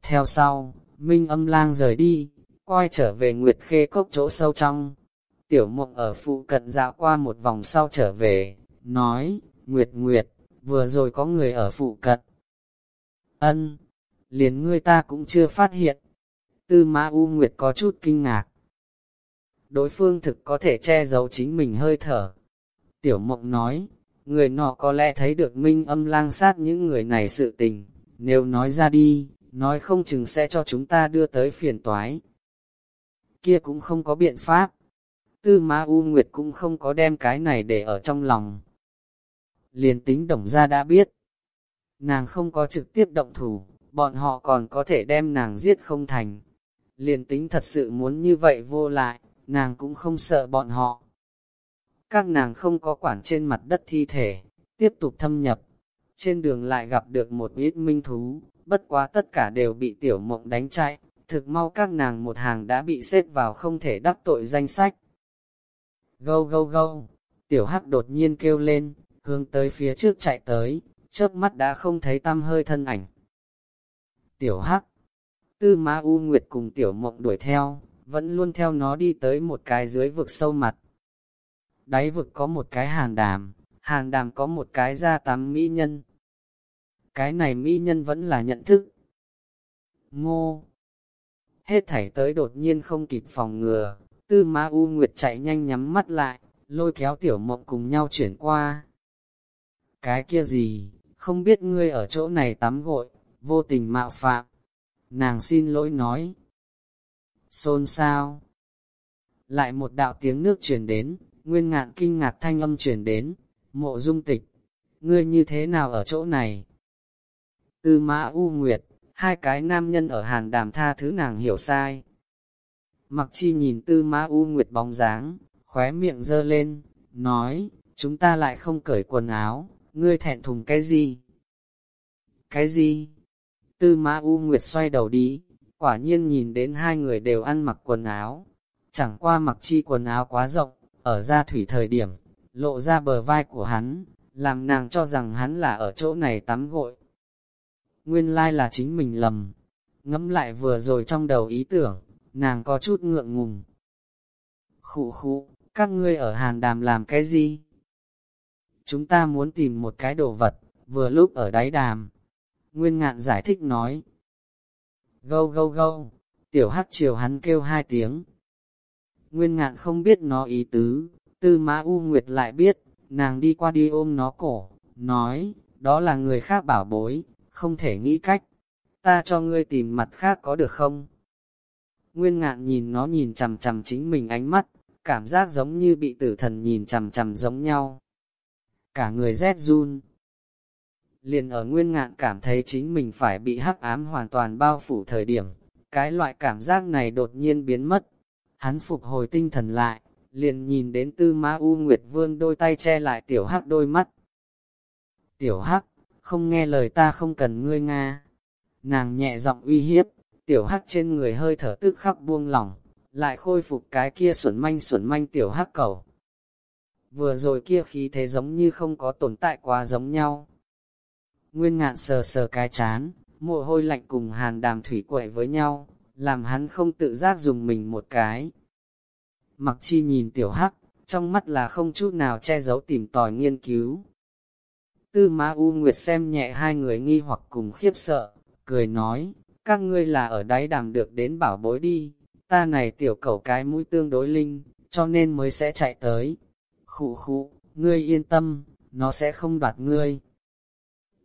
Theo sau, Minh âm lang rời đi, quay trở về Nguyệt Khê cốc chỗ sâu trong. Tiểu mộng ở phụ cận dạo qua một vòng sau trở về, nói, Nguyệt Nguyệt, vừa rồi có người ở phụ cận. Ân, liền ngươi ta cũng chưa phát hiện, Tư Mã U Nguyệt có chút kinh ngạc. Đối phương thực có thể che giấu chính mình hơi thở. Tiểu mộng nói, người nọ có lẽ thấy được minh âm lang sát những người này sự tình, nếu nói ra đi, nói không chừng sẽ cho chúng ta đưa tới phiền toái. Kia cũng không có biện pháp. Tư Ma U Nguyệt cũng không có đem cái này để ở trong lòng. Liền tính đồng ra đã biết. Nàng không có trực tiếp động thủ, bọn họ còn có thể đem nàng giết không thành. Liền tính thật sự muốn như vậy vô lại, nàng cũng không sợ bọn họ. Các nàng không có quản trên mặt đất thi thể, tiếp tục thâm nhập. Trên đường lại gặp được một ít minh thú, bất quá tất cả đều bị tiểu mộng đánh chạy, thực mau các nàng một hàng đã bị xếp vào không thể đắc tội danh sách. Gâu gâu gâu, tiểu hắc đột nhiên kêu lên, hướng tới phía trước chạy tới, chớp mắt đã không thấy tăm hơi thân ảnh. Tiểu hắc, tư ma u nguyệt cùng tiểu mộng đuổi theo, vẫn luôn theo nó đi tới một cái dưới vực sâu mặt. Đáy vực có một cái hàng đàm, hàng đàm có một cái ra tắm mỹ nhân. Cái này mỹ nhân vẫn là nhận thức. Ngô! Hết thảy tới đột nhiên không kịp phòng ngừa, tư ma u nguyệt chạy nhanh nhắm mắt lại, lôi kéo tiểu mộng cùng nhau chuyển qua. Cái kia gì, không biết ngươi ở chỗ này tắm gội, vô tình mạo phạm. Nàng xin lỗi nói. Xôn sao? Lại một đạo tiếng nước truyền đến, nguyên ngạn kinh ngạc thanh âm truyền đến, mộ dung tịch. Ngươi như thế nào ở chỗ này? Tư mã U Nguyệt, hai cái nam nhân ở hàng đàm tha thứ nàng hiểu sai. Mặc chi nhìn tư mã U Nguyệt bóng dáng, khóe miệng dơ lên, nói, chúng ta lại không cởi quần áo, ngươi thẹn thùng cái gì? Cái gì? Tư mã U Nguyệt xoay đầu đi, quả nhiên nhìn đến hai người đều ăn mặc quần áo. Chẳng qua mặc chi quần áo quá rộng, ở ra thủy thời điểm, lộ ra bờ vai của hắn, làm nàng cho rằng hắn là ở chỗ này tắm gội. Nguyên lai là chính mình lầm. Ngẫm lại vừa rồi trong đầu ý tưởng, nàng có chút ngượng ngùng. Khụ khụ, các ngươi ở hàn đàm làm cái gì? Chúng ta muốn tìm một cái đồ vật, vừa lúc ở đáy đàm. Nguyên ngạn giải thích nói. Gâu gâu gâu, tiểu hắc chiều hắn kêu hai tiếng. Nguyên ngạn không biết nó ý tứ, tư mã U Nguyệt lại biết, nàng đi qua đi ôm nó cổ, nói, đó là người khác bảo bối, không thể nghĩ cách. Ta cho ngươi tìm mặt khác có được không? Nguyên ngạn nhìn nó nhìn chằm chằm chính mình ánh mắt, cảm giác giống như bị tử thần nhìn chằm chằm giống nhau. Cả người rét run. Liền ở nguyên ngạn cảm thấy chính mình phải bị hắc ám hoàn toàn bao phủ thời điểm, cái loại cảm giác này đột nhiên biến mất. Hắn phục hồi tinh thần lại, liền nhìn đến tư ma u nguyệt vương đôi tay che lại tiểu hắc đôi mắt. Tiểu hắc, không nghe lời ta không cần ngươi nga. Nàng nhẹ giọng uy hiếp, tiểu hắc trên người hơi thở tức khắc buông lỏng, lại khôi phục cái kia xuẩn manh xuẩn manh tiểu hắc cầu. Vừa rồi kia khí thế giống như không có tồn tại quá giống nhau. Nguyên ngạn sờ sờ cái chán, mồ hôi lạnh cùng hàn đàm thủy quậy với nhau, làm hắn không tự giác dùng mình một cái. Mặc chi nhìn tiểu hắc, trong mắt là không chút nào che giấu tìm tòi nghiên cứu. Tư Ma U Nguyệt xem nhẹ hai người nghi hoặc cùng khiếp sợ, cười nói, các ngươi là ở đáy đàm được đến bảo bối đi, ta này tiểu cầu cái mũi tương đối linh, cho nên mới sẽ chạy tới. Khụ khụ, ngươi yên tâm, nó sẽ không đoạt ngươi.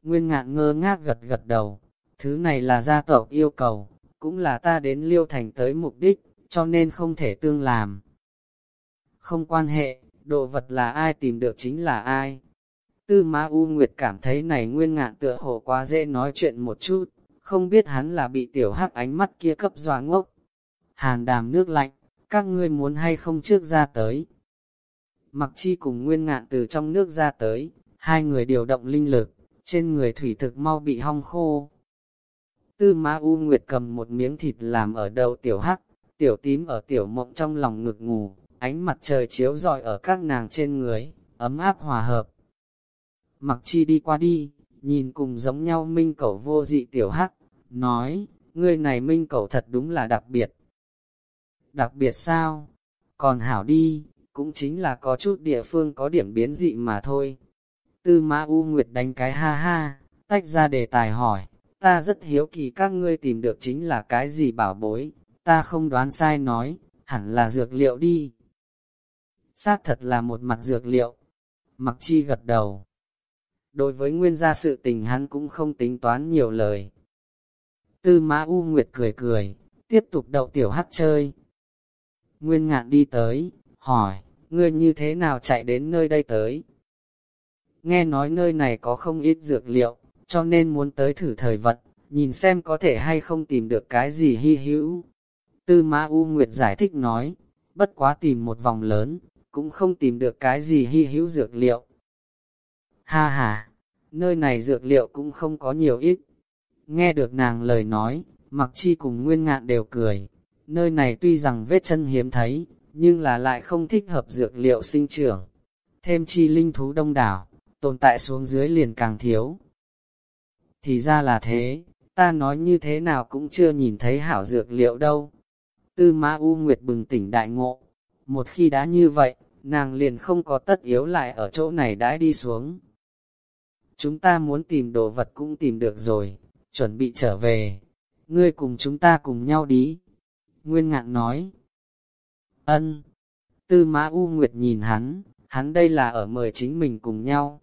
Nguyên ngạn ngơ ngác gật gật đầu, thứ này là gia tộc yêu cầu, cũng là ta đến liêu thành tới mục đích, cho nên không thể tương làm. Không quan hệ, đồ vật là ai tìm được chính là ai. Tư Ma U Nguyệt cảm thấy này nguyên ngạn tựa hồ quá dễ nói chuyện một chút, không biết hắn là bị tiểu hắc ánh mắt kia cấp dọa ngốc. Hàn đàm nước lạnh, các ngươi muốn hay không trước ra tới. Mặc chi cùng nguyên ngạn từ trong nước ra tới, hai người điều động linh lực, trên người thủy thực mau bị hong khô. Tư Ma U Nguyệt cầm một miếng thịt làm ở đầu tiểu hắc, tiểu tím ở tiểu mộng trong lòng ngực ngủ, ánh mặt trời chiếu rọi ở các nàng trên người, ấm áp hòa hợp. Mặc chi đi qua đi, nhìn cùng giống nhau minh cẩu vô dị tiểu hắc, nói, ngươi này minh cẩu thật đúng là đặc biệt. Đặc biệt sao? Còn hảo đi, cũng chính là có chút địa phương có điểm biến dị mà thôi. Tư Ma U Nguyệt đánh cái ha ha, tách ra đề tài hỏi, ta rất hiếu kỳ các ngươi tìm được chính là cái gì bảo bối, ta không đoán sai nói, hẳn là dược liệu đi. Xác thật là một mặt dược liệu. Mặc chi gật đầu, đối với nguyên gia sự tình hắn cũng không tính toán nhiều lời. Tư Mã U Nguyệt cười cười, tiếp tục đậu tiểu hắc chơi. Nguyên ngạn đi tới, hỏi, ngươi như thế nào chạy đến nơi đây tới? Nghe nói nơi này có không ít dược liệu, cho nên muốn tới thử thời vận, nhìn xem có thể hay không tìm được cái gì hy hữu. Tư Ma U Nguyệt giải thích nói, bất quá tìm một vòng lớn, cũng không tìm được cái gì hy hữu dược liệu. Ha ha, nơi này dược liệu cũng không có nhiều ít. Nghe được nàng lời nói, mặc chi cùng nguyên ngạn đều cười. Nơi này tuy rằng vết chân hiếm thấy, nhưng là lại không thích hợp dược liệu sinh trưởng. Thêm chi linh thú đông đảo, tồn tại xuống dưới liền càng thiếu. Thì ra là thế, ta nói như thế nào cũng chưa nhìn thấy hảo dược liệu đâu. Tư Ma U Nguyệt bừng tỉnh đại ngộ. Một khi đã như vậy, nàng liền không có tất yếu lại ở chỗ này đãi đi xuống. Chúng ta muốn tìm đồ vật cũng tìm được rồi, chuẩn bị trở về. Ngươi cùng chúng ta cùng nhau đi. Nguyên ngạn nói. Ân. Tư Mã U Nguyệt nhìn hắn, hắn đây là ở mời chính mình cùng nhau.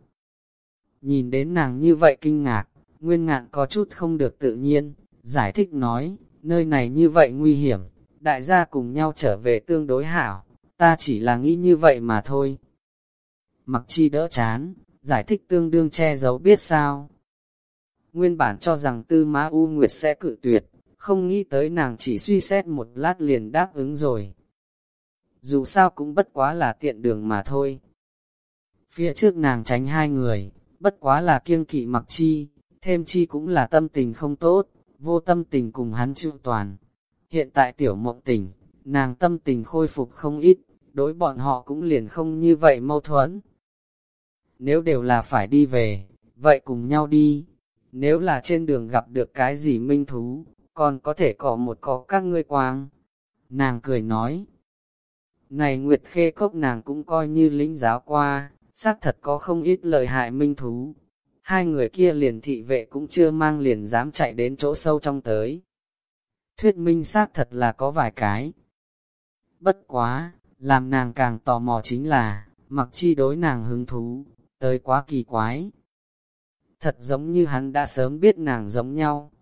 Nhìn đến nàng như vậy kinh ngạc, Nguyên ngạn có chút không được tự nhiên, giải thích nói, nơi này như vậy nguy hiểm, đại gia cùng nhau trở về tương đối hảo, ta chỉ là nghĩ như vậy mà thôi. Mặc chi đỡ chán, giải thích tương đương che giấu biết sao. Nguyên bản cho rằng tư má U Nguyệt sẽ cự tuyệt, không nghĩ tới nàng chỉ suy xét một lát liền đáp ứng rồi. Dù sao cũng bất quá là tiện đường mà thôi. Phía trước nàng tránh hai người, bất quá là kiêng kỵ mặc chi, thêm chi cũng là tâm tình không tốt, vô tâm tình cùng hắn chịu toàn. Hiện tại tiểu mộng tình, nàng tâm tình khôi phục không ít, đối bọn họ cũng liền không như vậy mâu thuẫn. Nếu đều là phải đi về, vậy cùng nhau đi. Nếu là trên đường gặp được cái gì minh thú, còn có thể có một có các ngươi quang. Nàng cười nói, này Nguyệt Khê Cốc nàng cũng coi như lĩnh giáo qua, xác thật có không ít lợi hại minh thú, hai người kia liền thị vệ cũng chưa mang liền dám chạy đến chỗ sâu trong tới. Thuyết minh xác thật là có vài cái. Bất quá, làm nàng càng tò mò chính là, mặc chi đối nàng hứng thú, tới quá kỳ quái. Thật giống như hắn đã sớm biết nàng giống nhau.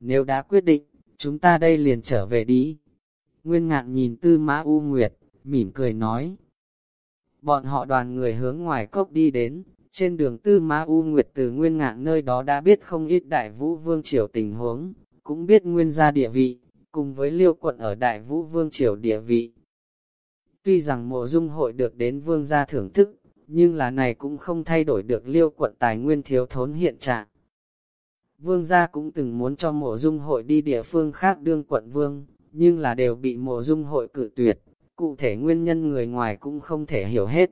Nếu đã quyết định, chúng ta đây liền trở về đi. Nguyên ngạn nhìn tư mã U Nguyệt, mỉm cười nói. Bọn họ đoàn người hướng ngoài cốc đi đến, trên đường Tư Ma U Nguyệt từ nguyên ngạn nơi đó đã biết không ít đại vũ vương triều tình huống, cũng biết nguyên gia địa vị, cùng với liêu quận ở đại vũ vương triều địa vị. Tuy rằng mộ dung hội được đến vương gia thưởng thức, nhưng là này cũng không thay đổi được liêu quận tài nguyên thiếu thốn hiện trạng. Vương gia cũng từng muốn cho mộ dung hội đi địa phương khác đương quận vương, nhưng là đều bị mộ dung hội cự tuyệt, cụ thể nguyên nhân người ngoài cũng không thể hiểu hết.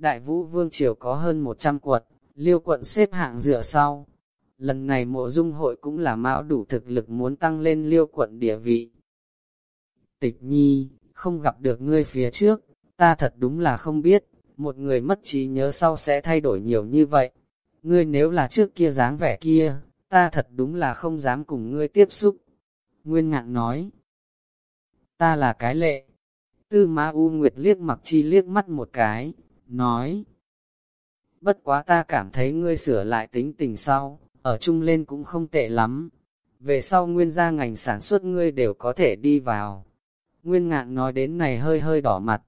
Đại vũ vương triều có hơn 100 quận, liêu quận xếp hạng dựa sau. Lần này mộ dung hội cũng là mão đủ thực lực muốn tăng lên liêu quận địa vị. Tịch nhi, không gặp được ngươi phía trước, ta thật đúng là không biết, một người mất trí nhớ sau sẽ thay đổi nhiều như vậy. Ngươi nếu là trước kia dáng vẻ kia, ta thật đúng là không dám cùng ngươi tiếp xúc. Nguyên ngạn nói, ta là cái lệ. Tư Ma U Nguyệt liếc mặc chi liếc mắt một cái, nói Bất quá ta cảm thấy ngươi sửa lại tính tình sau, ở chung lên cũng không tệ lắm. Về sau nguyên gia ngành sản xuất ngươi đều có thể đi vào. Nguyên ngạn nói đến này hơi hơi đỏ mặt.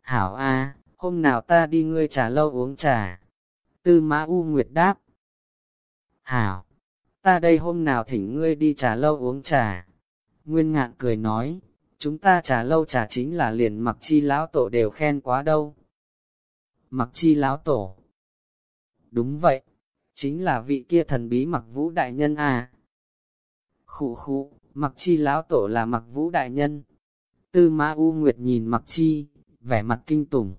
Hảo A, hôm nào ta đi ngươi trà lâu uống trà. Tư mã U Nguyệt đáp. Hảo, ta đây hôm nào thỉnh ngươi đi trà lâu uống trà. Nguyên ngạn cười nói, chúng ta trà lâu trà chính là liền mặc chi lão tổ đều khen quá đâu mặc chi lão tổ. Đúng vậy, chính là vị kia thần bí mặc vũ đại nhân à. Khụ khụ, mặc chi lão tổ là mặc vũ đại nhân. Tư Ma U Nguyệt nhìn mặc chi, vẻ mặt kinh tủng.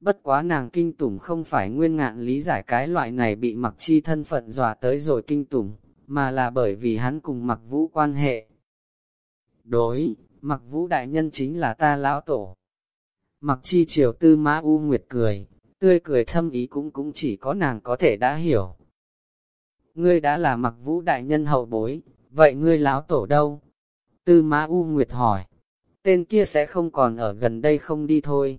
Bất quá nàng kinh tủng không phải nguyên ngạn lý giải cái loại này bị mặc chi thân phận dọa tới rồi kinh tủng, mà là bởi vì hắn cùng mặc vũ quan hệ. Đối, mặc vũ đại nhân chính là ta lão tổ. Mặc chi triều tư mã U Nguyệt cười, tươi cười thâm ý cũng cũng chỉ có nàng có thể đã hiểu. Ngươi đã là mặc vũ đại nhân hậu bối, vậy ngươi lão tổ đâu? Tư mã U Nguyệt hỏi, tên kia sẽ không còn ở gần đây không đi thôi.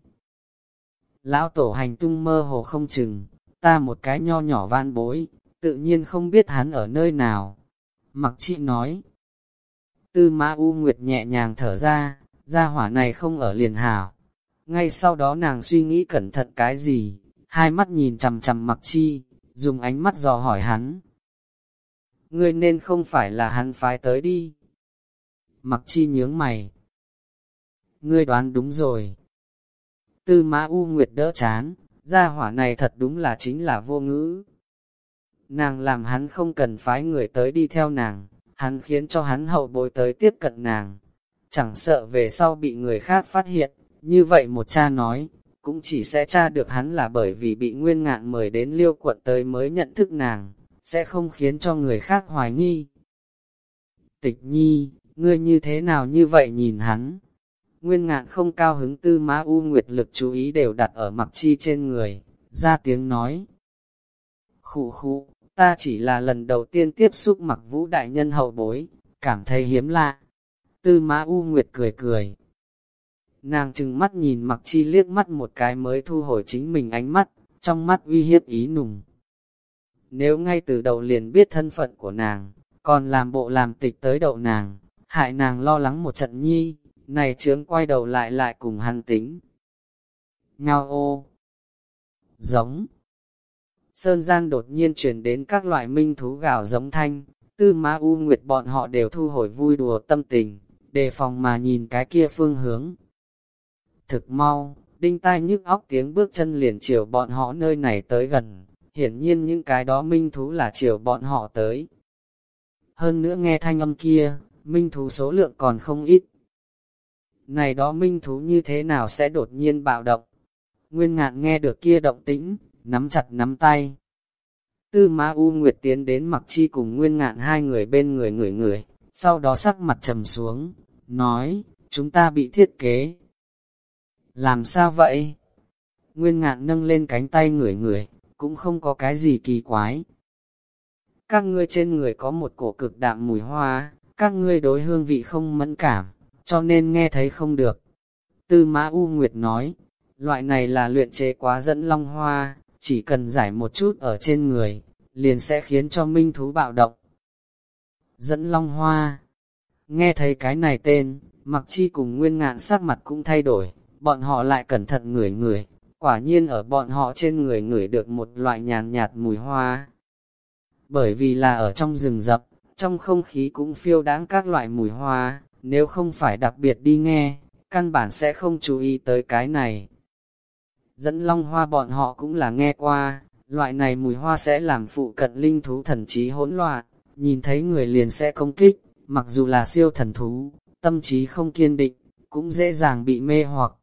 Lão tổ hành tung mơ hồ không chừng, ta một cái nho nhỏ van bối, tự nhiên không biết hắn ở nơi nào. Mặc chị nói, tư mã U Nguyệt nhẹ nhàng thở ra, gia hỏa này không ở liền hảo. Ngay sau đó nàng suy nghĩ cẩn thận cái gì, hai mắt nhìn chằm chằm mặc chi, dùng ánh mắt dò hỏi hắn. Ngươi nên không phải là hắn phái tới đi. Mặc chi nhướng mày. Ngươi đoán đúng rồi. Tư mã U Nguyệt đỡ chán, gia hỏa này thật đúng là chính là vô ngữ. Nàng làm hắn không cần phái người tới đi theo nàng, hắn khiến cho hắn hậu bối tới tiếp cận nàng. Chẳng sợ về sau bị người khác phát hiện, như vậy một cha nói, cũng chỉ sẽ tra được hắn là bởi vì bị nguyên ngạn mời đến liêu quận tới mới nhận thức nàng, sẽ không khiến cho người khác hoài nghi. Tịch nhi, ngươi như thế nào như vậy nhìn hắn? Nguyên ngạn không cao hứng tư má u nguyệt lực chú ý đều đặt ở mặc chi trên người, ra tiếng nói. Khụ khụ, ta chỉ là lần đầu tiên tiếp xúc mặc vũ đại nhân hậu bối, cảm thấy hiếm lạ. Tư má u nguyệt cười cười. Nàng chừng mắt nhìn mặc chi liếc mắt một cái mới thu hồi chính mình ánh mắt, trong mắt uy hiếp ý nùng. Nếu ngay từ đầu liền biết thân phận của nàng, còn làm bộ làm tịch tới đậu nàng, hại nàng lo lắng một trận nhi, này trướng quay đầu lại lại cùng hắn tính. Ngao ô Giống Sơn gian đột nhiên truyền đến các loại minh thú gào giống thanh, tư ma u nguyệt bọn họ đều thu hồi vui đùa tâm tình, đề phòng mà nhìn cái kia phương hướng. Thực mau, đinh tai nhức óc tiếng bước chân liền chiều bọn họ nơi này tới gần, hiển nhiên những cái đó minh thú là chiều bọn họ tới. Hơn nữa nghe thanh âm kia, minh thú số lượng còn không ít. Này đó minh thú như thế nào sẽ đột nhiên bạo động? Nguyên ngạn nghe được kia động tĩnh, nắm chặt nắm tay. Tư Ma U Nguyệt tiến đến mặc chi cùng nguyên ngạn hai người bên người người người, sau đó sắc mặt trầm xuống, nói, chúng ta bị thiết kế. Làm sao vậy? Nguyên ngạn nâng lên cánh tay người người, cũng không có cái gì kỳ quái. Các ngươi trên người có một cổ cực đạm mùi hoa, các ngươi đối hương vị không mẫn cảm, cho nên nghe thấy không được. Tư Mã U Nguyệt nói, loại này là luyện chế quá dẫn long hoa, chỉ cần giải một chút ở trên người, liền sẽ khiến cho minh thú bạo động. Dẫn long hoa, nghe thấy cái này tên, mặc chi cùng nguyên ngạn sắc mặt cũng thay đổi, bọn họ lại cẩn thận ngửi ngửi, quả nhiên ở bọn họ trên người ngửi được một loại nhàn nhạt mùi hoa. Bởi vì là ở trong rừng rậm, trong không khí cũng phiêu đáng các loại mùi hoa, nếu không phải đặc biệt đi nghe, căn bản sẽ không chú ý tới cái này. Dẫn long hoa bọn họ cũng là nghe qua, loại này mùi hoa sẽ làm phụ cận linh thú thần trí hỗn loạn, nhìn thấy người liền sẽ công kích, mặc dù là siêu thần thú, tâm trí không kiên định, cũng dễ dàng bị mê hoặc.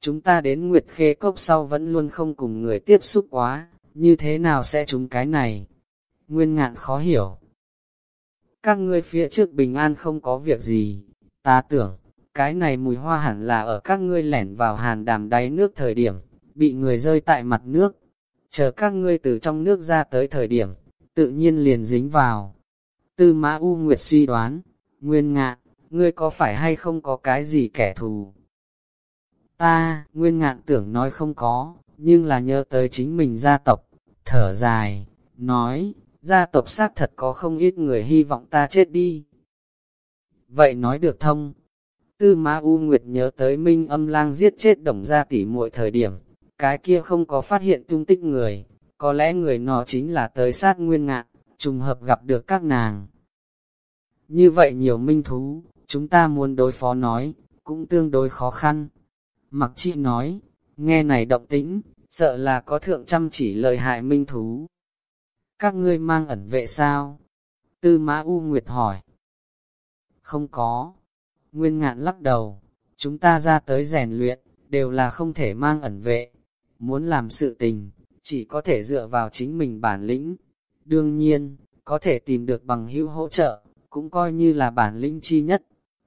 Chúng ta đến Nguyệt Khê Cốc sau vẫn luôn không cùng người tiếp xúc quá, như thế nào sẽ chúng cái này? Nguyên ngạn khó hiểu. Các ngươi phía trước bình an không có việc gì, ta tưởng, cái này mùi hoa hẳn là ở các ngươi lẻn vào hàn đàm đáy nước thời điểm, bị người rơi tại mặt nước, chờ các ngươi từ trong nước ra tới thời điểm, tự nhiên liền dính vào. Tư Mã U Nguyệt suy đoán, Nguyên ngạn, ngươi có phải hay không có cái gì kẻ thù? Ta, Nguyên ngạn tưởng nói không có, nhưng là nhớ tới chính mình gia tộc, thở dài, nói, gia tộc xác thật có không ít người hy vọng ta chết đi. Vậy nói được thông. Tư Ma U Nguyệt nhớ tới Minh âm lang giết chết đồng gia tỷ muội thời điểm, cái kia không có phát hiện tung tích người, có lẽ người nọ chính là tới sát nguyên ngạn, trùng hợp gặp được các nàng. Như vậy nhiều minh thú, chúng ta muốn đối phó nói, cũng tương đối khó khăn. Mặc chị nói, nghe này động tĩnh, sợ là có thượng chăm chỉ lời hại minh thú. Các ngươi mang ẩn vệ sao? Tư Mã U Nguyệt hỏi. Không có. Nguyên ngạn lắc đầu. Chúng ta ra tới rèn luyện, đều là không thể mang ẩn vệ. Muốn làm sự tình, chỉ có thể dựa vào chính mình bản lĩnh. Đương nhiên, có thể tìm được bằng hữu hỗ trợ, cũng coi như là bản lĩnh chi nhất.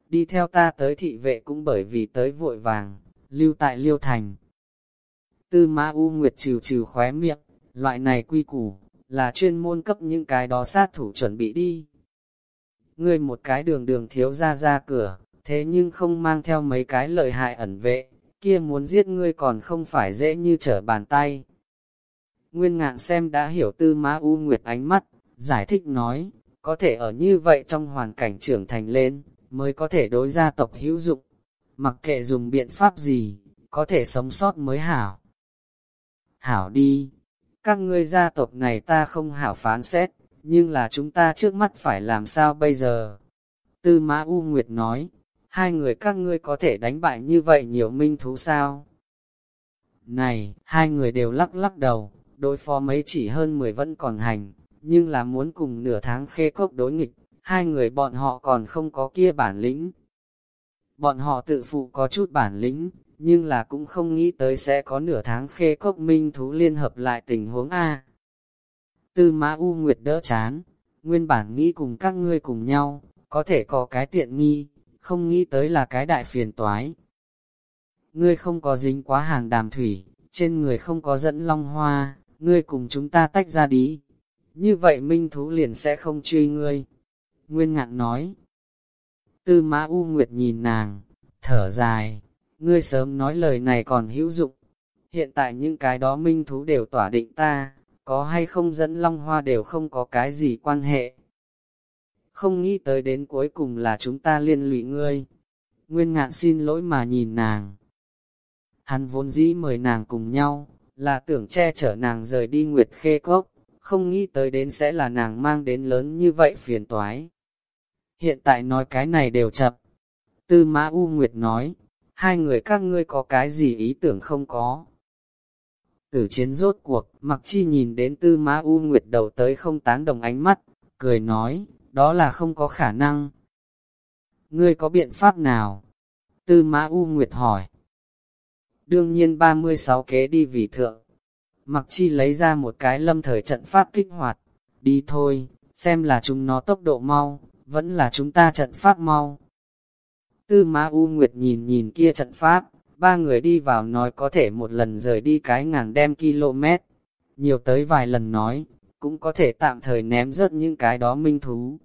Đi theo ta tới thị vệ cũng bởi vì tới vội vàng, lưu tại liêu thành. Tư Mã U Nguyệt trừ trừ khóe miệng, loại này quy củ, là chuyên môn cấp những cái đó sát thủ chuẩn bị đi. Ngươi một cái đường đường thiếu ra ra cửa, thế nhưng không mang theo mấy cái lợi hại ẩn vệ, kia muốn giết ngươi còn không phải dễ như trở bàn tay. Nguyên ngạn xem đã hiểu tư má U Nguyệt ánh mắt, giải thích nói, có thể ở như vậy trong hoàn cảnh trưởng thành lên, mới có thể đối gia tộc hữu dụng. Mặc kệ dùng biện pháp gì, có thể sống sót mới hảo. Hảo đi, các ngươi gia tộc này ta không hảo phán xét, nhưng là chúng ta trước mắt phải làm sao bây giờ? Tư Mã U Nguyệt nói, hai người các ngươi có thể đánh bại như vậy nhiều minh thú sao? Này, hai người đều lắc lắc đầu, đối phó mấy chỉ hơn 10 vẫn còn hành, nhưng là muốn cùng nửa tháng khê cốc đối nghịch, hai người bọn họ còn không có kia bản lĩnh. Bọn họ tự phụ có chút bản lĩnh, nhưng là cũng không nghĩ tới sẽ có nửa tháng khê cốc minh thú liên hợp lại tình huống A. Tư Mã U Nguyệt đỡ chán, nguyên bản nghĩ cùng các ngươi cùng nhau, có thể có cái tiện nghi, không nghĩ tới là cái đại phiền toái. Ngươi không có dính quá hàng đàm thủy, trên người không có dẫn long hoa, ngươi cùng chúng ta tách ra đi. Như vậy minh thú liền sẽ không truy ngươi. Nguyên ngạn nói. Tư mã U Nguyệt nhìn nàng, thở dài, ngươi sớm nói lời này còn hữu dụng. Hiện tại những cái đó minh thú đều tỏa định ta, có hay không dẫn long hoa đều không có cái gì quan hệ. Không nghĩ tới đến cuối cùng là chúng ta liên lụy ngươi. Nguyên ngạn xin lỗi mà nhìn nàng. Hắn vốn dĩ mời nàng cùng nhau, là tưởng che chở nàng rời đi Nguyệt Khê Cốc, không nghĩ tới đến sẽ là nàng mang đến lớn như vậy phiền toái. Hiện tại nói cái này đều chậm. Tư Mã U Nguyệt nói, hai người các ngươi có cái gì ý tưởng không có. Tử chiến rốt cuộc, mặc chi nhìn đến tư mã U Nguyệt đầu tới không tán đồng ánh mắt, cười nói, đó là không có khả năng. Ngươi có biện pháp nào? Tư mã U Nguyệt hỏi. Đương nhiên 36 kế đi vì thượng. Mặc chi lấy ra một cái lâm thời trận pháp kích hoạt. Đi thôi, xem là chúng nó tốc độ mau, vẫn là chúng ta trận pháp mau. Tư ma U Nguyệt nhìn nhìn kia trận pháp, ba người đi vào nói có thể một lần rời đi cái ngàn đem km. Nhiều tới vài lần nói, cũng có thể tạm thời ném rớt những cái đó minh thú.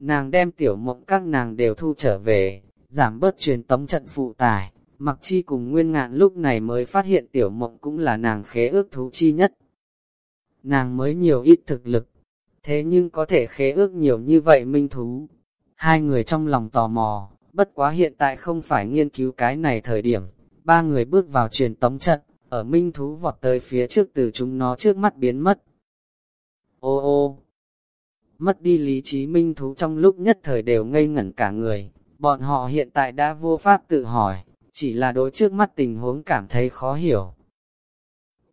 Nàng đem tiểu mộng các nàng đều thu trở về, giảm bớt truyền tống trận phụ tải. Mặc chi cùng nguyên ngạn lúc này mới phát hiện tiểu mộng cũng là nàng khế ước thú chi nhất. Nàng mới nhiều ít thực lực, thế nhưng có thể khế ước nhiều như vậy minh thú. Hai người trong lòng tò mò, bất quá hiện tại không phải nghiên cứu cái này thời điểm. Ba người bước vào truyền tống trận, ở minh thú vọt tới phía trước từ chúng nó trước mắt biến mất. Ô ô! Mất đi lý trí minh thú trong lúc nhất thời đều ngây ngẩn cả người, bọn họ hiện tại đã vô pháp tự hỏi, chỉ là đối trước mắt tình huống cảm thấy khó hiểu.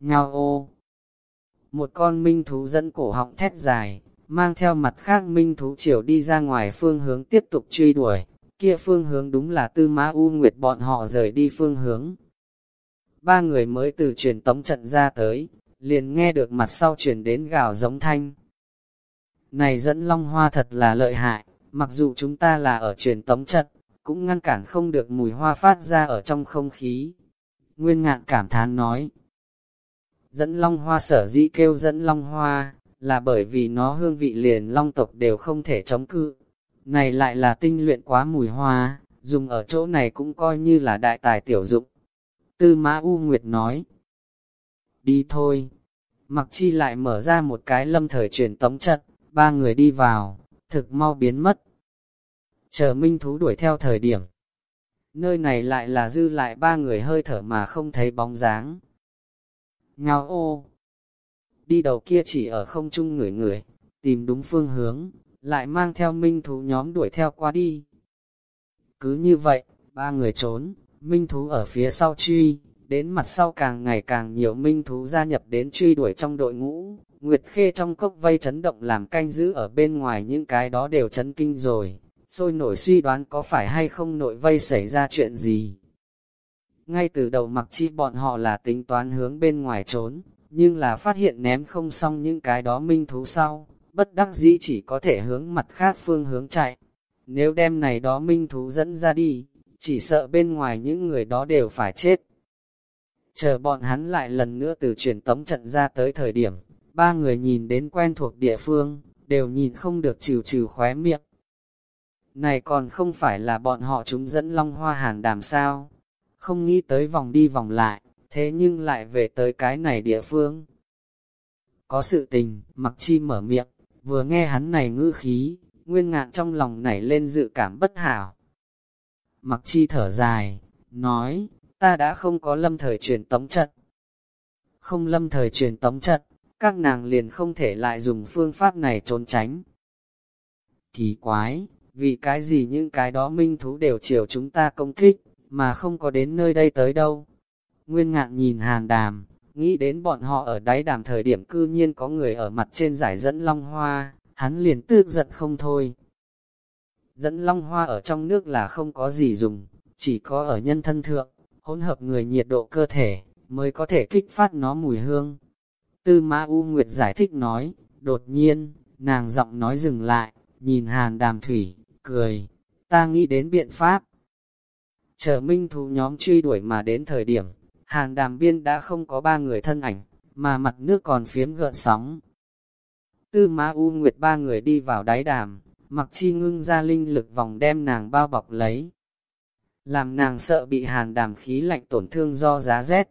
Ngao ô! Một con minh thú dẫn cổ họng thét dài, mang theo mặt khác minh thú triều đi ra ngoài phương hướng tiếp tục truy đuổi, kia phương hướng đúng là tư mã u nguyệt bọn họ rời đi phương hướng. Ba người mới từ truyền tống trận ra tới, liền nghe được mặt sau truyền đến gào giống thanh. Này dẫn long hoa thật là lợi hại, mặc dù chúng ta là ở truyền tống trận, cũng ngăn cản không được mùi hoa phát ra ở trong không khí. Nguyên ngạn cảm thán nói, dẫn long hoa sở dĩ kêu dẫn long hoa, là bởi vì nó hương vị liền long tộc đều không thể chống cự. Này lại là tinh luyện quá mùi hoa, dùng ở chỗ này cũng coi như là đại tài tiểu dụng. Tư Mã U Nguyệt nói, đi thôi. Mặc chi lại mở ra một cái lâm thời truyền tống trận, ba người đi vào, thực mau biến mất. Chờ minh thú đuổi theo thời điểm. Nơi này lại là dư lại ba người hơi thở mà không thấy bóng dáng. Ngao ô! Đi đầu kia chỉ ở không trung người người, tìm đúng phương hướng, lại mang theo minh thú nhóm đuổi theo qua đi. Cứ như vậy, ba người trốn, minh thú ở phía sau truy, đến mặt sau càng ngày càng nhiều minh thú gia nhập đến truy đuổi trong đội ngũ. Nguyệt Khê trong cốc vây chấn động làm canh giữ ở bên ngoài những cái đó đều chấn kinh rồi, sôi nổi suy đoán có phải hay không nội vây xảy ra chuyện gì. Ngay từ đầu mặc chi bọn họ là tính toán hướng bên ngoài trốn, nhưng là phát hiện ném không xong những cái đó minh thú sau, bất đắc dĩ chỉ có thể hướng mặt khác phương hướng chạy. Nếu đem này đó minh thú dẫn ra đi, chỉ sợ bên ngoài những người đó đều phải chết. Chờ bọn hắn lại lần nữa từ truyền tống trận ra tới thời điểm, ba người nhìn đến quen thuộc địa phương, đều nhìn không được trừ trừ khóe miệng. Này còn không phải là bọn họ chúng dẫn long hoa hàn đàm sao? không nghĩ tới vòng đi vòng lại, thế nhưng lại về tới cái này địa phương. Có sự tình, mặc chi mở miệng, vừa nghe hắn này ngữ khí, nguyên ngạn trong lòng nảy lên dự cảm bất hảo. Mặc chi thở dài, nói, ta đã không có lâm thời truyền tống trận. Không lâm thời truyền tống trận, các nàng liền không thể lại dùng phương pháp này trốn tránh. Kỳ quái, vì cái gì những cái đó minh thú đều chiều chúng ta công kích, mà không có đến nơi đây tới đâu. Nguyên ngạn nhìn hàn đàm, nghĩ đến bọn họ ở đáy đàm thời điểm cư nhiên có người ở mặt trên giải dẫn long hoa, hắn liền tức giận không thôi. Dẫn long hoa ở trong nước là không có gì dùng, chỉ có ở nhân thân thượng, hỗn hợp người nhiệt độ cơ thể, mới có thể kích phát nó mùi hương. Tư Ma U Nguyệt giải thích nói, đột nhiên, nàng giọng nói dừng lại, nhìn hàn đàm thủy, cười, ta nghĩ đến biện pháp. Chờ minh thú nhóm truy đuổi mà đến thời điểm, Hàng đàm biên đã không có ba người thân ảnh, mà mặt nước còn phiếm gợn sóng. Tư Ma U Nguyệt ba người đi vào đáy đàm, mặc chi ngưng ra linh lực vòng đem nàng bao bọc lấy. Làm nàng sợ bị hàng đàm khí lạnh tổn thương do giá rét,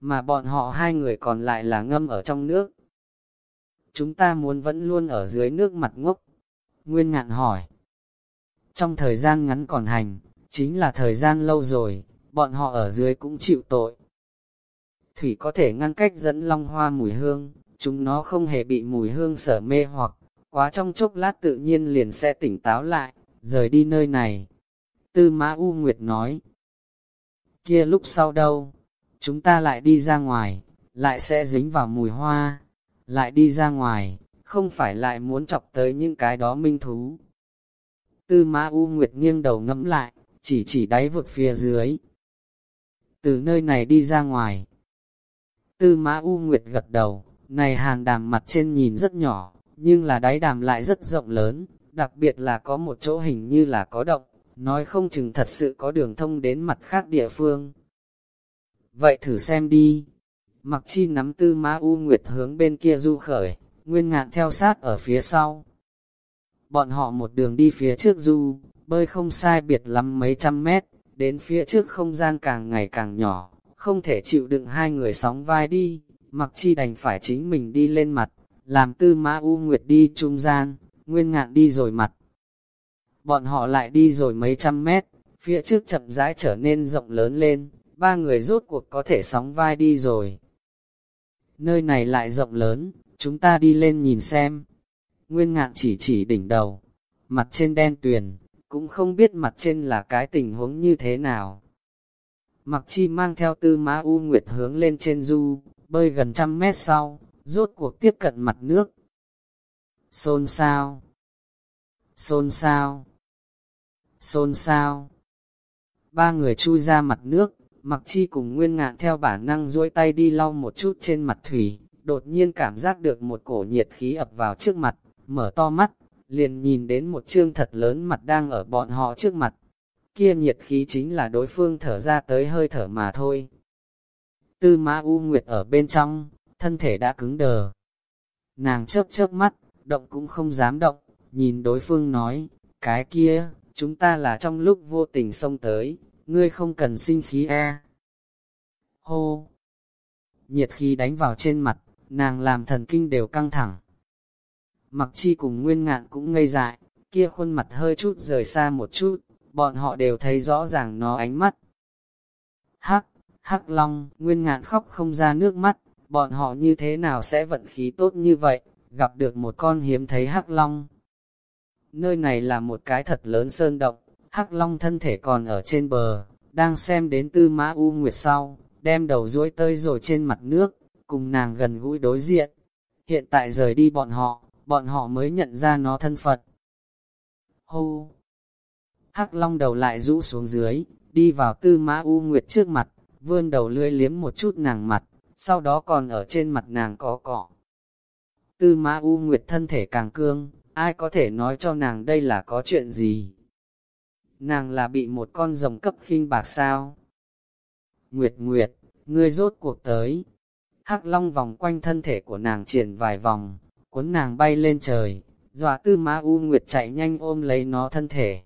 mà bọn họ hai người còn lại là ngâm ở trong nước. Chúng ta muốn vẫn luôn ở dưới nước mặt ngốc. Nguyên ngạn hỏi. Trong thời gian ngắn còn hành, chính là thời gian lâu rồi, bọn họ ở dưới cũng chịu tội. Thủy có thể ngăn cách dẫn long hoa mùi hương, chúng nó không hề bị mùi hương sở mê hoặc, quá trong chốc lát tự nhiên liền sẽ tỉnh táo lại, rời đi nơi này. Tư Mã U Nguyệt nói, kia lúc sau đâu, chúng ta lại đi ra ngoài, lại sẽ dính vào mùi hoa, lại đi ra ngoài, không phải lại muốn chọc tới những cái đó minh thú. Tư Mã U Nguyệt nghiêng đầu ngẫm lại, chỉ chỉ đáy vực phía dưới. Từ nơi này đi ra ngoài. Tư Mã U Nguyệt gật đầu, này hàn đàm mặt trên nhìn rất nhỏ, nhưng là đáy đàm lại rất rộng lớn, đặc biệt là có một chỗ hình như là có động, nói không chừng thật sự có đường thông đến mặt khác địa phương. Vậy thử xem đi. Mặc chi nắm tư Mã u nguyệt hướng bên kia du khởi, nguyên ngạn theo sát ở phía sau. Bọn họ một đường đi phía trước du, bơi không sai biệt lắm mấy trăm mét, đến phía trước không gian càng ngày càng nhỏ, không thể chịu đựng hai người sóng vai đi, mặc chi đành phải chính mình đi lên mặt, làm tư mã u nguyệt đi trung gian, nguyên ngạn đi rồi mặt. Bọn họ lại đi rồi mấy trăm mét, phía trước chậm rãi trở nên rộng lớn lên, ba người rốt cuộc có thể sóng vai đi rồi. Nơi này lại rộng lớn, chúng ta đi lên nhìn xem. Nguyên ngạn chỉ chỉ đỉnh đầu, mặt trên đen tuyền, cũng không biết mặt trên là cái tình huống như thế nào. Mặc chi mang theo tư má u nguyệt hướng lên trên du, bơi gần trăm mét sau, rốt cuộc tiếp cận mặt nước. Xôn sao? Xôn sao? Xôn sao? Ba người chui ra mặt nước, mặc chi cùng nguyên ngạn theo bản năng duỗi tay đi lau một chút trên mặt thủy, đột nhiên cảm giác được một cổ nhiệt khí ập vào trước mặt, mở to mắt, liền nhìn đến một chương thật lớn mặt đang ở bọn họ trước mặt. Kia nhiệt khí chính là đối phương thở ra tới hơi thở mà thôi. Tư mã U Nguyệt ở bên trong, thân thể đã cứng đờ. Nàng chớp chớp mắt, động cũng không dám động, nhìn đối phương nói, cái kia, chúng ta là trong lúc vô tình xông tới, ngươi không cần sinh khí e. Hô! Nhiệt khí đánh vào trên mặt, nàng làm thần kinh đều căng thẳng. Mặc chi cùng nguyên ngạn cũng ngây dại, kia khuôn mặt hơi chút rời xa một chút, bọn họ đều thấy rõ ràng nó ánh mắt. Hắc, hắc long, nguyên ngạn khóc không ra nước mắt, bọn họ như thế nào sẽ vận khí tốt như vậy, gặp được một con hiếm thấy hắc long. Nơi này là một cái thật lớn sơn động, hắc long thân thể còn ở trên bờ, đang xem đến tư mã u nguyệt sau, đem đầu duỗi tơi rồi trên mặt nước, cùng nàng gần gũi đối diện. Hiện tại rời đi bọn họ, bọn họ mới nhận ra nó thân phận Hô! Hắc long đầu lại rũ xuống dưới, đi vào tư mã u nguyệt trước mặt, vươn đầu lưỡi liếm một chút nàng mặt, sau đó còn ở trên mặt nàng có cọ. Tư mã u nguyệt thân thể càng cương, ai có thể nói cho nàng đây là có chuyện gì? Nàng là bị một con rồng cấp khinh bạc sao? Nguyệt Nguyệt, ngươi rốt cuộc tới. Hắc long vòng quanh thân thể của nàng triển vài vòng, cuốn nàng bay lên trời, dọa tư ma u Nguyệt chạy nhanh ôm lấy nó thân thể.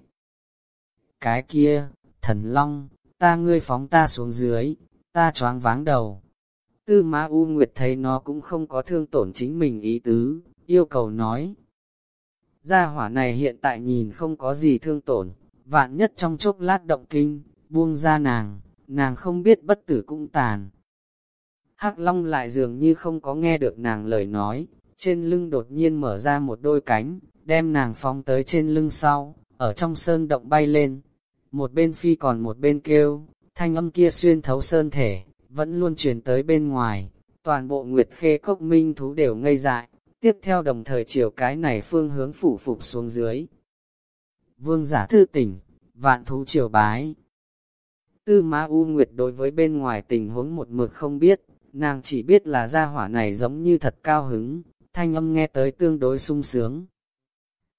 Cái kia, thần long, ta ngươi phóng ta xuống dưới, ta choáng váng đầu. Tư Ma U Nguyệt thấy nó cũng không có thương tổn chính mình ý tứ, yêu cầu nói. Gia hỏa này hiện tại nhìn không có gì thương tổn, vạn nhất trong chốc lát động kinh, buông ra nàng, nàng không biết bất tử cũng tàn. Hắc Long lại dường như không có nghe được nàng lời nói, trên lưng đột nhiên mở ra một đôi cánh, đem nàng phóng tới trên lưng sau, ở trong sơn động bay lên. Một bên phi còn một bên kêu, thanh âm kia xuyên thấu sơn thể, vẫn luôn truyền tới bên ngoài. Toàn bộ Nguyệt Khê Cốc Minh thú đều ngây dại, tiếp theo đồng thời chiều cái này phương hướng phủ phục xuống dưới. Vương giả thư tỉnh, vạn thú triều bái. Tư Ma U Nguyệt đối với bên ngoài tình huống một mực không biết, nàng chỉ biết là gia hỏa này giống như thật cao hứng, thanh âm nghe tới tương đối sung sướng.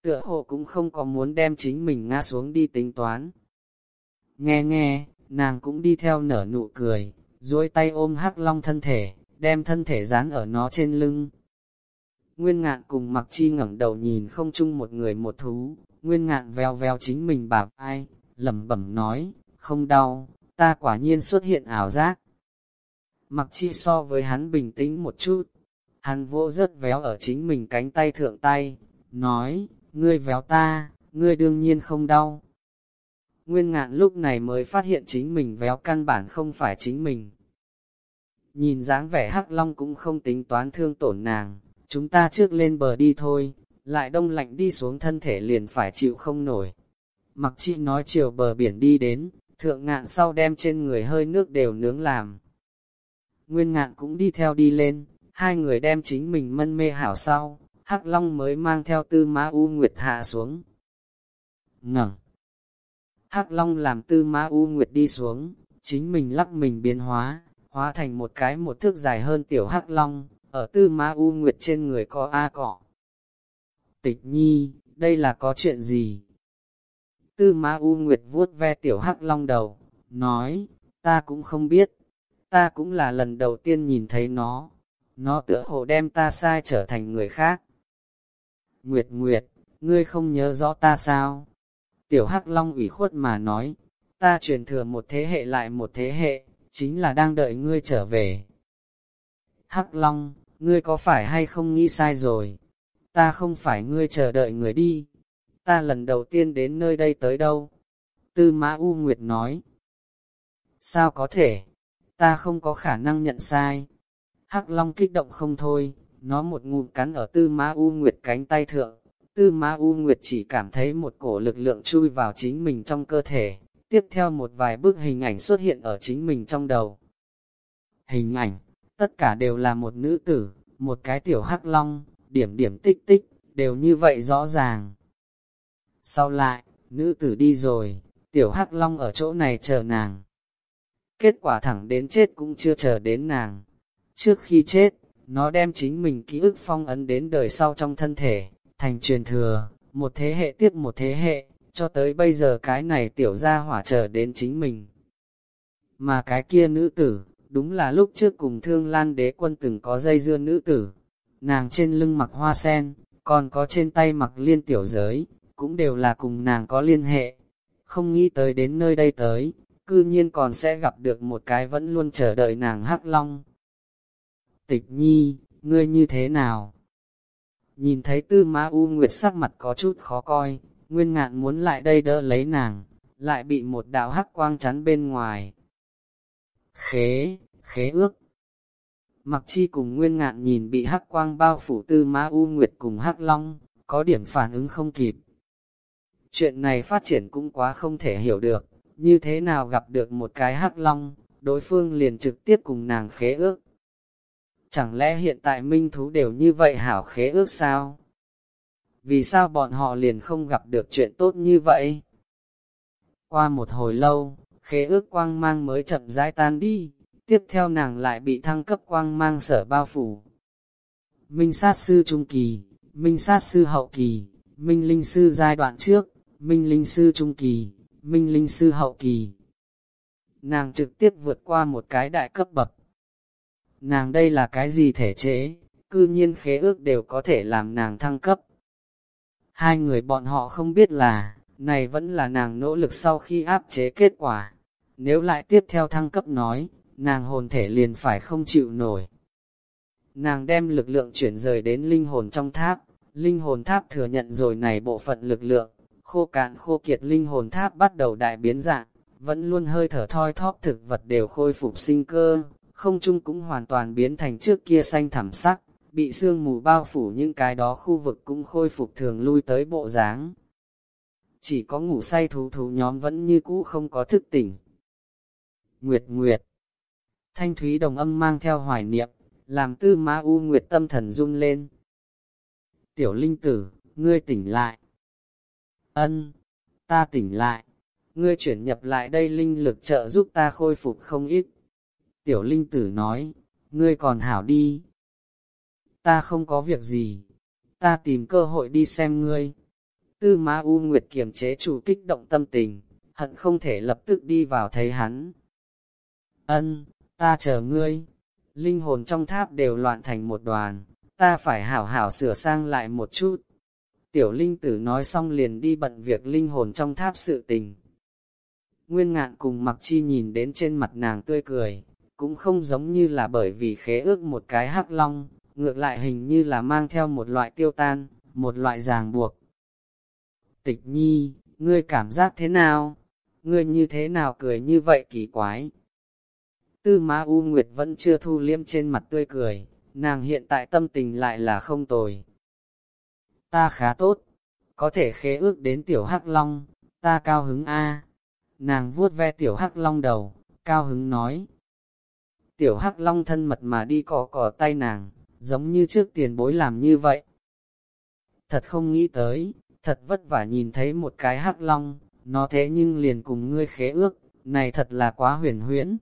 Tựa hồ cũng không có muốn đem chính mình ngã xuống đi tính toán. Nghe nghe, nàng cũng đi theo nở nụ cười, duỗi tay ôm hắc long thân thể, đem thân thể dán ở nó trên lưng. Nguyên ngạn cùng mặc chi ngẩng đầu nhìn không chung một người một thú, nguyên ngạn veo veo chính mình bà ai, lẩm bẩm nói, không đau, ta quả nhiên xuất hiện ảo giác. Mặc chi so với hắn bình tĩnh một chút, hắn vô rất véo ở chính mình cánh tay thượng tay, nói, ngươi véo ta, ngươi đương nhiên không đau. Nguyên ngạn lúc này mới phát hiện chính mình véo căn bản không phải chính mình. Nhìn dáng vẻ hắc long cũng không tính toán thương tổn nàng, chúng ta trước lên bờ đi thôi, lại đông lạnh đi xuống thân thể liền phải chịu không nổi. Mặc chị nói chiều bờ biển đi đến, thượng ngạn sau đem trên người hơi nước đều nướng làm. Nguyên ngạn cũng đi theo đi lên, hai người đem chính mình mân mê hảo sau, Hắc Long mới mang theo tư ma U Nguyệt hạ xuống. Ngẩng. Hắc Long làm tư ma U Nguyệt đi xuống, chính mình lắc mình biến hóa, hóa thành một cái một thước dài hơn tiểu Hắc Long, ở tư ma U Nguyệt trên người có A cỏ. Tịch nhi, đây là có chuyện gì? Tư ma U Nguyệt vuốt ve tiểu Hắc Long đầu, nói, ta cũng không biết, ta cũng là lần đầu tiên nhìn thấy nó, nó tựa hồ đem ta sai trở thành người khác. Nguyệt Nguyệt, ngươi không nhớ rõ ta sao? Tiểu Hắc Long ủy khuất mà nói, ta truyền thừa một thế hệ lại một thế hệ, chính là đang đợi ngươi trở về. Hắc Long, ngươi có phải hay không nghĩ sai rồi? Ta không phải ngươi chờ đợi người đi. Ta lần đầu tiên đến nơi đây tới đâu? Tư Mã U Nguyệt nói. Sao có thể? Ta không có khả năng nhận sai. Hắc Long kích động không thôi, nó một ngụm cắn ở tư ma U Nguyệt cánh tay thượng. Tư ma U Nguyệt chỉ cảm thấy một cổ lực lượng chui vào chính mình trong cơ thể. Tiếp theo một vài bức hình ảnh xuất hiện ở chính mình trong đầu. Hình ảnh, tất cả đều là một nữ tử, một cái tiểu hắc long, điểm điểm tích tích, đều như vậy rõ ràng. Sau lại, nữ tử đi rồi, tiểu hắc long ở chỗ này chờ nàng. Kết quả thẳng đến chết cũng chưa chờ đến nàng. Trước khi chết, nó đem chính mình ký ức phong ấn đến đời sau trong thân thể, thành truyền thừa, một thế hệ tiếp một thế hệ, cho tới bây giờ cái này tiểu ra hỏa trở đến chính mình. Mà cái kia nữ tử, đúng là lúc trước cùng thương lan đế quân từng có dây dưa nữ tử. Nàng trên lưng mặc hoa sen, còn có trên tay mặc liên tiểu giới, cũng đều là cùng nàng có liên hệ. Không nghĩ tới đến nơi đây tới, cư nhiên còn sẽ gặp được một cái vẫn luôn chờ đợi nàng hắc long, Tịch nhi, ngươi như thế nào? Nhìn thấy tư ma u nguyệt sắc mặt có chút khó coi, nguyên ngạn muốn lại đây đỡ lấy nàng, lại bị một đạo hắc quang chắn bên ngoài. Khế, khế ước. Mặc chi cùng nguyên ngạn nhìn bị hắc quang bao phủ tư ma u nguyệt cùng hắc long, có điểm phản ứng không kịp. Chuyện này phát triển cũng quá không thể hiểu được, như thế nào gặp được một cái hắc long, đối phương liền trực tiếp cùng nàng khế ước. Chẳng lẽ hiện tại minh thú đều như vậy hảo khế ước sao? Vì sao bọn họ liền không gặp được chuyện tốt như vậy? Qua một hồi lâu, khế ước quang mang mới chậm rãi tan đi, tiếp theo nàng lại bị thăng cấp quang mang sở bao phủ. Minh sát sư trung kỳ, minh sát sư hậu kỳ, minh linh sư giai đoạn trước, minh linh sư trung kỳ, minh linh sư hậu kỳ. Nàng trực tiếp vượt qua một cái đại cấp bậc, Nàng đây là cái gì thể chế, cư nhiên khế ước đều có thể làm nàng thăng cấp. Hai người bọn họ không biết là, này vẫn là nàng nỗ lực sau khi áp chế kết quả. Nếu lại tiếp theo thăng cấp nói, nàng hồn thể liền phải không chịu nổi. Nàng đem lực lượng chuyển rời đến linh hồn trong tháp, linh hồn tháp thừa nhận rồi này bộ phận lực lượng, khô cạn khô kiệt linh hồn tháp bắt đầu đại biến dạng, vẫn luôn hơi thở thoi thóp thực vật đều khôi phục sinh cơ, không trung cũng hoàn toàn biến thành trước kia xanh thẳm sắc, bị sương mù bao phủ những cái đó khu vực cũng khôi phục thường lui tới bộ dáng. Chỉ có ngủ say thú thú nhóm vẫn như cũ không có thức tỉnh. Nguyệt Nguyệt Thanh thúy đồng âm mang theo hoài niệm, làm tư ma u nguyệt tâm thần run lên. Tiểu linh tử, ngươi tỉnh lại. Ân, ta tỉnh lại. Ngươi chuyển nhập lại đây linh lực trợ giúp ta khôi phục không ít. Tiểu linh tử nói, ngươi còn hảo đi. Ta không có việc gì. Ta tìm cơ hội đi xem ngươi. Tư Ma U Nguyệt kiềm chế chủ kích động tâm tình, hận không thể lập tức đi vào thấy hắn. Ân, ta chờ ngươi. Linh hồn trong tháp đều loạn thành một đoàn, ta phải hảo hảo sửa sang lại một chút. Tiểu linh tử nói xong liền đi bận việc linh hồn trong tháp sự tình. Nguyên ngạn cùng mặc chi nhìn đến trên mặt nàng tươi cười, cũng không giống như là bởi vì khế ước một cái hắc long, ngược lại hình như là mang theo một loại tiêu tan, một loại ràng buộc. Tịch nhi, ngươi cảm giác thế nào? Ngươi như thế nào cười như vậy kỳ quái? Tư Ma U Nguyệt vẫn chưa thu liêm trên mặt tươi cười, nàng hiện tại tâm tình lại là không tồi. Ta khá tốt, có thể khế ước đến tiểu hắc long, ta cao hứng a. Nàng vuốt ve tiểu hắc long đầu, cao hứng nói. Tiểu hắc long thân mật mà đi cỏ cỏ tay nàng, giống như trước tiền bối làm như vậy. Thật không nghĩ tới, thật vất vả nhìn thấy một cái hắc long, nó thế nhưng liền cùng ngươi khế ước, này thật là quá huyền huyễn.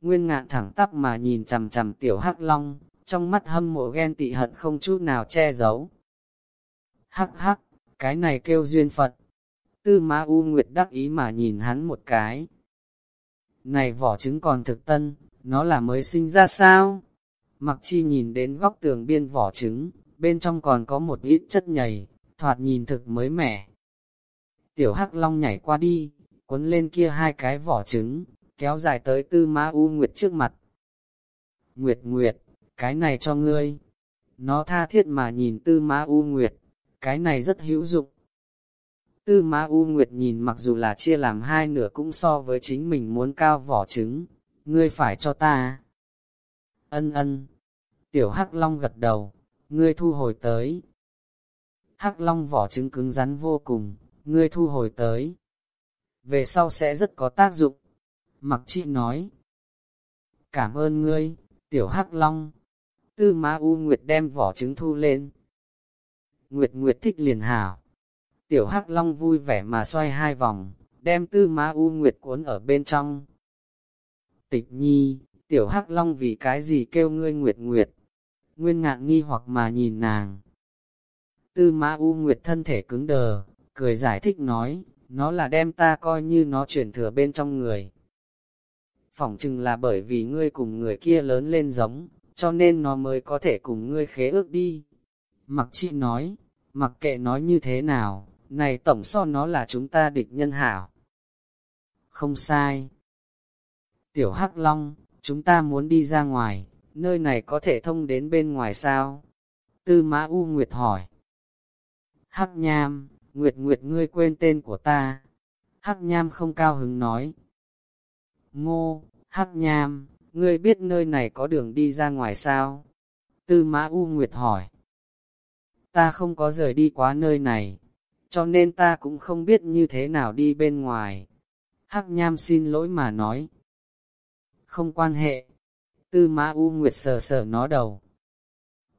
Nguyên ngạn thẳng tắp mà nhìn chằm chằm tiểu hắc long, trong mắt hâm mộ ghen tị hận không chút nào che giấu. Hắc hắc, cái này kêu duyên phận. Tư Ma U Nguyệt đắc ý mà nhìn hắn một cái. Này vỏ trứng còn thực tân, nó là mới sinh ra sao? Mặc chi nhìn đến góc tường biên vỏ trứng, bên trong còn có một ít chất nhầy, thoạt nhìn thực mới mẻ. Tiểu Hắc Long nhảy qua đi, cuốn lên kia hai cái vỏ trứng, kéo dài tới tư ma u nguyệt trước mặt. Nguyệt Nguyệt, cái này cho ngươi. Nó tha thiết mà nhìn tư ma u nguyệt, cái này rất hữu dụng. Tư ma u nguyệt nhìn mặc dù là chia làm hai nửa cũng so với chính mình muốn cao vỏ trứng, ngươi phải cho ta. Ân ân, tiểu hắc long gật đầu, ngươi thu hồi tới. Hắc long vỏ trứng cứng rắn vô cùng, ngươi thu hồi tới. Về sau sẽ rất có tác dụng. Mặc chị nói. Cảm ơn ngươi, tiểu hắc long. Tư Ma U Nguyệt đem vỏ trứng thu lên. Nguyệt Nguyệt thích liền hảo. Tiểu hắc long vui vẻ mà xoay hai vòng, đem tư Ma U Nguyệt cuốn ở bên trong. Tịch nhi, tiểu hắc long vì cái gì kêu ngươi Nguyệt Nguyệt. Nguyên ngạn nghi hoặc mà nhìn nàng. Tư Ma U Nguyệt thân thể cứng đờ, cười giải thích nói, nó là đem ta coi như nó chuyển thừa bên trong người phỏng chừng là bởi vì ngươi cùng người kia lớn lên giống, cho nên nó mới có thể cùng ngươi khế ước đi. Mặc chị nói, mặc kệ nói như thế nào, này tổng so nó là chúng ta địch nhân hảo. Không sai. Tiểu Hắc Long, chúng ta muốn đi ra ngoài, nơi này có thể thông đến bên ngoài sao? Tư Mã U Nguyệt hỏi. Hắc Nham, Nguyệt Nguyệt ngươi quên tên của ta. Hắc Nham không cao hứng nói. Ngô, Hắc Nham, ngươi biết nơi này có đường đi ra ngoài sao? Tư Mã U Nguyệt hỏi. Ta không có rời đi quá nơi này, cho nên ta cũng không biết như thế nào đi bên ngoài. Hắc Nham xin lỗi mà nói. Không quan hệ. Tư Mã U Nguyệt sờ sờ nó đầu.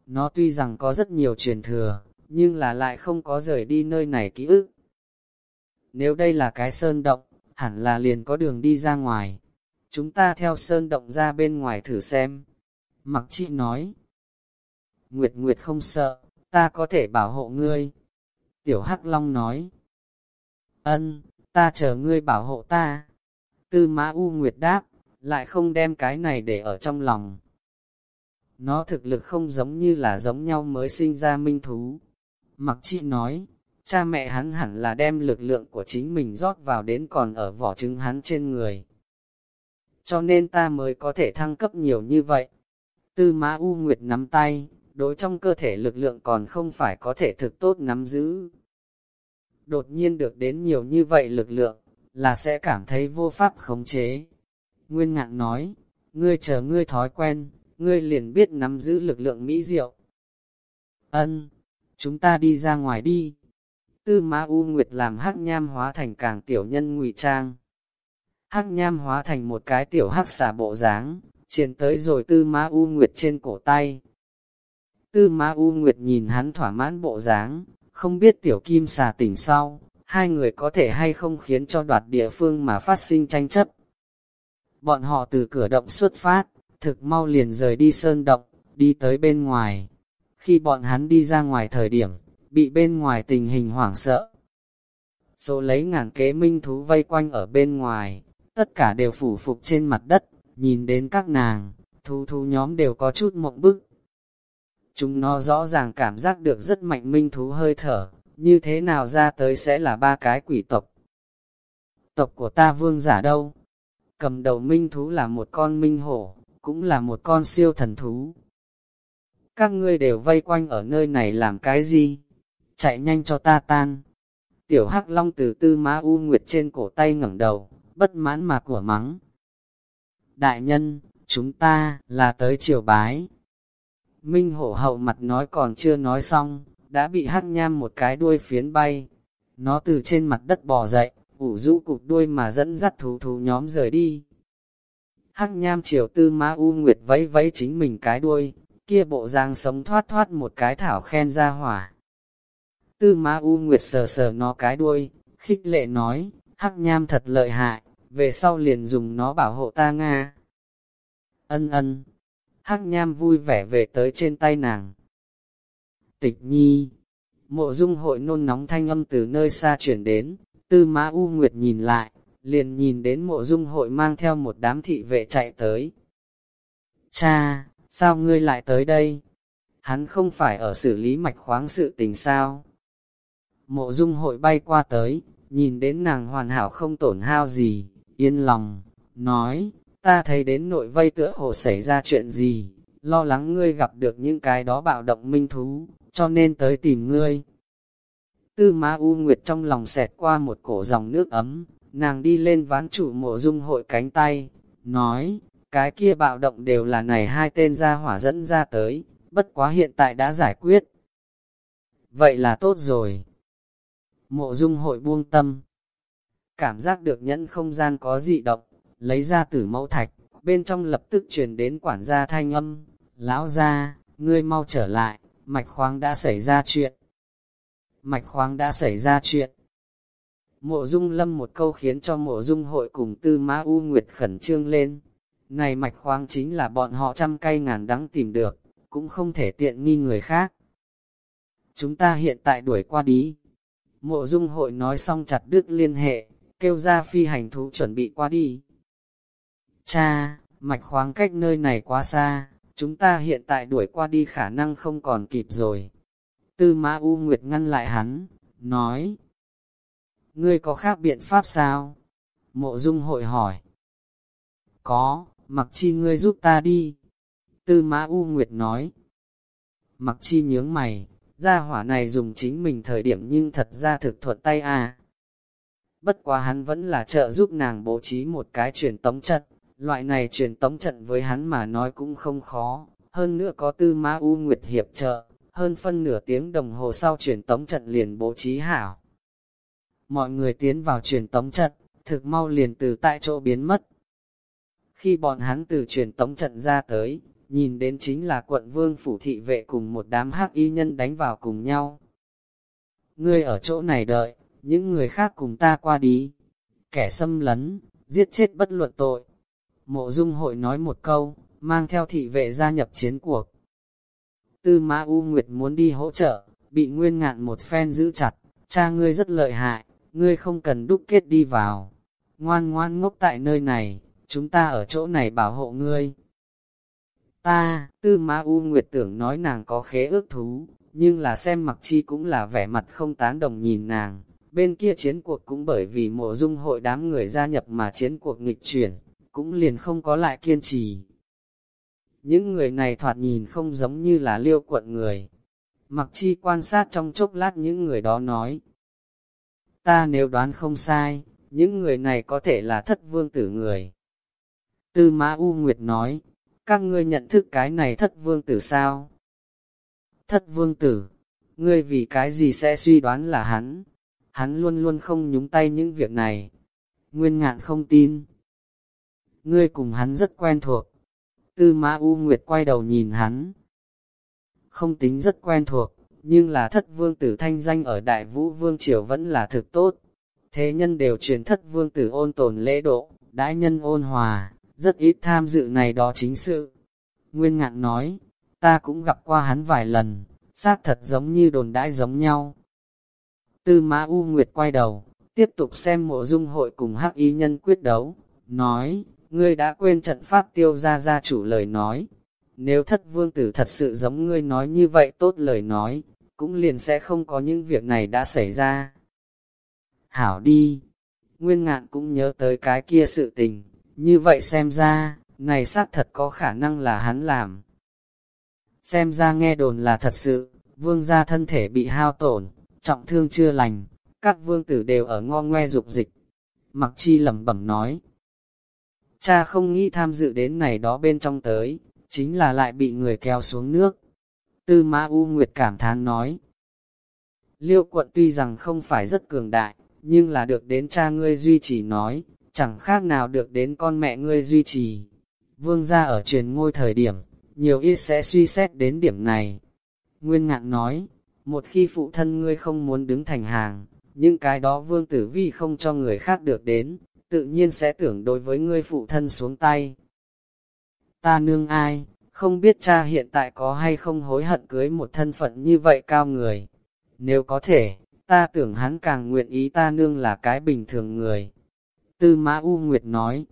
Nó tuy rằng có rất nhiều truyền thừa, nhưng là lại không có rời đi nơi này ký ức. Nếu đây là cái sơn động, hẳn là liền có đường đi ra ngoài chúng ta theo sơn động ra bên ngoài thử xem. Mặc chị nói, Nguyệt Nguyệt không sợ, ta có thể bảo hộ ngươi. Tiểu Hắc Long nói, ân, ta chờ ngươi bảo hộ ta. Tư Mã U Nguyệt đáp, lại không đem cái này để ở trong lòng. Nó thực lực không giống như là giống nhau mới sinh ra minh thú. Mặc chị nói, cha mẹ hắn hẳn là đem lực lượng của chính mình rót vào đến còn ở vỏ trứng hắn trên người cho nên ta mới có thể thăng cấp nhiều như vậy. Tư Mã U Nguyệt nắm tay, đối trong cơ thể lực lượng còn không phải có thể thực tốt nắm giữ. Đột nhiên được đến nhiều như vậy lực lượng, là sẽ cảm thấy vô pháp khống chế. Nguyên ngạn nói, ngươi chờ ngươi thói quen, ngươi liền biết nắm giữ lực lượng mỹ diệu. Ân, chúng ta đi ra ngoài đi. Tư Ma U Nguyệt làm hắc nham hóa thành càng tiểu nhân ngụy trang. Hắc nham hóa thành một cái tiểu hắc xà bộ dáng, triển tới rồi Tư Ma U Nguyệt trên cổ tay. Tư Ma U Nguyệt nhìn hắn thỏa mãn bộ dáng, không biết tiểu kim xà tỉnh sau, hai người có thể hay không khiến cho đoạt địa phương mà phát sinh tranh chấp. Bọn họ từ cửa động xuất phát, thực mau liền rời đi sơn động, đi tới bên ngoài. Khi bọn hắn đi ra ngoài thời điểm, bị bên ngoài tình hình hoảng sợ. Số lấy ngàn kế minh thú vây quanh ở bên ngoài, tất cả đều phủ phục trên mặt đất, nhìn đến các nàng, thú thú nhóm đều có chút mộng bức. Chúng nó rõ ràng cảm giác được rất mạnh minh thú hơi thở, như thế nào ra tới sẽ là ba cái quỷ tộc. Tộc của ta vương giả đâu? Cầm đầu minh thú là một con minh hổ, cũng là một con siêu thần thú. Các ngươi đều vây quanh ở nơi này làm cái gì? Chạy nhanh cho ta tan. Tiểu Hắc Long từ tư má u nguyệt trên cổ tay ngẩng đầu, bất mãn mà của mắng. Đại nhân, chúng ta, là tới triều bái. Minh hổ hậu mặt nói còn chưa nói xong, đã bị hắc nham một cái đuôi phiến bay. Nó từ trên mặt đất bò dậy, ủ rũ cục đuôi mà dẫn dắt thú thú nhóm rời đi. Hắc nham triều tư ma u nguyệt vẫy vẫy chính mình cái đuôi, kia bộ giang sống thoát thoát một cái thảo khen ra hỏa. Tư ma u nguyệt sờ sờ nó cái đuôi, khích lệ nói, hắc nham thật lợi hại, về sau liền dùng nó bảo hộ ta Nga. Ân ân, hắc nham vui vẻ về tới trên tay nàng. Tịch nhi, mộ dung hội nôn nóng thanh âm từ nơi xa chuyển đến, tư mã u nguyệt nhìn lại, liền nhìn đến mộ dung hội mang theo một đám thị vệ chạy tới. Cha, sao ngươi lại tới đây? Hắn không phải ở xử lý mạch khoáng sự tình sao? Mộ dung hội bay qua tới, nhìn đến nàng hoàn hảo không tổn hao gì, yên lòng, nói, ta thấy đến nội vây tựa hồ xảy ra chuyện gì, lo lắng ngươi gặp được những cái đó bạo động minh thú, cho nên tới tìm ngươi. Tư Ma U Nguyệt trong lòng xẹt qua một cổ dòng nước ấm, nàng đi lên ván chủ mộ dung hội cánh tay, nói, cái kia bạo động đều là này hai tên gia hỏa dẫn ra tới, bất quá hiện tại đã giải quyết. Vậy là tốt rồi. Mộ dung hội buông tâm. Cảm giác được nhẫn không gian có dị động, lấy ra tử mẫu thạch, bên trong lập tức truyền đến quản gia thanh âm. Lão gia, ngươi mau trở lại, mạch khoáng đã xảy ra chuyện. Mạch khoáng đã xảy ra chuyện. Mộ dung lâm một câu khiến cho mộ dung hội cùng tư mã u nguyệt khẩn trương lên. Này mạch khoáng chính là bọn họ trăm cây ngàn đắng tìm được, cũng không thể tiện nghi người khác. Chúng ta hiện tại đuổi qua đi. Mộ dung hội nói xong chặt đứt liên hệ, kêu ra phi hành thú chuẩn bị qua đi. Cha, mạch khoáng cách nơi này quá xa, chúng ta hiện tại đuổi qua đi khả năng không còn kịp rồi. Tư Mã U Nguyệt ngăn lại hắn, nói, ngươi có khác biện pháp sao? Mộ Dung hội hỏi, có, mặc chi ngươi giúp ta đi. Tư Mã U Nguyệt nói, mặc chi nhướng mày, gia hỏa này dùng chính mình thời điểm nhưng thật ra thực thuận tay à. Bất quá hắn vẫn là trợ giúp nàng bố trí một cái truyền tống trận, Loại này truyền tống trận với hắn mà nói cũng không khó, hơn nữa có tư ma u nguyệt hiệp trợ, hơn phân nửa tiếng đồng hồ sau truyền tống trận liền bố trí hảo. Mọi người tiến vào truyền tống trận, thực mau liền từ tại chỗ biến mất. Khi bọn hắn từ truyền tống trận ra tới, nhìn đến chính là quận vương phủ thị vệ cùng một đám hắc y nhân đánh vào cùng nhau. Ngươi ở chỗ này đợi, những người khác cùng ta qua đi. Kẻ xâm lấn, giết chết bất luận tội, Mộ dung hội nói một câu, mang theo thị vệ gia nhập chiến cuộc. Tư Mã U Nguyệt muốn đi hỗ trợ, bị nguyên ngạn một phen giữ chặt, cha ngươi rất lợi hại, ngươi không cần đúc kết đi vào. Ngoan ngoan ngốc tại nơi này, chúng ta ở chỗ này bảo hộ ngươi. Ta, Tư Mã U Nguyệt tưởng nói nàng có khế ước thú, nhưng là xem mặc chi cũng là vẻ mặt không tán đồng nhìn nàng. Bên kia chiến cuộc cũng bởi vì mộ dung hội đám người gia nhập mà chiến cuộc nghịch chuyển, cũng liền không có lại kiên trì. Những người này thoạt nhìn không giống như là liêu quận người. Mặc chi quan sát trong chốc lát những người đó nói. Ta nếu đoán không sai, những người này có thể là thất vương tử người. Tư Mã U Nguyệt nói, các ngươi nhận thức cái này thất vương tử sao? Thất vương tử, ngươi vì cái gì sẽ suy đoán là hắn? Hắn luôn luôn không nhúng tay những việc này. Nguyên ngạn không tin. Ngươi cùng hắn rất quen thuộc. Tư Mã U Nguyệt quay đầu nhìn hắn. Không tính rất quen thuộc, nhưng là thất vương tử thanh danh ở Đại Vũ Vương Triều vẫn là thực tốt. Thế nhân đều truyền thất vương tử ôn tồn lễ độ, đãi nhân ôn hòa, rất ít tham dự này đó chính sự. Nguyên ngạn nói, ta cũng gặp qua hắn vài lần, xác thật giống như đồn đãi giống nhau. Tư Mã U Nguyệt quay đầu, tiếp tục xem mộ dung hội cùng hắc y nhân quyết đấu, nói, ngươi đã quên trận pháp tiêu ra gia chủ lời nói. Nếu thất vương tử thật sự giống ngươi nói như vậy tốt lời nói, cũng liền sẽ không có những việc này đã xảy ra. Hảo đi, nguyên ngạn cũng nhớ tới cái kia sự tình, như vậy xem ra, này xác thật có khả năng là hắn làm. Xem ra nghe đồn là thật sự, vương gia thân thể bị hao tổn, trọng thương chưa lành, các vương tử đều ở ngo ngoe dục dịch. Mặc chi lẩm bẩm nói, cha không nghĩ tham dự đến này đó bên trong tới, chính là lại bị người kéo xuống nước. Tư Mã U Nguyệt cảm thán nói, Liêu quận tuy rằng không phải rất cường đại, nhưng là được đến cha ngươi duy trì nói, chẳng khác nào được đến con mẹ ngươi duy trì. Vương gia ở truyền ngôi thời điểm, nhiều ít sẽ suy xét đến điểm này. Nguyên ngạn nói, một khi phụ thân ngươi không muốn đứng thành hàng, những cái đó vương tử vi không cho người khác được đến, tự nhiên sẽ tưởng đối với ngươi phụ thân xuống tay. Ta nương ai, không biết cha hiện tại có hay không hối hận cưới một thân phận như vậy cao người. Nếu có thể, ta tưởng hắn càng nguyện ý ta nương là cái bình thường người. Tư Mã U Nguyệt nói,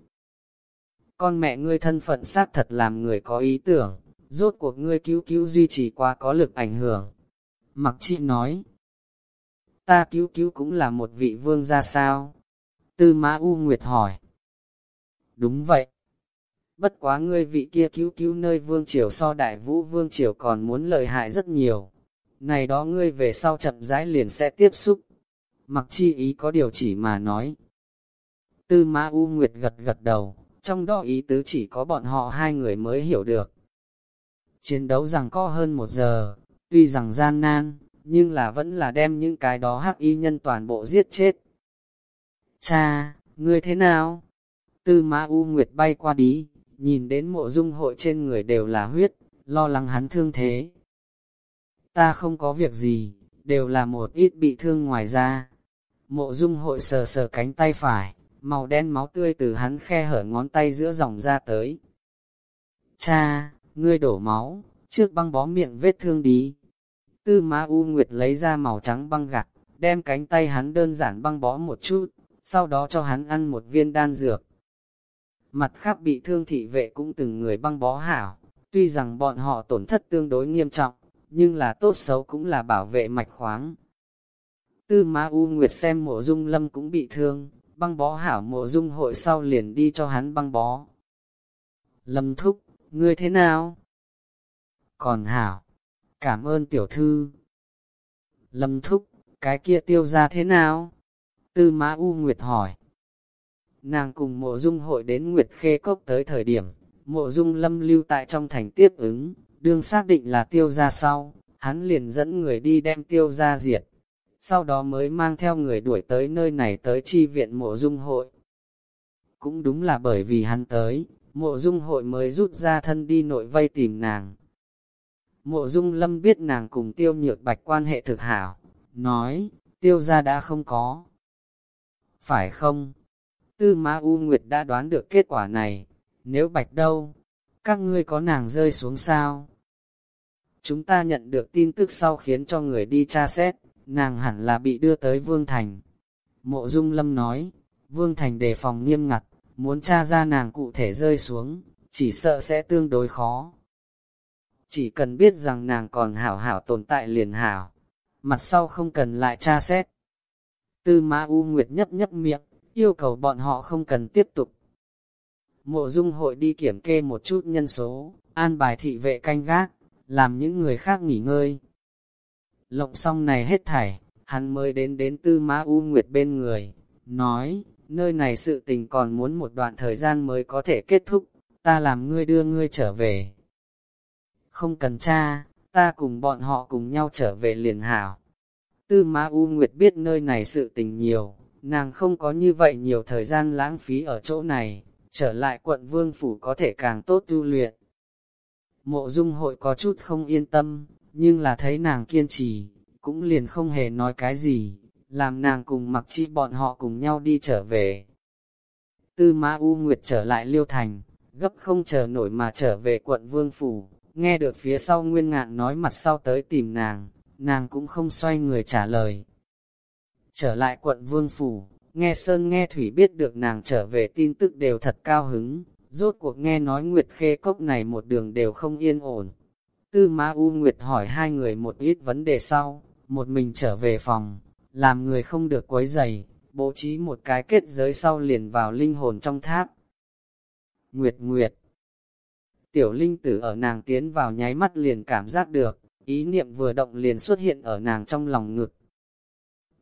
con mẹ ngươi thân phận xác thật làm người có ý tưởng, rốt cuộc ngươi cứu cứu duy trì qua có lực ảnh hưởng. Mặc chị nói, ta cứu cứu cũng là một vị vương gia sao? Tư Mã U Nguyệt hỏi. Đúng vậy. Bất quá ngươi vị kia cứu cứu nơi vương triều so đại vũ vương triều còn muốn lợi hại rất nhiều. Này đó ngươi về sau chậm rãi liền sẽ tiếp xúc. Mặc chi ý có điều chỉ mà nói. Tư Mã U Nguyệt gật gật đầu, trong đó ý tứ chỉ có bọn họ hai người mới hiểu được. Chiến đấu rằng co hơn một giờ, tuy rằng gian nan, nhưng là vẫn là đem những cái đó hắc y nhân toàn bộ giết chết. Cha, ngươi thế nào? Tư Ma U Nguyệt bay qua đi, nhìn đến mộ dung hội trên người đều là huyết, lo lắng hắn thương thế. Ta không có việc gì, đều là một ít bị thương ngoài ra. Mộ dung hội sờ sờ cánh tay phải, màu đen máu tươi từ hắn khe hở ngón tay giữa dòng ra tới. Cha, ngươi đổ máu, trước băng bó miệng vết thương đi. Tư Ma U Nguyệt lấy ra màu trắng băng gạc, đem cánh tay hắn đơn giản băng bó một chút, sau đó cho hắn ăn một viên đan dược. Mặt khác bị thương thị vệ cũng từng người băng bó hảo, tuy rằng bọn họ tổn thất tương đối nghiêm trọng, nhưng là tốt xấu cũng là bảo vệ mạch khoáng. Tư Ma U Nguyệt xem mộ dung lâm cũng bị thương, băng bó hảo mộ dung hội sau liền đi cho hắn băng bó. Lâm thúc, ngươi thế nào? Còn hảo, cảm ơn tiểu thư. Lâm thúc, cái kia tiêu ra thế nào? Tư mã U Nguyệt hỏi. Nàng cùng mộ dung hội đến Nguyệt Khê Cốc tới thời điểm, mộ dung lâm lưu tại trong thành tiếp ứng, đương xác định là tiêu ra sau, hắn liền dẫn người đi đem tiêu ra diệt sau đó mới mang theo người đuổi tới nơi này tới chi viện mộ dung hội. Cũng đúng là bởi vì hắn tới, mộ dung hội mới rút ra thân đi nội vây tìm nàng. Mộ dung lâm biết nàng cùng tiêu nhược bạch quan hệ thực hảo, nói, tiêu ra đã không có. Phải không? Tư Ma U Nguyệt đã đoán được kết quả này, nếu bạch đâu, các ngươi có nàng rơi xuống sao? Chúng ta nhận được tin tức sau khiến cho người đi tra xét, nàng hẳn là bị đưa tới Vương Thành. Mộ Dung Lâm nói, Vương Thành đề phòng nghiêm ngặt, muốn tra ra nàng cụ thể rơi xuống, chỉ sợ sẽ tương đối khó. Chỉ cần biết rằng nàng còn hảo hảo tồn tại liền hảo, mặt sau không cần lại tra xét. Tư Ma U Nguyệt nhấp nhấp miệng, yêu cầu bọn họ không cần tiếp tục. Mộ dung hội đi kiểm kê một chút nhân số, an bài thị vệ canh gác, làm những người khác nghỉ ngơi. Lộng xong này hết thảy, hắn mới đến đến tư Ma U Nguyệt bên người, nói, nơi này sự tình còn muốn một đoạn thời gian mới có thể kết thúc, ta làm ngươi đưa ngươi trở về. Không cần cha, ta cùng bọn họ cùng nhau trở về liền hảo. Tư Ma U Nguyệt biết nơi này sự tình nhiều, nàng không có như vậy nhiều thời gian lãng phí ở chỗ này, trở lại quận vương phủ có thể càng tốt tu luyện. Mộ dung hội có chút không yên tâm, nhưng là thấy nàng kiên trì, cũng liền không hề nói cái gì, làm nàng cùng mặc chi bọn họ cùng nhau đi trở về. Tư Ma U Nguyệt trở lại Liêu Thành, gấp không chờ nổi mà trở về quận Vương Phủ, nghe được phía sau Nguyên Ngạn nói mặt sau tới tìm nàng, nàng cũng không xoay người trả lời. Trở lại quận Vương Phủ, nghe Sơn nghe Thủy biết được nàng trở về tin tức đều thật cao hứng, rốt cuộc nghe nói Nguyệt Khê Cốc này một đường đều không yên ổn. Tư Ma U Nguyệt hỏi hai người một ít vấn đề sau, một mình trở về phòng, làm người không được quấy dày, bố trí một cái kết giới sau liền vào linh hồn trong tháp. Nguyệt Nguyệt Tiểu linh tử ở nàng tiến vào nháy mắt liền cảm giác được, ý niệm vừa động liền xuất hiện ở nàng trong lòng ngực.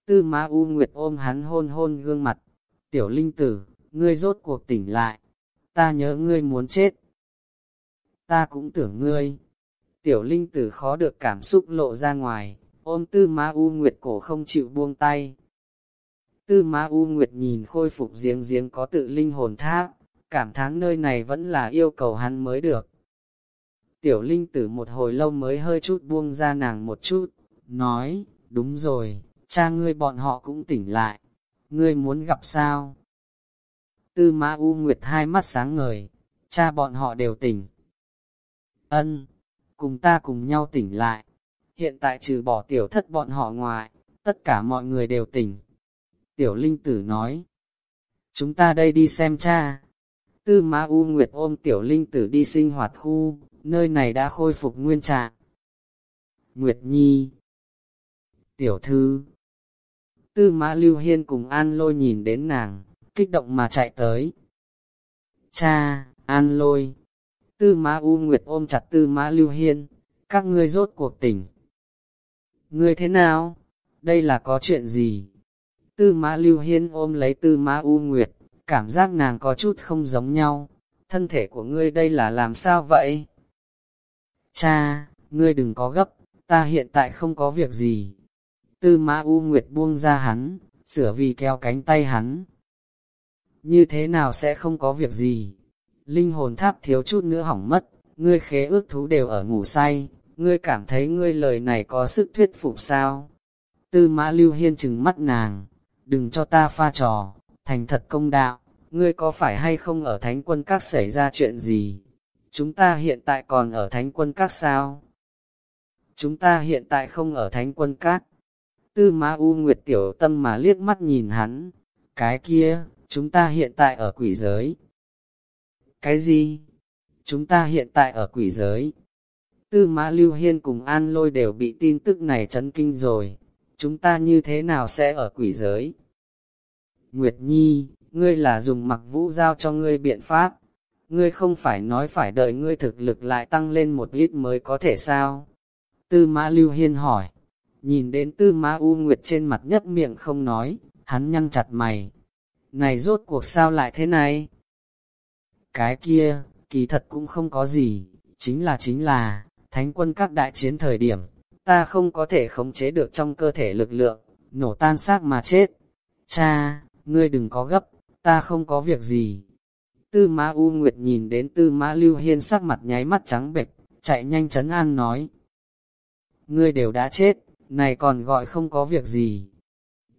Tư Ma U Nguyệt ôm hắn hôn hôn gương mặt, tiểu linh tử, ngươi rốt cuộc tỉnh lại, ta nhớ ngươi muốn chết. Ta cũng tưởng ngươi. Tiểu linh tử khó được cảm xúc lộ ra ngoài, ôm tư ma u nguyệt cổ không chịu buông tay. Tư ma u nguyệt nhìn khôi phục giếng giếng có tự linh hồn tháp, cảm thán nơi này vẫn là yêu cầu hắn mới được. Tiểu linh tử một hồi lâu mới hơi chút buông ra nàng một chút, nói, đúng rồi, cha ngươi bọn họ cũng tỉnh lại, ngươi muốn gặp sao? Tư mã U Nguyệt hai mắt sáng ngời, cha bọn họ đều tỉnh. Ân, cùng ta cùng nhau tỉnh lại. Hiện tại trừ bỏ tiểu thất bọn họ ngoài, tất cả mọi người đều tỉnh. Tiểu Linh Tử nói, chúng ta đây đi xem cha. Tư Ma U Nguyệt ôm Tiểu Linh Tử đi sinh hoạt khu, nơi này đã khôi phục nguyên trạng. Nguyệt Nhi Tiểu Thư Tư mã Lưu Hiên cùng An Lôi nhìn đến nàng, kích động mà chạy tới. Cha, An Lôi, Tư Mã U Nguyệt ôm chặt Tư Mã Lưu Hiên, các ngươi rốt cuộc tỉnh. Ngươi thế nào? Đây là có chuyện gì? Tư Mã Lưu Hiên ôm lấy Tư Mã U Nguyệt, cảm giác nàng có chút không giống nhau. Thân thể của ngươi đây là làm sao vậy? Cha, ngươi đừng có gấp, ta hiện tại không có việc gì. Tư Mã U Nguyệt buông ra hắn, sửa vì kéo cánh tay hắn, như thế nào sẽ không có việc gì. Linh hồn tháp thiếu chút nữa hỏng mất, ngươi khế ước thú đều ở ngủ say, ngươi cảm thấy ngươi lời này có sức thuyết phục sao? Tư mã lưu hiên chừng mắt nàng, đừng cho ta pha trò, thành thật công đạo, ngươi có phải hay không ở thánh quân các xảy ra chuyện gì? Chúng ta hiện tại còn ở thánh quân các sao? Chúng ta hiện tại không ở thánh quân các. Tư Ma U Nguyệt tiểu tâm mà liếc mắt nhìn hắn, cái kia, Chúng ta hiện tại ở quỷ giới. Cái gì? Chúng ta hiện tại ở quỷ giới. Tư mã Lưu Hiên cùng An Lôi đều bị tin tức này chấn kinh rồi. Chúng ta như thế nào sẽ ở quỷ giới? Nguyệt Nhi, ngươi là dùng mặc vũ giao cho ngươi biện pháp. Ngươi không phải nói phải đợi ngươi thực lực lại tăng lên một ít mới có thể sao? Tư mã Lưu Hiên hỏi. Nhìn đến tư mã U Nguyệt trên mặt nhấp miệng không nói, hắn nhăn chặt mày, này rốt cuộc sao lại thế này? Cái kia, kỳ thật cũng không có gì, chính là chính là, thánh quân các đại chiến thời điểm, ta không có thể khống chế được trong cơ thể lực lượng, nổ tan xác mà chết. Cha, ngươi đừng có gấp, ta không có việc gì. Tư Mã U Nguyệt nhìn đến Tư Mã Lưu Hiên sắc mặt nháy mắt trắng bệch, chạy nhanh chấn an nói. Ngươi đều đã chết, này còn gọi không có việc gì.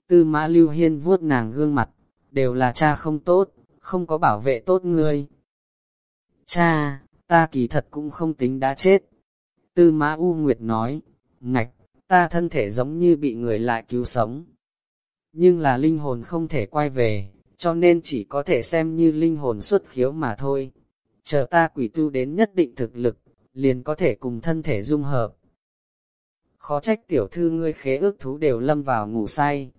Tư Mã Lưu Hiên vuốt nàng gương mặt, đều là cha không tốt, không có bảo vệ tốt ngươi. Cha, ta kỳ thật cũng không tính đã chết. Tư Mã U Nguyệt nói, ngạch, ta thân thể giống như bị người lại cứu sống. Nhưng là linh hồn không thể quay về, cho nên chỉ có thể xem như linh hồn xuất khiếu mà thôi. Chờ ta quỷ tu đến nhất định thực lực, liền có thể cùng thân thể dung hợp. Khó trách tiểu thư ngươi khế ước thú đều lâm vào ngủ say.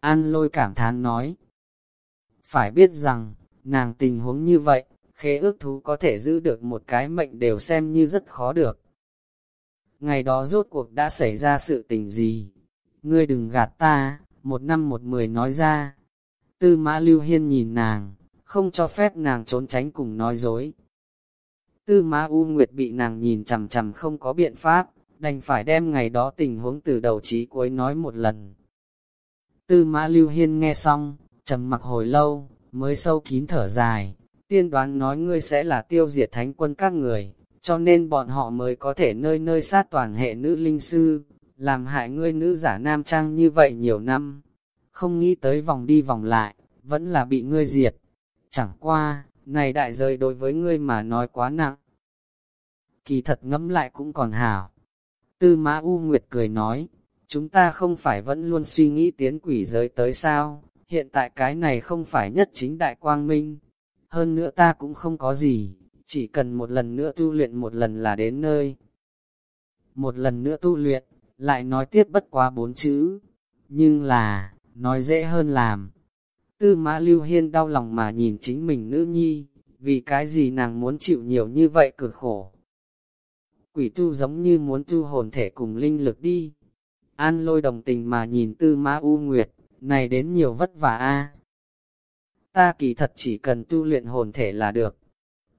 An lôi cảm thán nói, phải biết rằng, nàng tình huống như vậy, khế ước thú có thể giữ được một cái mệnh đều xem như rất khó được. Ngày đó rốt cuộc đã xảy ra sự tình gì? Ngươi đừng gạt ta, một năm một mười nói ra. Tư mã lưu hiên nhìn nàng, không cho phép nàng trốn tránh cùng nói dối. Tư mã U Nguyệt bị nàng nhìn chằm chằm không có biện pháp, đành phải đem ngày đó tình huống từ đầu chí cuối nói một lần. Tư mã lưu hiên nghe xong, trầm mặc hồi lâu, mới sâu kín thở dài, tiên đoán nói ngươi sẽ là tiêu diệt thánh quân các người, cho nên bọn họ mới có thể nơi nơi sát toàn hệ nữ linh sư, làm hại ngươi nữ giả nam trang như vậy nhiều năm. Không nghĩ tới vòng đi vòng lại, vẫn là bị ngươi diệt. Chẳng qua, này đại rơi đối với ngươi mà nói quá nặng. Kỳ thật ngẫm lại cũng còn hảo. Tư Mã U Nguyệt cười nói, chúng ta không phải vẫn luôn suy nghĩ tiến quỷ giới tới sao, hiện tại cái này không phải nhất chính đại quang minh. Hơn nữa ta cũng không có gì, chỉ cần một lần nữa tu luyện một lần là đến nơi. Một lần nữa tu luyện, lại nói tiếp bất quá bốn chữ, nhưng là, nói dễ hơn làm. Tư mã lưu hiên đau lòng mà nhìn chính mình nữ nhi, vì cái gì nàng muốn chịu nhiều như vậy cực khổ. Quỷ tu giống như muốn tu hồn thể cùng linh lực đi. An lôi đồng tình mà nhìn tư mã u nguyệt, này đến nhiều vất vả a. Ta kỳ thật chỉ cần tu luyện hồn thể là được.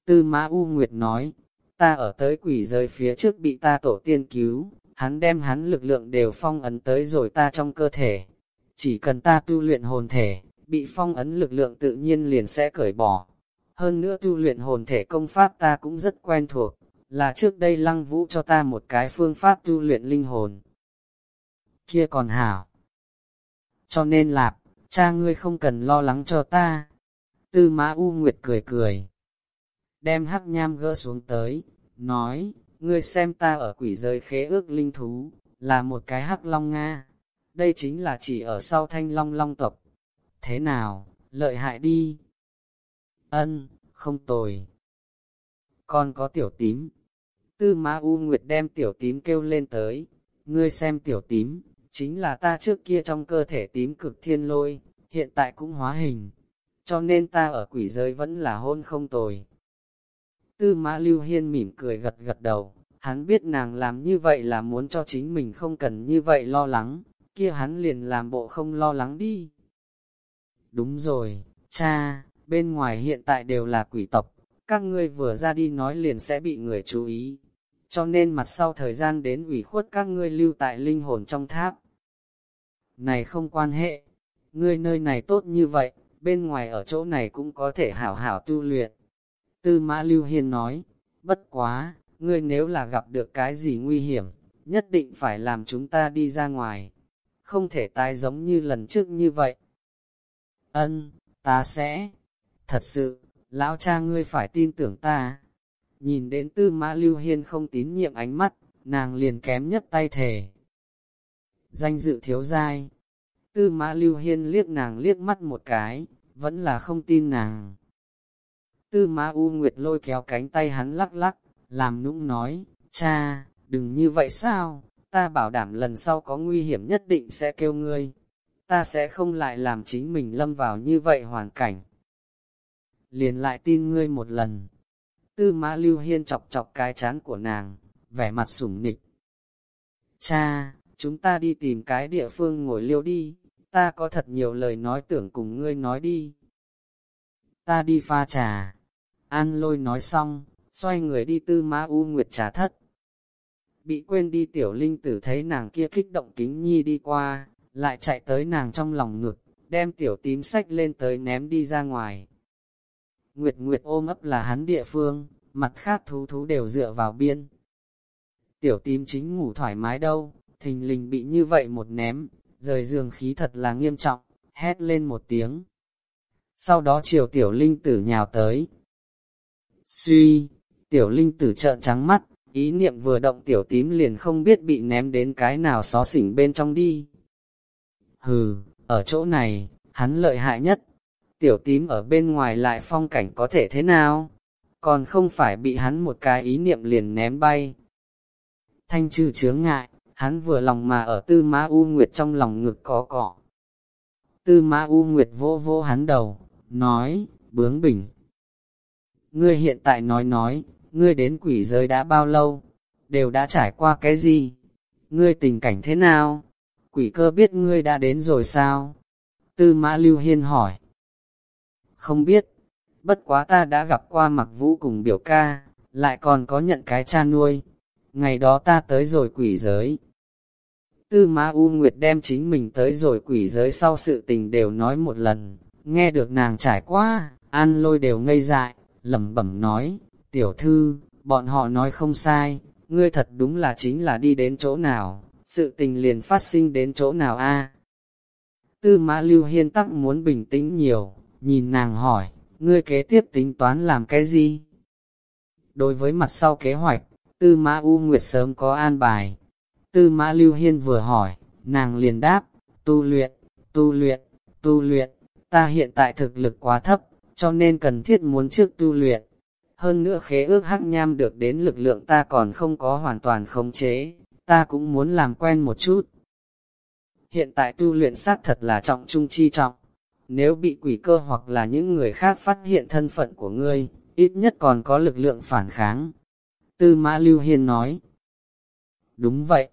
Tư mã u nguyệt nói, ta ở tới quỷ rơi phía trước bị ta tổ tiên cứu, hắn đem hắn lực lượng đều phong ấn tới rồi ta trong cơ thể. Chỉ cần ta tu luyện hồn thể, bị phong ấn lực lượng tự nhiên liền sẽ cởi bỏ. Hơn nữa tu luyện hồn thể công pháp ta cũng rất quen thuộc, là trước đây lăng vũ cho ta một cái phương pháp tu luyện linh hồn. Kia còn hảo. Cho nên lạp, cha ngươi không cần lo lắng cho ta. Tư mã U Nguyệt cười cười. Đem hắc nham gỡ xuống tới, nói, ngươi xem ta ở quỷ giới khế ước linh thú, là một cái hắc long Nga. Đây chính là chỉ ở sau thanh long long tộc. Thế nào, lợi hại đi. Ân, không tồi. con có tiểu tím. Tư Ma U Nguyệt đem tiểu tím kêu lên tới. Ngươi xem tiểu tím, chính là ta trước kia trong cơ thể tím cực thiên lôi, hiện tại cũng hóa hình. Cho nên ta ở quỷ giới vẫn là hôn không tồi. Tư mã lưu hiên mỉm cười gật gật đầu, hắn biết nàng làm như vậy là muốn cho chính mình không cần như vậy lo lắng, kia hắn liền làm bộ không lo lắng đi. Đúng rồi, cha, bên ngoài hiện tại đều là quỷ tộc, các ngươi vừa ra đi nói liền sẽ bị người chú ý. Cho nên mặt sau thời gian đến ủy khuất các ngươi lưu tại linh hồn trong tháp. Này không quan hệ, ngươi nơi này tốt như vậy, bên ngoài ở chỗ này cũng có thể hảo hảo tu luyện. Tư mã lưu hiền nói, bất quá, ngươi nếu là gặp được cái gì nguy hiểm, nhất định phải làm chúng ta đi ra ngoài. Không thể tái giống như lần trước như vậy. Ân, ta sẽ. Thật sự, lão cha ngươi phải tin tưởng ta. Nhìn đến tư mã lưu hiên không tín nhiệm ánh mắt, nàng liền kém nhất tay thể. Danh dự thiếu dai. Tư mã lưu hiên liếc nàng liếc mắt một cái, vẫn là không tin nàng. Tư mã U Nguyệt lôi kéo cánh tay hắn lắc lắc, làm nũng nói, cha, đừng như vậy sao, ta bảo đảm lần sau có nguy hiểm nhất định sẽ kêu ngươi, ta sẽ không lại làm chính mình lâm vào như vậy hoàn cảnh. Liền lại tin ngươi một lần. Tư mã lưu hiên chọc chọc cái chán của nàng, vẻ mặt sủng nịch. Cha, chúng ta đi tìm cái địa phương ngồi liêu đi, ta có thật nhiều lời nói tưởng cùng ngươi nói đi. Ta đi pha trà. An lôi nói xong, xoay người đi tư mã u nguyệt trà thất. Bị quên đi tiểu linh tử thấy nàng kia kích động kính nhi đi qua, lại chạy tới nàng trong lòng ngực, đem tiểu tím sách lên tới ném đi ra ngoài. Nguyệt Nguyệt ôm ấp là hắn địa phương, mặt khác thú thú đều dựa vào biên. Tiểu tím chính ngủ thoải mái đâu, thình lình bị như vậy một ném, rời giường khí thật là nghiêm trọng, hét lên một tiếng. Sau đó chiều tiểu linh tử nhào tới. Suy, tiểu linh tử trợn trắng mắt, ý niệm vừa động tiểu tím liền không biết bị ném đến cái nào xó xỉnh bên trong đi. Hừ, ở chỗ này, hắn lợi hại nhất. Tiểu tím ở bên ngoài lại phong cảnh có thể thế nào? Còn không phải bị hắn một cái ý niệm liền ném bay. Thanh trừ chướng ngại, hắn vừa lòng mà ở tư Ma u nguyệt trong lòng ngực có cỏ. Tư Ma u nguyệt vô vô hắn đầu, nói, bướng bỉnh. ngươi hiện tại nói nói, ngươi đến quỷ giới đã bao lâu, đều đã trải qua cái gì, ngươi tình cảnh thế nào, quỷ cơ biết ngươi đã đến rồi sao? Tư mã lưu hiên hỏi. Không biết, bất quá ta đã gặp qua mặc vũ cùng biểu ca, lại còn có nhận cái cha nuôi, ngày đó ta tới rồi quỷ giới. Tư mã U Nguyệt đem chính mình tới rồi quỷ giới sau sự tình đều nói một lần, nghe được nàng trải qua, an lôi đều ngây dại, lẩm bẩm nói, tiểu thư, bọn họ nói không sai, ngươi thật đúng là chính là đi đến chỗ nào, sự tình liền phát sinh đến chỗ nào a? Tư mã lưu hiên tắc muốn bình tĩnh nhiều, nhìn nàng hỏi, ngươi kế tiếp tính toán làm cái gì? Đối với mặt sau kế hoạch, tư mã U Nguyệt sớm có an bài. Tư mã lưu hiên vừa hỏi, nàng liền đáp, tu luyện, tu luyện, tu luyện, ta hiện tại thực lực quá thấp, cho nên cần thiết muốn trước tu luyện. Hơn nữa khế ước hắc nham được đến lực lượng ta còn không có hoàn toàn khống chế, ta cũng muốn làm quen một chút. Hiện tại tu luyện sát thật là trọng trung chi trọng, nếu bị quỷ cơ hoặc là những người khác phát hiện thân phận của ngươi, ít nhất còn có lực lượng phản kháng. Tư Mã Lưu Hiên nói, đúng vậy,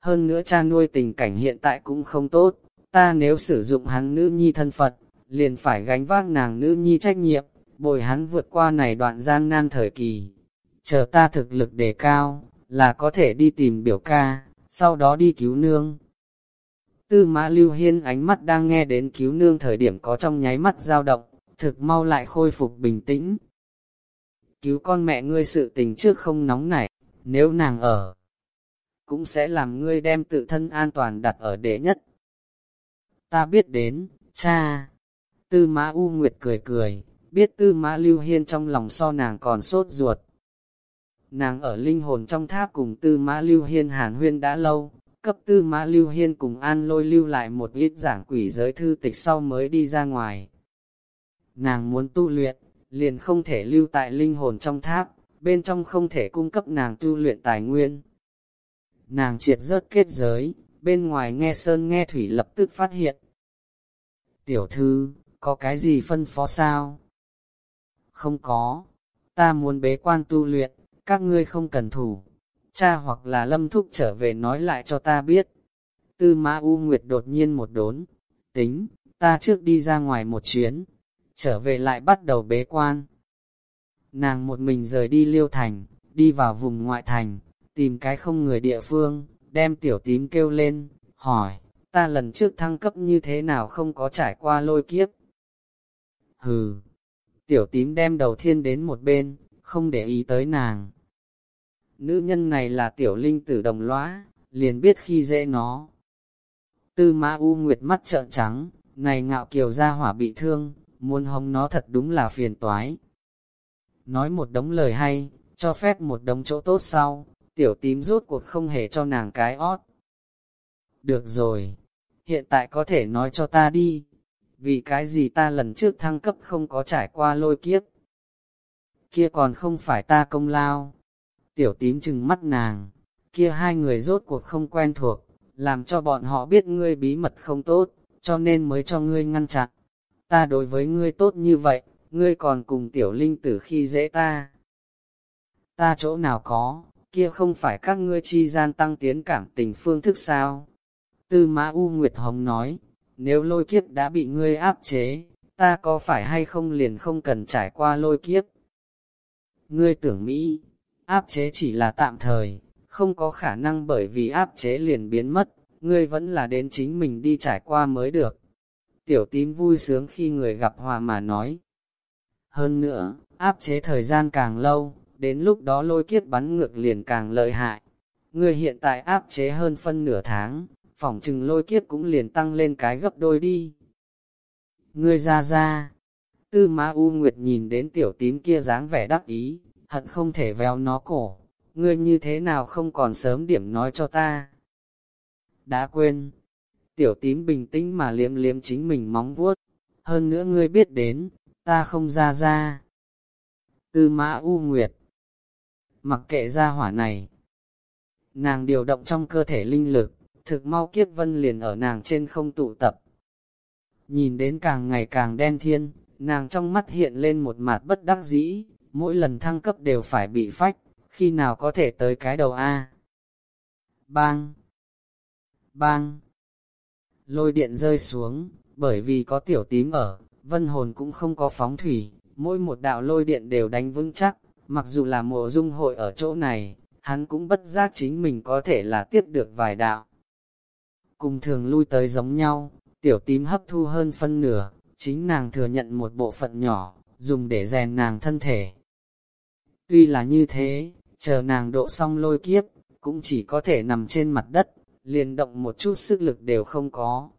hơn nữa cha nuôi tình cảnh hiện tại cũng không tốt, ta nếu sử dụng hắn nữ nhi thân phận, liền phải gánh vác nàng nữ nhi trách nhiệm, bồi hắn vượt qua này đoạn gian nan thời kỳ. Chờ ta thực lực đề cao, là có thể đi tìm biểu ca, sau đó đi cứu nương. Tư mã lưu hiên ánh mắt đang nghe đến cứu nương thời điểm có trong nháy mắt dao động, thực mau lại khôi phục bình tĩnh. Cứu con mẹ ngươi sự tình trước không nóng nảy, nếu nàng ở, cũng sẽ làm ngươi đem tự thân an toàn đặt ở đệ nhất. Ta biết đến, cha. Tư mã U Nguyệt cười cười, biết tư mã lưu hiên trong lòng so nàng còn sốt ruột. Nàng ở linh hồn trong tháp cùng tư mã lưu hiên hàn huyên đã lâu, cấp tư mã lưu hiên cùng an lôi lưu lại một ít giảng quỷ giới thư tịch sau mới đi ra ngoài. Nàng muốn tu luyện, liền không thể lưu tại linh hồn trong tháp, bên trong không thể cung cấp nàng tu luyện tài nguyên. Nàng triệt rớt kết giới, bên ngoài nghe sơn nghe thủy lập tức phát hiện. Tiểu thư, có cái gì phân phó sao? Không có, ta muốn bế quan tu luyện, các ngươi không cần thủ. Cha hoặc là lâm thúc trở về nói lại cho ta biết. Tư mã U Nguyệt đột nhiên một đốn. Tính, ta trước đi ra ngoài một chuyến. Trở về lại bắt đầu bế quan. Nàng một mình rời đi liêu thành, đi vào vùng ngoại thành, tìm cái không người địa phương, đem tiểu tím kêu lên, hỏi, ta lần trước thăng cấp như thế nào không có trải qua lôi kiếp. Hừ, tiểu tím đem đầu thiên đến một bên, không để ý tới nàng. Nữ nhân này là tiểu linh tử đồng lõa, liền biết khi dễ nó. Tư mã U Nguyệt mắt trợn trắng, này ngạo kiều ra hỏa bị thương, muốn hống nó thật đúng là phiền toái. Nói một đống lời hay, cho phép một đống chỗ tốt sau, tiểu tím rốt cuộc không hề cho nàng cái ót. Được rồi, hiện tại có thể nói cho ta đi, vì cái gì ta lần trước thăng cấp không có trải qua lôi kiếp. Kia còn không phải ta công lao. Tiểu tím chừng mắt nàng, kia hai người rốt cuộc không quen thuộc, làm cho bọn họ biết ngươi bí mật không tốt, cho nên mới cho ngươi ngăn chặn. Ta đối với ngươi tốt như vậy, ngươi còn cùng tiểu linh tử khi dễ ta. Ta chỗ nào có, kia không phải các ngươi chi gian tăng tiến cảm tình phương thức sao? Tư Mã U Nguyệt Hồng nói, nếu lôi kiếp đã bị ngươi áp chế, ta có phải hay không liền không cần trải qua lôi kiếp? Ngươi tưởng Mỹ, áp chế chỉ là tạm thời, không có khả năng bởi vì áp chế liền biến mất, ngươi vẫn là đến chính mình đi trải qua mới được. Tiểu tím vui sướng khi người gặp hòa mà nói. Hơn nữa, áp chế thời gian càng lâu, đến lúc đó lôi kiếp bắn ngược liền càng lợi hại. Ngươi hiện tại áp chế hơn phân nửa tháng, phỏng chừng lôi kiếp cũng liền tăng lên cái gấp đôi đi. Ngươi ra ra, tư ma U Nguyệt nhìn đến tiểu tím kia dáng vẻ đắc ý, hận không thể véo nó cổ, ngươi như thế nào không còn sớm điểm nói cho ta. Đã quên, tiểu tím bình tĩnh mà liếm liếm chính mình móng vuốt, hơn nữa ngươi biết đến, ta không ra ra. Tư mã U Nguyệt. Mặc kệ ra hỏa này, nàng điều động trong cơ thể linh lực, thực mau kiếp vân liền ở nàng trên không tụ tập. Nhìn đến càng ngày càng đen thiên, nàng trong mắt hiện lên một mặt bất đắc dĩ, mỗi lần thăng cấp đều phải bị phách, khi nào có thể tới cái đầu A. Bang! Bang! Lôi điện rơi xuống, bởi vì có tiểu tím ở, vân hồn cũng không có phóng thủy, mỗi một đạo lôi điện đều đánh vững chắc, mặc dù là mùa dung hội ở chỗ này, hắn cũng bất giác chính mình có thể là tiếp được vài đạo. Cùng thường lui tới giống nhau, tiểu tím hấp thu hơn phân nửa, chính nàng thừa nhận một bộ phận nhỏ, dùng để rèn nàng thân thể. Tuy là như thế, chờ nàng độ xong lôi kiếp, cũng chỉ có thể nằm trên mặt đất, liền động một chút sức lực đều không có.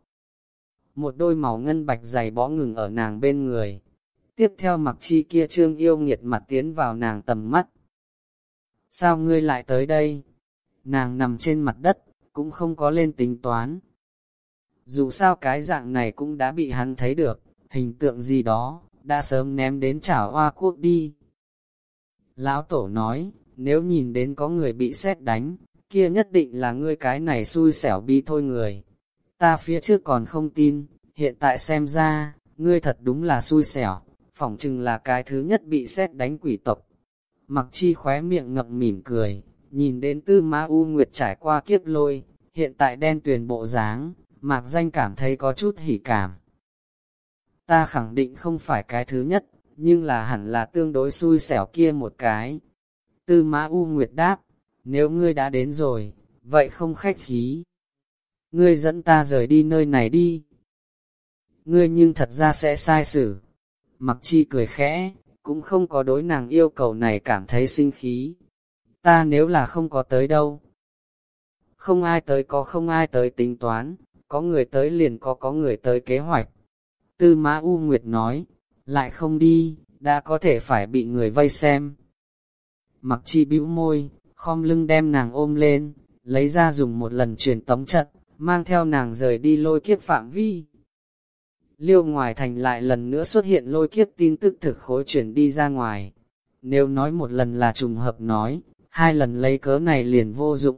Một đôi màu ngân bạch dày bó ngừng ở nàng bên người. Tiếp theo mặc chi kia trương yêu nghiệt mặt tiến vào nàng tầm mắt. Sao ngươi lại tới đây? Nàng nằm trên mặt đất, cũng không có lên tính toán. Dù sao cái dạng này cũng đã bị hắn thấy được, hình tượng gì đó, đã sớm ném đến chảo hoa quốc đi. Lão Tổ nói, nếu nhìn đến có người bị xét đánh, kia nhất định là ngươi cái này xui xẻo bi thôi người. Ta phía trước còn không tin, hiện tại xem ra, ngươi thật đúng là xui xẻo, phỏng chừng là cái thứ nhất bị xét đánh quỷ tộc. Mặc chi khóe miệng ngậm mỉm cười, nhìn đến tư ma u nguyệt trải qua kiếp lôi, hiện tại đen tuyền bộ dáng, mạc danh cảm thấy có chút hỉ cảm. Ta khẳng định không phải cái thứ nhất, nhưng là hẳn là tương đối xui xẻo kia một cái. Tư mã U Nguyệt đáp, nếu ngươi đã đến rồi, vậy không khách khí. Ngươi dẫn ta rời đi nơi này đi. Ngươi nhưng thật ra sẽ sai xử. Mặc chi cười khẽ, cũng không có đối nàng yêu cầu này cảm thấy sinh khí. Ta nếu là không có tới đâu. Không ai tới có không ai tới tính toán, có người tới liền có có người tới kế hoạch. Tư Mã U Nguyệt nói, lại không đi, đã có thể phải bị người vây xem. Mặc chi bĩu môi, khom lưng đem nàng ôm lên, lấy ra dùng một lần truyền tống trận, mang theo nàng rời đi lôi kiếp phạm vi. Liêu ngoài thành lại lần nữa xuất hiện lôi kiếp tin tức thực khối chuyển đi ra ngoài. Nếu nói một lần là trùng hợp nói, hai lần lấy cớ này liền vô dụng.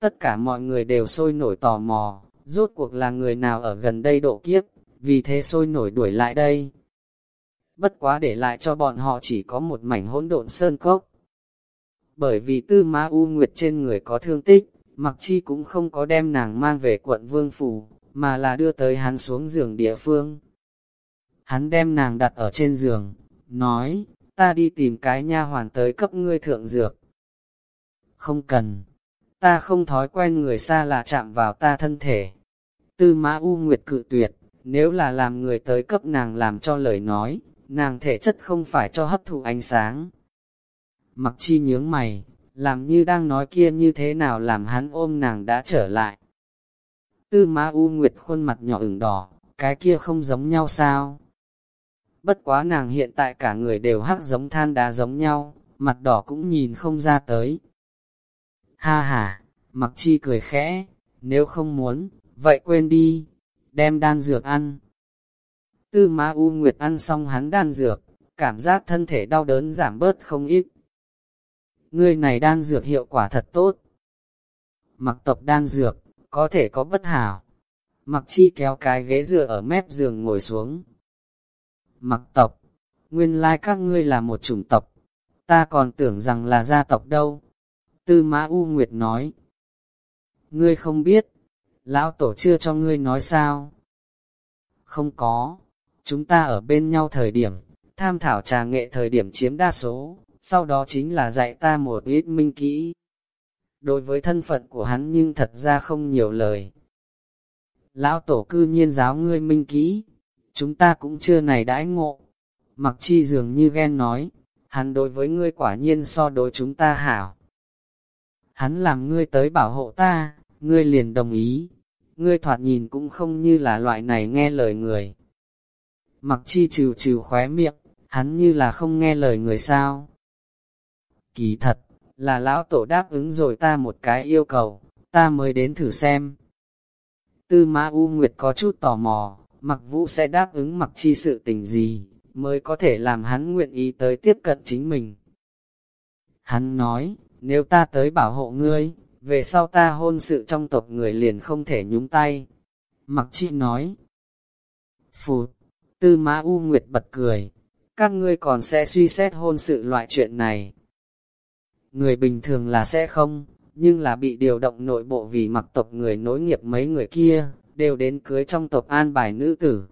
Tất cả mọi người đều sôi nổi tò mò, rốt cuộc là người nào ở gần đây độ kiếp, vì thế sôi nổi đuổi lại đây. Bất quá để lại cho bọn họ chỉ có một mảnh hỗn độn sơn cốc. Bởi vì tư ma u nguyệt trên người có thương tích, mặc chi cũng không có đem nàng mang về quận vương phủ, mà là đưa tới hắn xuống giường địa phương. Hắn đem nàng đặt ở trên giường, nói, ta đi tìm cái nha hoàn tới cấp ngươi thượng dược. Không cần, ta không thói quen người xa lạ chạm vào ta thân thể. Tư mã U Nguyệt cự tuyệt, nếu là làm người tới cấp nàng làm cho lời nói, nàng thể chất không phải cho hấp thụ ánh sáng. Mặc chi nhướng mày, làm như đang nói kia như thế nào làm hắn ôm nàng đã trở lại. Tư mã U Nguyệt khuôn mặt nhỏ ửng đỏ, cái kia không giống nhau sao? Bất quá nàng hiện tại cả người đều hắc giống than đá giống nhau, mặt đỏ cũng nhìn không ra tới. Ha ha, mặc chi cười khẽ, nếu không muốn, vậy quên đi, đem đan dược ăn. Tư Ma U Nguyệt ăn xong hắn đan dược, cảm giác thân thể đau đớn giảm bớt không ít. Ngươi này đan dược hiệu quả thật tốt. Mặc tộc đan dược, có thể có bất hảo. Mặc chi kéo cái ghế dựa ở mép giường ngồi xuống. Mặc tộc, nguyên lai các ngươi là một chủng tộc, ta còn tưởng rằng là gia tộc đâu. Tư Mã U Nguyệt nói. Ngươi không biết, lão tổ chưa cho ngươi nói sao? Không có, chúng ta ở bên nhau thời điểm, tham thảo trà nghệ thời điểm chiếm đa số, sau đó chính là dạy ta một ít minh kỹ. Đối với thân phận của hắn nhưng thật ra không nhiều lời. Lão tổ cư nhiên giáo ngươi minh kỹ, chúng ta cũng chưa này đãi ngộ. Mặc chi dường như ghen nói, hắn đối với ngươi quả nhiên so đối chúng ta hảo. Hắn làm ngươi tới bảo hộ ta, ngươi liền đồng ý. Ngươi thoạt nhìn cũng không như là loại này nghe lời người. Mặc chi trừ trừ khóe miệng, hắn như là không nghe lời người sao. Kỳ thật, là lão tổ đáp ứng rồi ta một cái yêu cầu, ta mới đến thử xem. Tư Mã U Nguyệt có chút tò mò, mặc vũ sẽ đáp ứng mặc chi sự tình gì, mới có thể làm hắn nguyện ý tới tiếp cận chính mình. Hắn nói, nếu ta tới bảo hộ ngươi, về sau ta hôn sự trong tộc người liền không thể nhúng tay. Mặc chi nói, phụt, tư mã U Nguyệt bật cười, các ngươi còn sẽ suy xét hôn sự loại chuyện này. Người bình thường là sẽ không, nhưng là bị điều động nội bộ vì mặc tộc người nối nghiệp mấy người kia, đều đến cưới trong tộc an bài nữ tử.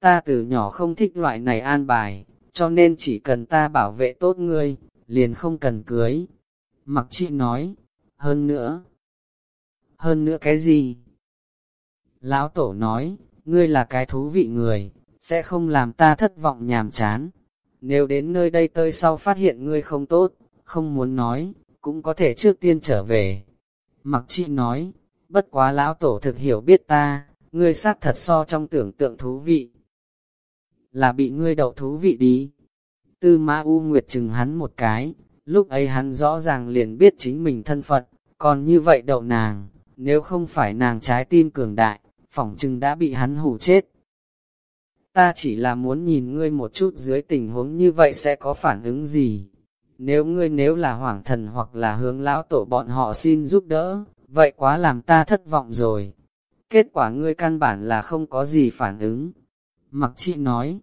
Ta từ nhỏ không thích loại này an bài, cho nên chỉ cần ta bảo vệ tốt ngươi, liền không cần cưới. Mặc chị nói, hơn nữa. Hơn nữa cái gì? Lão tổ nói, ngươi là cái thú vị người, sẽ không làm ta thất vọng nhàm chán. Nếu đến nơi đây tơi sau phát hiện ngươi không tốt, không muốn nói, cũng có thể trước tiên trở về. Mặc chị nói, bất quá lão tổ thực hiểu biết ta, ngươi xác thật so trong tưởng tượng thú vị. Là bị ngươi đậu thú vị đi. Tư Ma U Nguyệt chừng hắn một cái, lúc ấy hắn rõ ràng liền biết chính mình thân phận, còn như vậy đậu nàng, nếu không phải nàng trái tim cường đại, phỏng chừng đã bị hắn hủ chết. Ta chỉ là muốn nhìn ngươi một chút dưới tình huống như vậy sẽ có phản ứng gì. Nếu ngươi nếu là hoàng thần hoặc là hướng lão tổ bọn họ xin giúp đỡ, vậy quá làm ta thất vọng rồi. Kết quả ngươi căn bản là không có gì phản ứng. Mặc chị nói,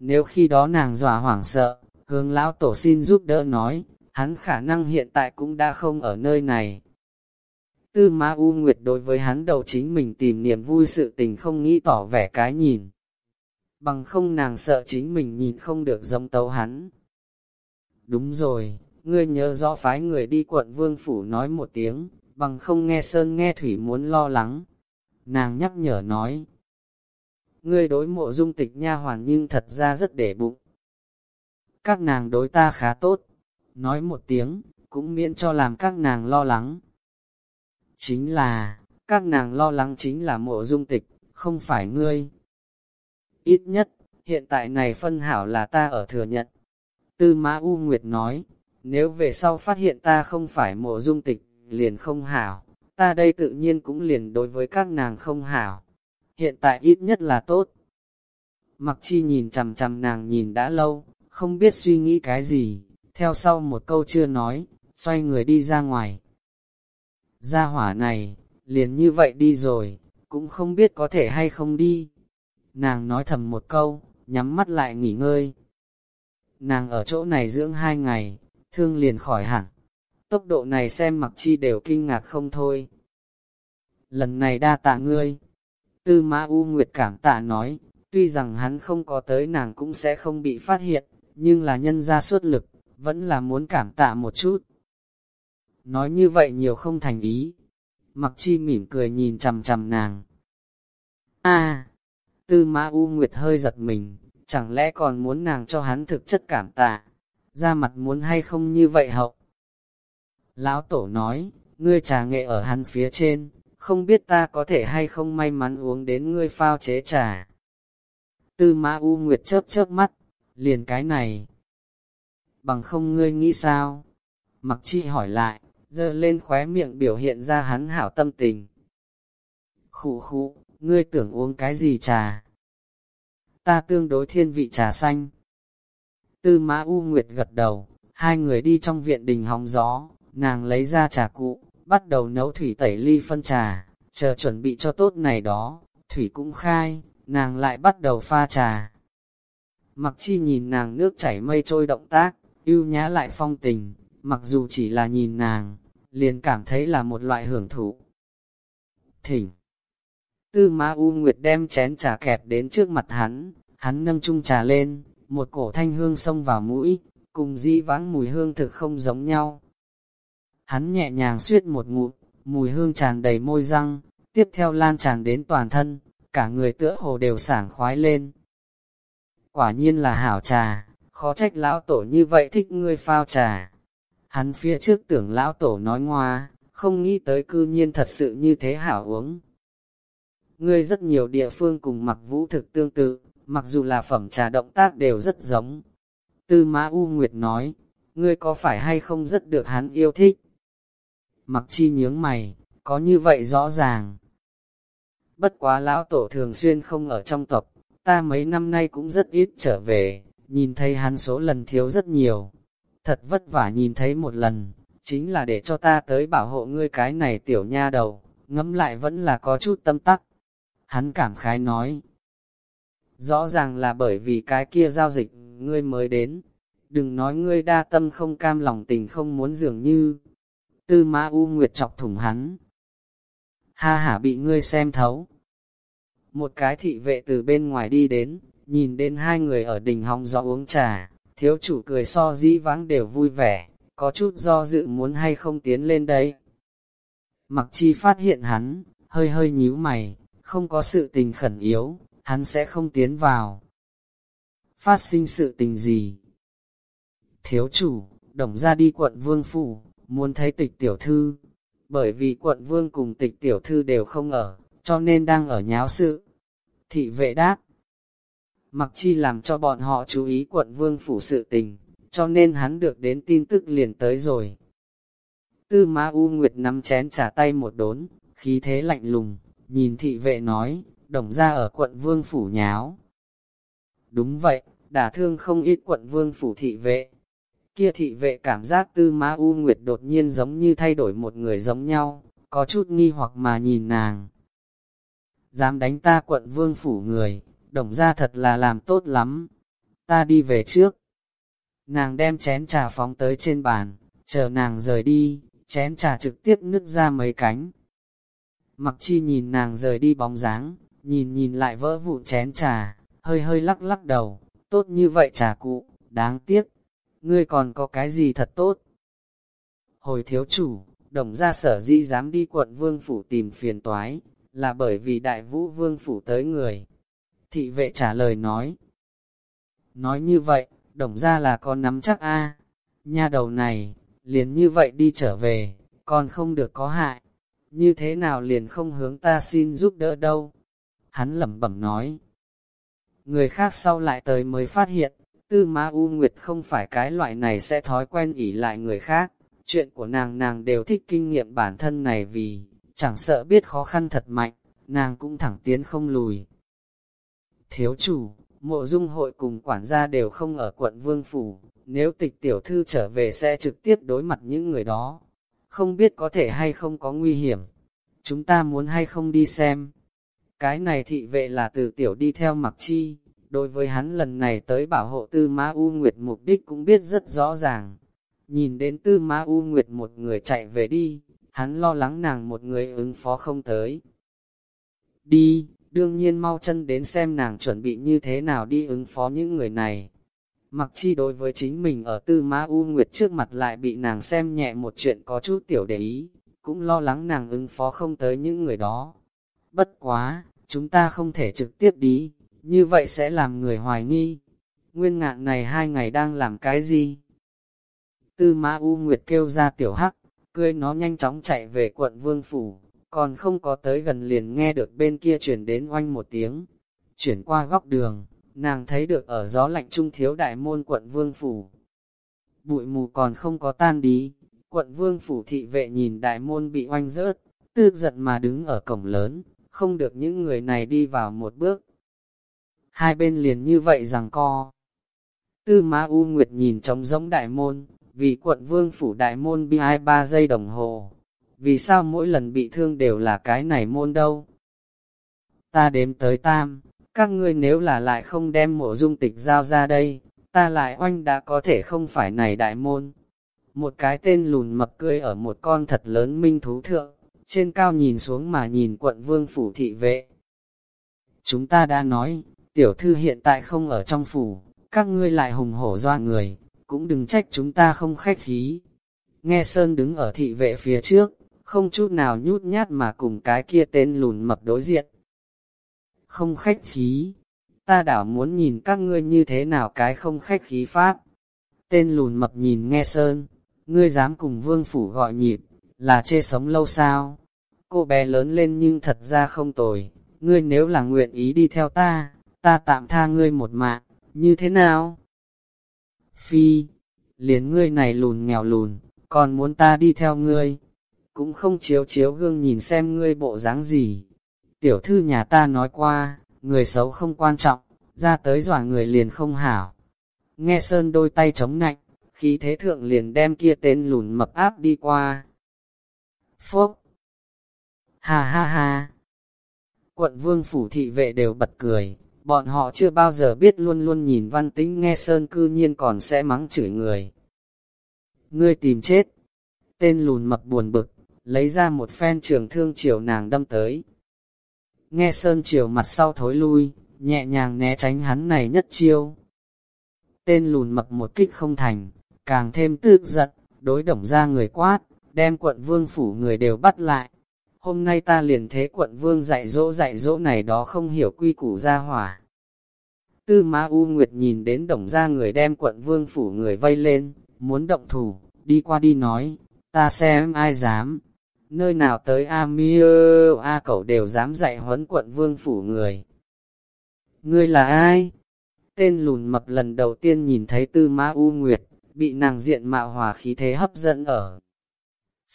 nếu khi đó nàng dọa hoảng sợ, hướng lão tổ xin giúp đỡ nói, hắn khả năng hiện tại cũng đã không ở nơi này. Tư Ma U Nguyệt đối với hắn đầu chính mình tìm niềm vui sự tình không nghĩ tỏ vẻ cái nhìn. Bằng không nàng sợ chính mình nhìn không được giống tấu hắn. Đúng rồi, ngươi nhớ rõ phái người đi quận Vương Phủ nói một tiếng, bằng không nghe Sơn nghe Thủy muốn lo lắng. Nàng nhắc nhở nói, ngươi đối mộ dung tịch nha hoàn nhưng thật ra rất để bụng. Các nàng đối ta khá tốt, nói một tiếng, cũng miễn cho làm các nàng lo lắng. Chính là, các nàng lo lắng chính là mộ dung tịch, không phải ngươi. Ít nhất, hiện tại này phân hảo là ta ở thừa nhận. Tư Mã U Nguyệt nói, nếu về sau phát hiện ta không phải mộ dung tịch, liền không hảo, ta đây tự nhiên cũng liền đối với các nàng không hảo. Hiện tại ít nhất là tốt. Mặc chi nhìn chằm chằm nàng nhìn đã lâu, không biết suy nghĩ cái gì, theo sau một câu chưa nói, xoay người đi ra ngoài. Gia hỏa này, liền như vậy đi rồi, cũng không biết có thể hay không đi. Nàng nói thầm một câu, nhắm mắt lại nghỉ ngơi. Nàng ở chỗ này dưỡng hai ngày, thương liền khỏi hẳn. Tốc độ này xem mặc chi đều kinh ngạc không thôi. Lần này đa tạ ngươi. Tư Mã U Nguyệt cảm tạ nói, tuy rằng hắn không có tới nàng cũng sẽ không bị phát hiện, nhưng là nhân ra suốt lực, vẫn là muốn cảm tạ một chút. Nói như vậy nhiều không thành ý. Mặc chi mỉm cười nhìn chằm chằm nàng. a tư mã U Nguyệt hơi giật mình, chẳng lẽ còn muốn nàng cho hắn thực chất cảm tạ, ra mặt muốn hay không như vậy hậu. Lão Tổ nói, ngươi trà nghệ ở hắn phía trên, không biết ta có thể hay không may mắn uống đến ngươi phao chế trà. Tư mã U Nguyệt chớp chớp mắt, liền cái này. Bằng không ngươi nghĩ sao? Mặc chi hỏi lại, dơ lên khóe miệng biểu hiện ra hắn hảo tâm tình. Khụ khụ, ngươi tưởng uống cái gì trà? Ta tương đối thiên vị trà xanh. Tư mã U Nguyệt gật đầu, hai người đi trong viện đình hóng gió, nàng lấy ra trà cụ, bắt đầu nấu thủy tẩy ly phân trà, chờ chuẩn bị cho tốt này đó, thủy cũng khai, nàng lại bắt đầu pha trà. Mặc chi nhìn nàng nước chảy mây trôi động tác, yêu nhã lại phong tình, mặc dù chỉ là nhìn nàng, liền cảm thấy là một loại hưởng thụ. Thỉnh Tư Ma U Nguyệt đem chén trà kẹp đến trước mặt hắn, hắn nâng chung trà lên, một cổ thanh hương xông vào mũi, cùng di vãng mùi hương thực không giống nhau. Hắn nhẹ nhàng suyết một ngụm, mùi hương tràn đầy môi răng, tiếp theo lan tràn đến toàn thân, cả người tựa hồ đều sảng khoái lên. Quả nhiên là hảo trà, khó trách lão tổ như vậy thích ngươi phao trà. Hắn phía trước tưởng lão tổ nói ngoa, không nghĩ tới cư nhiên thật sự như thế hảo uống. Ngươi rất nhiều địa phương cùng mặc vũ thực tương tự, mặc dù là phẩm trà động tác đều rất giống. Tư Mã U Nguyệt nói, ngươi có phải hay không rất được hắn yêu thích? Mặc chi nhướng mày, có như vậy rõ ràng. Bất quá lão tổ thường xuyên không ở trong tộc, ta mấy năm nay cũng rất ít trở về, nhìn thấy hắn số lần thiếu rất nhiều. Thật vất vả nhìn thấy một lần, chính là để cho ta tới bảo hộ ngươi cái này tiểu nha đầu, ngẫm lại vẫn là có chút tâm tắc. Hắn cảm khái nói, rõ ràng là bởi vì cái kia giao dịch, ngươi mới đến. Đừng nói ngươi đa tâm không cam lòng tình không muốn dường như. Tư Ma U Nguyệt chọc thủng hắn. Ha hả bị ngươi xem thấu. Một cái thị vệ từ bên ngoài đi đến, nhìn đến hai người ở đỉnh hòng gió uống trà, thiếu chủ cười so dĩ vãng đều vui vẻ, có chút do dự muốn hay không tiến lên đây. Mặc chi phát hiện hắn, hơi hơi nhíu mày, không có sự tình khẩn yếu, hắn sẽ không tiến vào. Phát sinh sự tình gì? Thiếu chủ, đồng ra đi quận vương phủ, muốn thấy tịch tiểu thư. Bởi vì quận vương cùng tịch tiểu thư đều không ở, cho nên đang ở nháo sự. Thị vệ đáp. Mặc chi làm cho bọn họ chú ý quận vương phủ sự tình, cho nên hắn được đến tin tức liền tới rồi. Tư Ma U Nguyệt nắm chén trả tay một đốn, khí thế lạnh lùng, nhìn thị vệ nói, đồng ra ở quận vương phủ nháo. Đúng vậy, đả thương không ít quận vương phủ thị vệ. Kia thị vệ cảm giác tư Ma U Nguyệt đột nhiên giống như thay đổi một người giống nhau, có chút nghi hoặc mà nhìn nàng. Dám đánh ta quận vương phủ người, đồng ra thật là làm tốt lắm. Ta đi về trước. Nàng đem chén trà phóng tới trên bàn, chờ nàng rời đi, chén trà trực tiếp nứt ra mấy cánh. Mặc chi nhìn nàng rời đi bóng dáng, nhìn nhìn lại vỡ vụn chén trà, hơi hơi lắc lắc đầu, tốt như vậy trà cụ, đáng tiếc, ngươi còn có cái gì thật tốt. Hồi thiếu chủ, đồng ra sở di dám đi quận vương phủ tìm phiền toái, là bởi vì đại vũ vương phủ tới người. Thị vệ trả lời nói. Nói như vậy, đồng ra là con nắm chắc a nha đầu này, liền như vậy đi trở về, còn không được có hại, như thế nào liền không hướng ta xin giúp đỡ đâu. Hắn lẩm bẩm nói. Người khác sau lại tới mới phát hiện, tư ma U Nguyệt không phải cái loại này sẽ thói quen ỉ lại người khác, chuyện của nàng nàng đều thích kinh nghiệm bản thân này vì, chẳng sợ biết khó khăn thật mạnh, nàng cũng thẳng tiến không lùi. Thiếu chủ, mộ dung hội cùng quản gia đều không ở quận Vương Phủ, nếu tịch tiểu thư trở về sẽ trực tiếp đối mặt những người đó. Không biết có thể hay không có nguy hiểm. Chúng ta muốn hay không đi xem. Cái này thị vệ là từ tiểu đi theo mặc chi. Đối với hắn lần này tới bảo hộ tư ma U Nguyệt mục đích cũng biết rất rõ ràng. Nhìn đến tư ma U Nguyệt một người chạy về đi, hắn lo lắng nàng một người ứng phó không tới. Đi, đương nhiên mau chân đến xem nàng chuẩn bị như thế nào đi ứng phó những người này. Mặc chi đối với chính mình ở tư ma U Nguyệt trước mặt lại bị nàng xem nhẹ một chuyện có chút tiểu để ý, cũng lo lắng nàng ứng phó không tới những người đó. Bất quá, chúng ta không thể trực tiếp đi, như vậy sẽ làm người hoài nghi. Nguyên ngạn này hai ngày đang làm cái gì? Tư ma U Nguyệt kêu ra tiểu hắc, cười nó nhanh chóng chạy về quận Vương Phủ, còn không có tới gần liền nghe được bên kia chuyển đến oanh một tiếng. Chuyển qua góc đường, nàng thấy được ở gió lạnh trung thiếu đại môn quận Vương Phủ. Bụi mù còn không có tan đi, quận Vương Phủ thị vệ nhìn đại môn bị oanh rớt, tư giận mà đứng ở cổng lớn, không được những người này đi vào một bước. Hai bên liền như vậy rằng co. Tư Ma U Nguyệt nhìn trống giống đại môn, vì quận Vương Phủ đại môn bi ai ba giây đồng hồ. Vì sao mỗi lần bị thương đều là cái này môn đâu? Ta đếm tới tam, các ngươi nếu là lại không đem mộ dung tịch giao ra đây, ta lại oanh đã có thể không phải này đại môn. Một cái tên lùn mập cười ở một con thật lớn minh thú thượng, trên cao nhìn xuống mà nhìn quận vương phủ thị vệ. Chúng ta đã nói, tiểu thư hiện tại không ở trong phủ, các ngươi lại hùng hổ doa người, cũng đừng trách chúng ta không khách khí. Nghe Sơn đứng ở thị vệ phía trước, không chút nào nhút nhát mà cùng cái kia tên lùn mập đối diện không khách khí. Ta đảo muốn nhìn các ngươi như thế nào cái không khách khí pháp. Tên lùn mập nhìn nghe sơn, ngươi dám cùng vương phủ gọi nhịp, là chê sống lâu sao? Cô bé lớn lên nhưng thật ra không tồi, ngươi nếu là nguyện ý đi theo ta, ta tạm tha ngươi một mạng, như thế nào? Phi, liền ngươi này lùn nghèo lùn, còn muốn ta đi theo ngươi, cũng không chiếu chiếu gương nhìn xem ngươi bộ dáng gì, Tiểu thư nhà ta nói qua, người xấu không quan trọng, ra tới dọa người liền không hảo. Nghe Sơn đôi tay chống nạnh, khí thế thượng liền đem kia tên lùn mập áp đi qua. Phốc! Ha ha ha! Quận vương phủ thị vệ đều bật cười, bọn họ chưa bao giờ biết luôn luôn nhìn văn tính nghe sơn cư nhiên còn sẽ mắng chửi người. Ngươi tìm chết. Tên lùn mập buồn bực, lấy ra một phen trường thương chiều nàng đâm tới. Nghe sơn chiều mặt sau thối lui, nhẹ nhàng né tránh hắn này nhất chiêu. Tên lùn mập một kích không thành, càng thêm tức giận, đối động ra người quát, đem quận vương phủ người đều bắt lại. Hôm nay ta liền thế quận vương dạy dỗ dạy dỗ này đó không hiểu quy củ ra hỏa. Tư Ma U Nguyệt nhìn đến đồng ra người đem quận vương phủ người vây lên, muốn động thủ, đi qua đi nói, ta xem ai dám. Nơi nào tới A Mi A cẩu đều dám dạy huấn quận vương phủ người. Ngươi là ai? Tên lùn mập lần đầu tiên nhìn thấy tư Ma U Nguyệt, bị nàng diện mạo hòa khí thế hấp dẫn ở.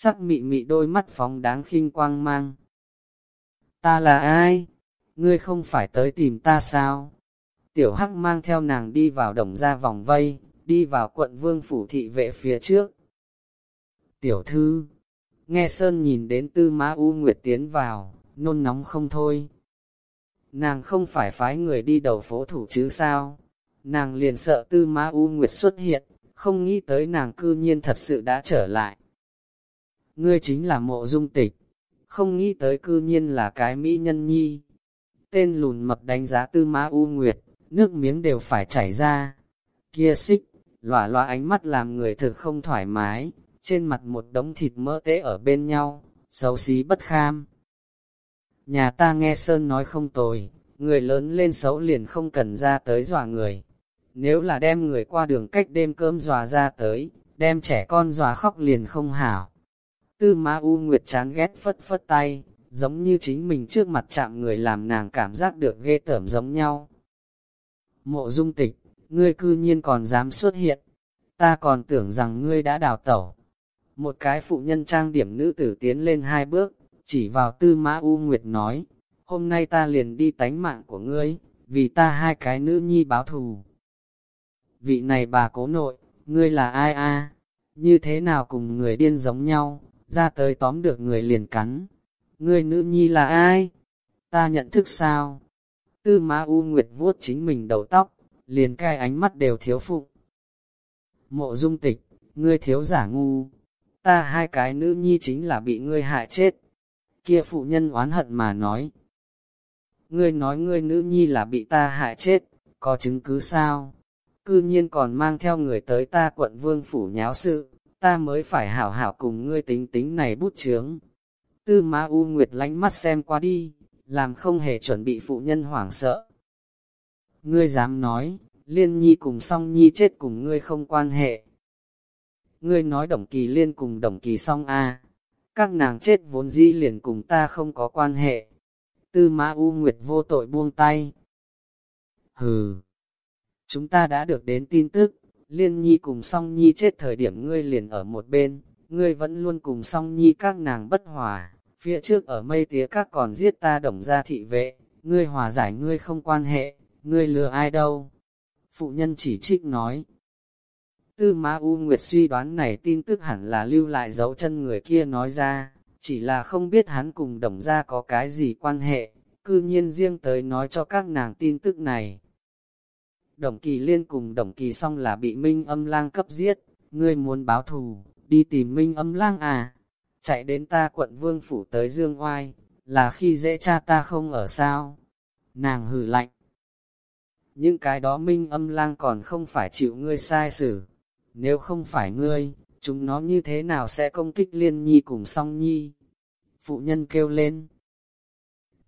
Sắc mị mị đôi mắt phóng đáng khinh quang mang. Ta là ai? Ngươi không phải tới tìm ta sao? Tiểu Hắc mang theo nàng đi vào đồng ra vòng vây, đi vào quận vương phủ thị vệ phía trước. Tiểu thư, nghe Sơn nhìn đến tư má U Nguyệt tiến vào, nôn nóng không thôi. Nàng không phải phái người đi đầu phố thủ chứ sao? Nàng liền sợ tư má U Nguyệt xuất hiện, không nghĩ tới nàng cư nhiên thật sự đã trở lại. Ngươi chính là mộ dung tịch, không nghĩ tới cư nhiên là cái mỹ nhân nhi. Tên lùn mập đánh giá tư má U Nguyệt, nước miếng đều phải chảy ra. Kia xích, lòa loa ánh mắt làm người thực không thoải mái, trên mặt một đống thịt mỡ tế ở bên nhau, xấu xí bất kham. Nhà ta nghe Sơn nói không tồi, người lớn lên xấu liền không cần ra tới dọa người. Nếu là đem người qua đường cách đêm cơm dọa ra tới, đem trẻ con dọa khóc liền không hảo. Tư Ma U Nguyệt chán ghét phất phất tay, giống như chính mình trước mặt chạm người làm nàng cảm giác được ghê tởm giống nhau. Mộ dung tịch, ngươi cư nhiên còn dám xuất hiện, ta còn tưởng rằng ngươi đã đào tẩu. Một cái phụ nhân trang điểm nữ tử tiến lên hai bước, chỉ vào tư mã U Nguyệt nói, hôm nay ta liền đi tánh mạng của ngươi, vì ta hai cái nữ nhi báo thù. Vị này bà cố nội, ngươi là ai a? Như thế nào cùng người điên giống nhau, ra tới tóm được người liền cắn. Ngươi nữ nhi là ai? Ta nhận thức sao? Tư Ma U Nguyệt vuốt chính mình đầu tóc, liền cai ánh mắt đều thiếu phụ. Mộ dung tịch, ngươi thiếu giả ngu, ta hai cái nữ nhi chính là bị ngươi hại chết. Kia phụ nhân oán hận mà nói. Ngươi nói ngươi nữ nhi là bị ta hại chết, có chứng cứ sao? Cư nhiên còn mang theo người tới ta quận vương phủ nháo sự, ta mới phải hảo hảo cùng ngươi tính tính này bút chướng. Tư Ma U Nguyệt lánh mắt xem qua đi, làm không hề chuẩn bị phụ nhân hoảng sợ. Ngươi dám nói, liên nhi cùng song nhi chết cùng ngươi không quan hệ. Ngươi nói đồng kỳ liên cùng đồng kỳ song a các nàng chết vốn dĩ liền cùng ta không có quan hệ. Tư Ma U Nguyệt vô tội buông tay. Hừ, chúng ta đã được đến tin tức, liên nhi cùng song nhi chết thời điểm ngươi liền ở một bên, ngươi vẫn luôn cùng song nhi các nàng bất hòa phía trước ở mây tía các còn giết ta đồng gia thị vệ, ngươi hòa giải ngươi không quan hệ, ngươi lừa ai đâu. Phụ nhân chỉ trích nói. Tư Ma U Nguyệt suy đoán này tin tức hẳn là lưu lại dấu chân người kia nói ra, chỉ là không biết hắn cùng đồng gia có cái gì quan hệ, cư nhiên riêng tới nói cho các nàng tin tức này. Đồng kỳ liên cùng đồng kỳ xong là bị Minh âm lang cấp giết, ngươi muốn báo thù, đi tìm Minh âm lang à? chạy đến ta quận vương phủ tới Dương Oai, là khi dễ cha ta không ở sao. Nàng hử lạnh. Những cái đó minh âm lang còn không phải chịu ngươi sai xử. Nếu không phải ngươi, chúng nó như thế nào sẽ công kích liên nhi cùng song nhi? Phụ nhân kêu lên.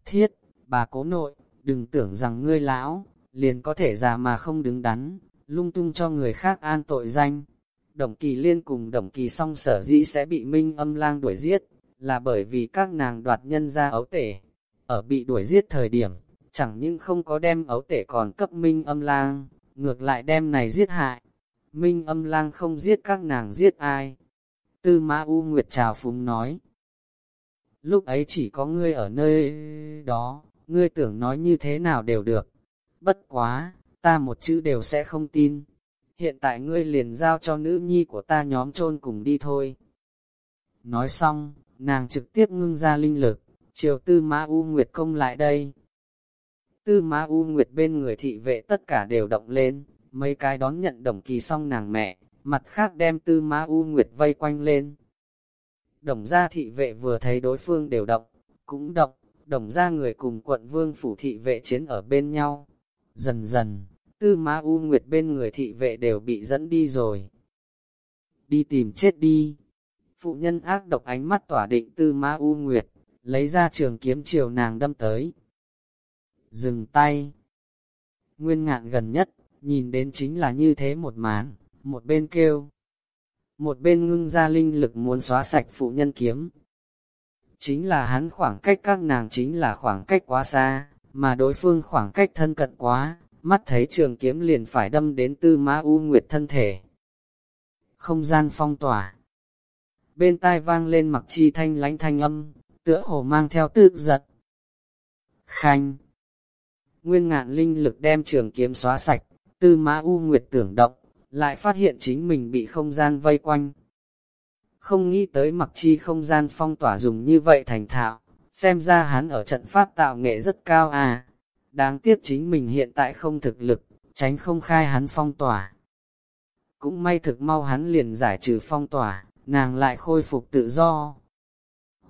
Thiết, bà cố nội, đừng tưởng rằng ngươi lão, liền có thể già mà không đứng đắn, lung tung cho người khác an tội danh. Đồng kỳ liên cùng đồng kỳ song sở dĩ sẽ bị minh âm lang đuổi giết, là bởi vì các nàng đoạt nhân ra ấu tể. Ở bị đuổi giết thời điểm, chẳng những không có đem ấu tể còn cấp minh âm lang, ngược lại đem này giết hại. Minh âm lang không giết các nàng giết ai. Tư Ma U Nguyệt Trào Phúng nói. Lúc ấy chỉ có ngươi ở nơi đó, ngươi tưởng nói như thế nào đều được. Bất quá, ta một chữ đều sẽ không tin hiện tại ngươi liền giao cho nữ nhi của ta nhóm chôn cùng đi thôi. Nói xong, nàng trực tiếp ngưng ra linh lực, chiều tư mã U Nguyệt công lại đây. Tư Ma U Nguyệt bên người thị vệ tất cả đều động lên, mấy cái đón nhận đồng kỳ xong nàng mẹ, mặt khác đem Tư Ma U Nguyệt vây quanh lên. Đồng gia thị vệ vừa thấy đối phương đều động, cũng động, đồng gia người cùng quận vương phủ thị vệ chiến ở bên nhau. Dần dần, Tư Ma U Nguyệt bên người thị vệ đều bị dẫn đi rồi. Đi tìm chết đi. Phụ nhân ác độc ánh mắt tỏa định Tư Ma U Nguyệt, lấy ra trường kiếm chiều nàng đâm tới. Dừng tay. Nguyên ngạn gần nhất, nhìn đến chính là như thế một màn, một bên kêu. Một bên ngưng ra linh lực muốn xóa sạch phụ nhân kiếm. Chính là hắn khoảng cách các nàng chính là khoảng cách quá xa, mà đối phương khoảng cách thân cận quá, mắt thấy trường kiếm liền phải đâm đến tư ma u nguyệt thân thể. Không gian phong tỏa. Bên tai vang lên mặc chi thanh lánh thanh âm, tựa hồ mang theo tự giật. Khanh. Nguyên ngạn linh lực đem trường kiếm xóa sạch, tư mã u nguyệt tưởng động, lại phát hiện chính mình bị không gian vây quanh. Không nghĩ tới mặc chi không gian phong tỏa dùng như vậy thành thạo, xem ra hắn ở trận pháp tạo nghệ rất cao à. Đáng tiếc chính mình hiện tại không thực lực, tránh không khai hắn phong tỏa. Cũng may thực mau hắn liền giải trừ phong tỏa, nàng lại khôi phục tự do.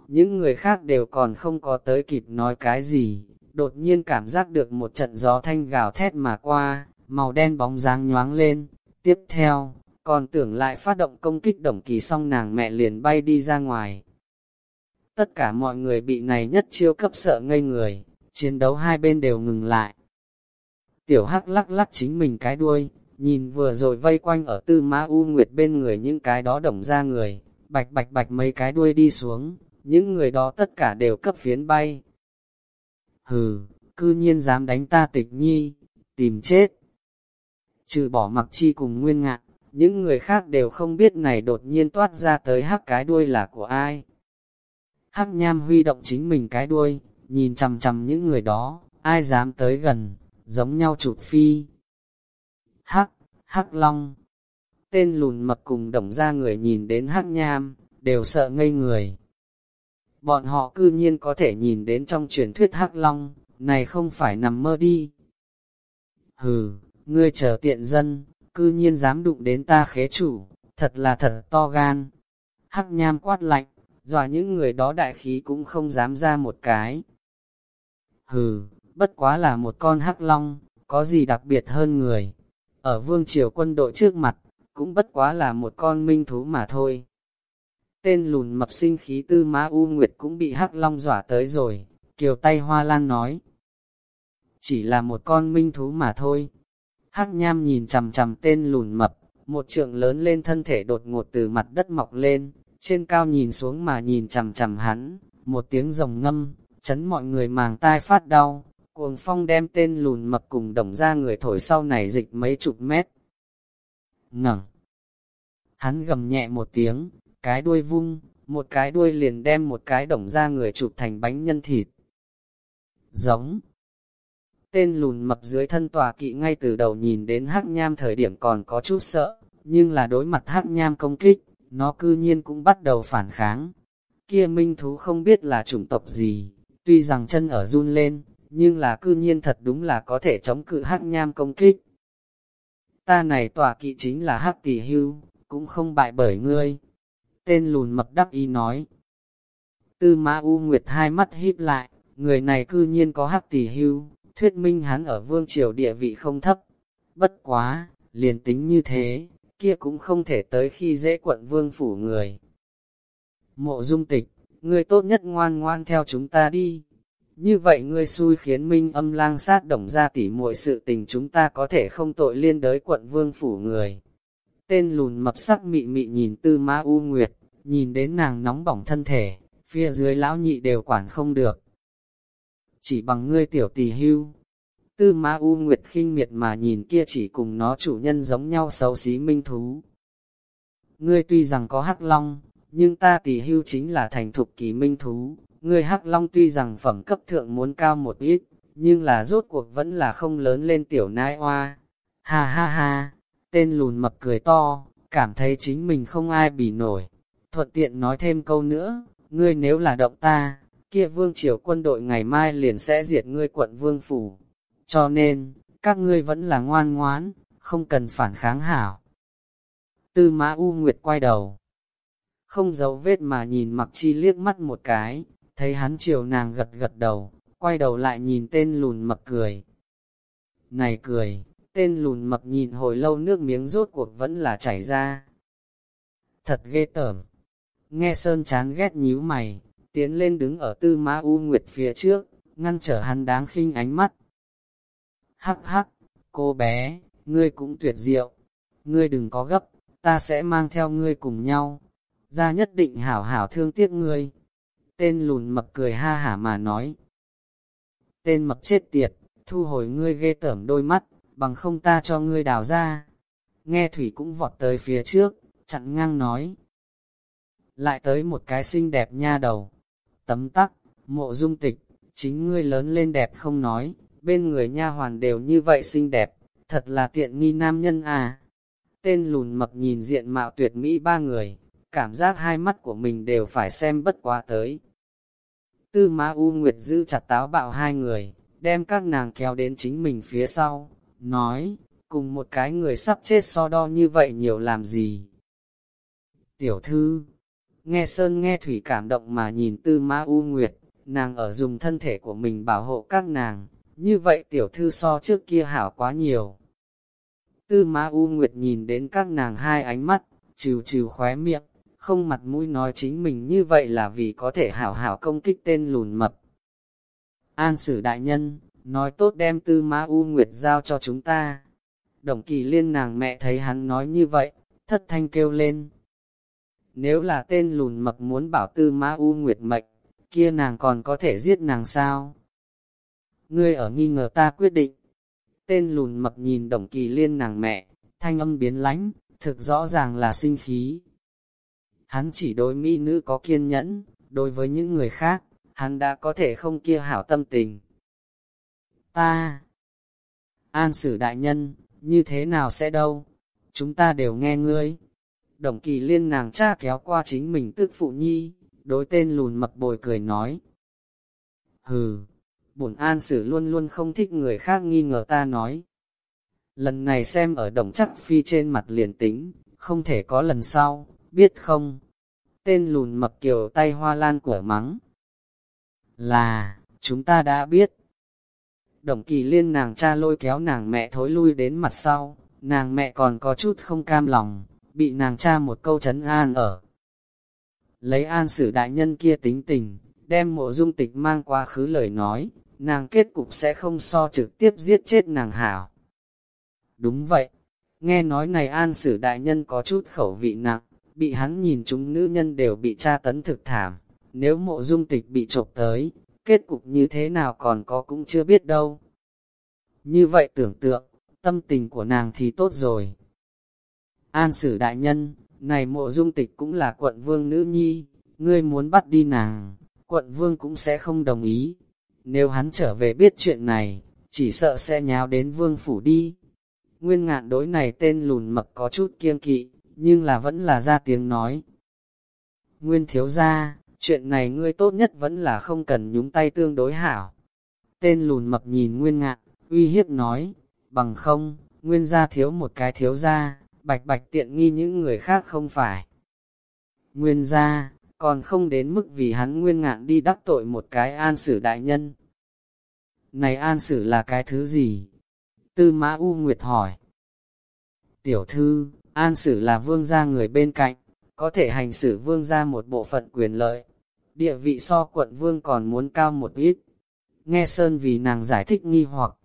Những người khác đều còn không có tới kịp nói cái gì, đột nhiên cảm giác được một trận gió thanh gào thét mà qua, màu đen bóng dáng nhoáng lên. Tiếp theo, còn tưởng lại phát động công kích đồng kỳ xong nàng mẹ liền bay đi ra ngoài. Tất cả mọi người bị này nhất chiêu cấp sợ ngây người, chiến đấu hai bên đều ngừng lại. Tiểu hắc lắc lắc chính mình cái đuôi, nhìn vừa rồi vây quanh ở tư ma u nguyệt bên người những cái đó đồng ra người, bạch bạch bạch mấy cái đuôi đi xuống, những người đó tất cả đều cấp phiến bay. Hừ, cư nhiên dám đánh ta tịch nhi, tìm chết. Trừ bỏ mặc chi cùng nguyên ngạn, những người khác đều không biết này đột nhiên toát ra tới hắc cái đuôi là của ai. Hắc nham huy động chính mình cái đuôi, nhìn chằm chằm những người đó, ai dám tới gần, giống nhau chụp phi. Hắc, hắc long. Tên lùn mập cùng đồng ra người nhìn đến hắc nham, đều sợ ngây người. Bọn họ cư nhiên có thể nhìn đến trong truyền thuyết hắc long, này không phải nằm mơ đi. Hừ, ngươi chờ tiện dân, cư nhiên dám đụng đến ta khế chủ, thật là thật to gan. Hắc nham quát lạnh, dọa những người đó đại khí cũng không dám ra một cái. Hừ, bất quá là một con hắc long, có gì đặc biệt hơn người. Ở vương triều quân đội trước mặt, cũng bất quá là một con minh thú mà thôi. Tên lùn mập sinh khí tư má U Nguyệt cũng bị hắc long dọa tới rồi, kiều tay hoa lan nói. Chỉ là một con minh thú mà thôi. Hắc nham nhìn chằm chằm tên lùn mập, một trượng lớn lên thân thể đột ngột từ mặt đất mọc lên, trên cao nhìn xuống mà nhìn chằm chằm hắn, một tiếng rồng ngâm, chấn mọi người màng tai phát đau, cuồng phong đem tên lùn mập cùng đồng ra người thổi sau này dịch mấy chục mét. Ngẩng. Hắn gầm nhẹ một tiếng, cái đuôi vung, một cái đuôi liền đem một cái đồng ra người chụp thành bánh nhân thịt. Giống. Tên lùn mập dưới thân tòa kỵ ngay từ đầu nhìn đến hắc nham thời điểm còn có chút sợ, nhưng là đối mặt hắc nham công kích, nó cư nhiên cũng bắt đầu phản kháng. Kia minh thú không biết là chủng tộc gì, tuy rằng chân ở run lên, nhưng là cư nhiên thật đúng là có thể chống cự hắc nham công kích. Ta này tòa kỵ chính là hắc tỷ hưu, cũng không bại bởi ngươi. Tên lùn mập đắc ý nói. Tư ma U Nguyệt hai mắt híp lại, người này cư nhiên có hắc tỷ hưu, thuyết minh hắn ở vương triều địa vị không thấp. Bất quá, liền tính như thế, kia cũng không thể tới khi dễ quận vương phủ người. Mộ dung tịch, ngươi tốt nhất ngoan ngoan theo chúng ta đi. Như vậy ngươi xui khiến minh âm lang sát đồng ra tỉ muội sự tình chúng ta có thể không tội liên đới quận vương phủ người. Tên lùn mập sắc mị mị nhìn tư ma u nguyệt, nhìn đến nàng nóng bỏng thân thể, phía dưới lão nhị đều quản không được. Chỉ bằng ngươi tiểu tỷ hưu. Tư ma u nguyệt khinh miệt mà nhìn kia chỉ cùng nó chủ nhân giống nhau xấu xí minh thú. Ngươi tuy rằng có hắc long, nhưng ta tỷ hưu chính là thành thục kỳ minh thú, ngươi hắc long tuy rằng phẩm cấp thượng muốn cao một ít, nhưng là rốt cuộc vẫn là không lớn lên tiểu nai hoa. Ha ha ha, tên lùn mập cười to, cảm thấy chính mình không ai bỉ nổi. Thuận tiện nói thêm câu nữa, ngươi nếu là động ta, kia vương triều quân đội ngày mai liền sẽ diệt ngươi quận vương phủ cho nên, các ngươi vẫn là ngoan ngoãn, không cần phản kháng hảo. Tư mã U Nguyệt quay đầu, không giấu vết mà nhìn mặc chi liếc mắt một cái, thấy hắn chiều nàng gật gật đầu, quay đầu lại nhìn tên lùn mập cười. Này cười, tên lùn mập nhìn hồi lâu nước miếng rốt cuộc vẫn là chảy ra. Thật ghê tởm. Nghe Sơn chán ghét nhíu mày, tiến lên đứng ở tư mã U Nguyệt phía trước, ngăn trở hắn đáng khinh ánh mắt. Hắc hắc, cô bé, ngươi cũng tuyệt diệu, ngươi đừng có gấp, ta sẽ mang theo ngươi cùng nhau, ra nhất định hảo hảo thương tiếc ngươi. Tên lùn mập cười ha hả mà nói. Tên mập chết tiệt, thu hồi ngươi ghê tởm đôi mắt, bằng không ta cho ngươi đào ra. Nghe Thủy cũng vọt tới phía trước, chặn ngang nói. Lại tới một cái xinh đẹp nha đầu. Tấm tắc, mộ dung tịch, chính ngươi lớn lên đẹp không nói, bên người nha hoàn đều như vậy xinh đẹp, thật là tiện nghi nam nhân à. Tên lùn mập nhìn diện mạo tuyệt mỹ ba người, cảm giác hai mắt của mình đều phải xem bất quá tới. Tư Ma U Nguyệt giữ chặt táo bạo hai người, đem các nàng kéo đến chính mình phía sau, nói, cùng một cái người sắp chết so đo như vậy nhiều làm gì. Tiểu thư, nghe Sơn nghe Thủy cảm động mà nhìn Tư Ma U Nguyệt, nàng ở dùng thân thể của mình bảo hộ các nàng, như vậy tiểu thư so trước kia hảo quá nhiều. Tư Ma U Nguyệt nhìn đến các nàng hai ánh mắt, trừ trừ khóe miệng, không mặt mũi nói chính mình như vậy là vì có thể hảo hảo công kích tên lùn mập. An sử đại nhân, nói tốt đem tư Ma U Nguyệt giao cho chúng ta. Đồng kỳ liên nàng mẹ thấy hắn nói như vậy, thất thanh kêu lên. Nếu là tên lùn mập muốn bảo tư Ma U Nguyệt mệnh, kia nàng còn có thể giết nàng sao? Ngươi ở nghi ngờ ta quyết định. Tên lùn mập nhìn đồng kỳ liên nàng mẹ, thanh âm biến lánh, thực rõ ràng là sinh khí. Hắn chỉ đối mỹ nữ có kiên nhẫn, đối với những người khác, hắn đã có thể không kia hảo tâm tình. Ta, an sử đại nhân, như thế nào sẽ đâu? Chúng ta đều nghe ngươi. Đồng kỳ liên nàng cha kéo qua chính mình tức phụ nhi, đối tên lùn mập bồi cười nói. Hừ, bổn an sử luôn luôn không thích người khác nghi ngờ ta nói. Lần này xem ở đồng chắc phi trên mặt liền tính, không thể có lần sau, biết không? Tên lùn mập kiều tay hoa lan của mắng. Là, chúng ta đã biết. Đồng kỳ liên nàng cha lôi kéo nàng mẹ thối lui đến mặt sau, nàng mẹ còn có chút không cam lòng, bị nàng cha một câu chấn an ở. Lấy an sử đại nhân kia tính tình, đem mộ dung tịch mang qua khứ lời nói, nàng kết cục sẽ không so trực tiếp giết chết nàng hảo. Đúng vậy, nghe nói này an sử đại nhân có chút khẩu vị nặng, bị hắn nhìn chúng nữ nhân đều bị tra tấn thực thảm, nếu mộ dung tịch bị trộm tới, kết cục như thế nào còn có cũng chưa biết đâu. Như vậy tưởng tượng, tâm tình của nàng thì tốt rồi. An sử đại nhân, này mộ dung tịch cũng là quận vương nữ nhi, ngươi muốn bắt đi nàng, quận vương cũng sẽ không đồng ý. Nếu hắn trở về biết chuyện này, chỉ sợ sẽ nháo đến vương phủ đi. Nguyên ngạn đối này tên lùn mập có chút kiêng kỵ, nhưng là vẫn là ra tiếng nói. Nguyên thiếu gia, chuyện này ngươi tốt nhất vẫn là không cần nhúng tay tương đối hảo. Tên lùn mập nhìn Nguyên ngạn, uy hiếp nói, bằng không, Nguyên gia thiếu một cái thiếu gia, bạch bạch tiện nghi những người khác không phải. Nguyên gia, còn không đến mức vì hắn Nguyên ngạn đi đắc tội một cái an sử đại nhân. Này an sử là cái thứ gì? Tư mã U Nguyệt hỏi. Tiểu thư, An sử là vương gia người bên cạnh, có thể hành xử vương gia một bộ phận quyền lợi. Địa vị so quận vương còn muốn cao một ít. Nghe Sơn vì nàng giải thích nghi hoặc.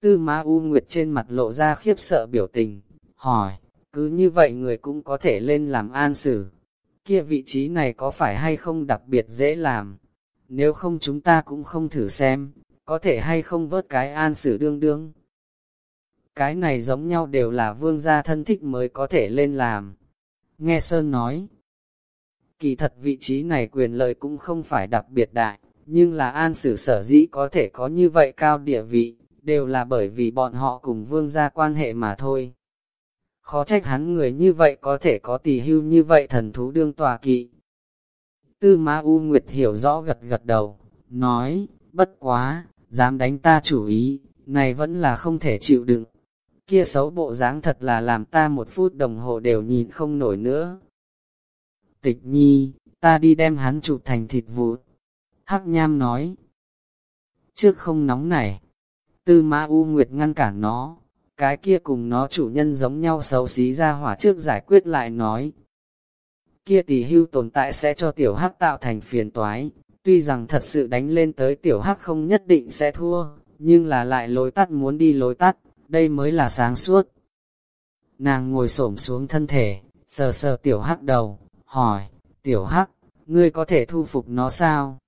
Tư mã U Nguyệt trên mặt lộ ra khiếp sợ biểu tình, hỏi, cứ như vậy người cũng có thể lên làm an sử. Kia vị trí này có phải hay không đặc biệt dễ làm? Nếu không chúng ta cũng không thử xem, có thể hay không vớt cái an sử đương đương cái này giống nhau đều là vương gia thân thích mới có thể lên làm. Nghe Sơn nói, kỳ thật vị trí này quyền lợi cũng không phải đặc biệt đại, nhưng là an sử sở dĩ có thể có như vậy cao địa vị, đều là bởi vì bọn họ cùng vương gia quan hệ mà thôi. Khó trách hắn người như vậy có thể có tỷ hưu như vậy thần thú đương tòa kỵ. Tư Ma U Nguyệt hiểu rõ gật gật đầu, nói, bất quá, dám đánh ta chủ ý, này vẫn là không thể chịu đựng. Kia xấu bộ dáng thật là làm ta một phút đồng hồ đều nhìn không nổi nữa. Tịch nhi, ta đi đem hắn chụp thành thịt vụt. Hắc nham nói. Trước không nóng này, tư ma U Nguyệt ngăn cản nó, cái kia cùng nó chủ nhân giống nhau xấu xí ra hỏa trước giải quyết lại nói. Kia tỷ hưu tồn tại sẽ cho tiểu hắc tạo thành phiền toái, tuy rằng thật sự đánh lên tới tiểu hắc không nhất định sẽ thua, nhưng là lại lối tắt muốn đi lối tắt, đây mới là sáng suốt. Nàng ngồi xổm xuống thân thể, sờ sờ tiểu hắc đầu, hỏi, tiểu hắc, ngươi có thể thu phục nó sao?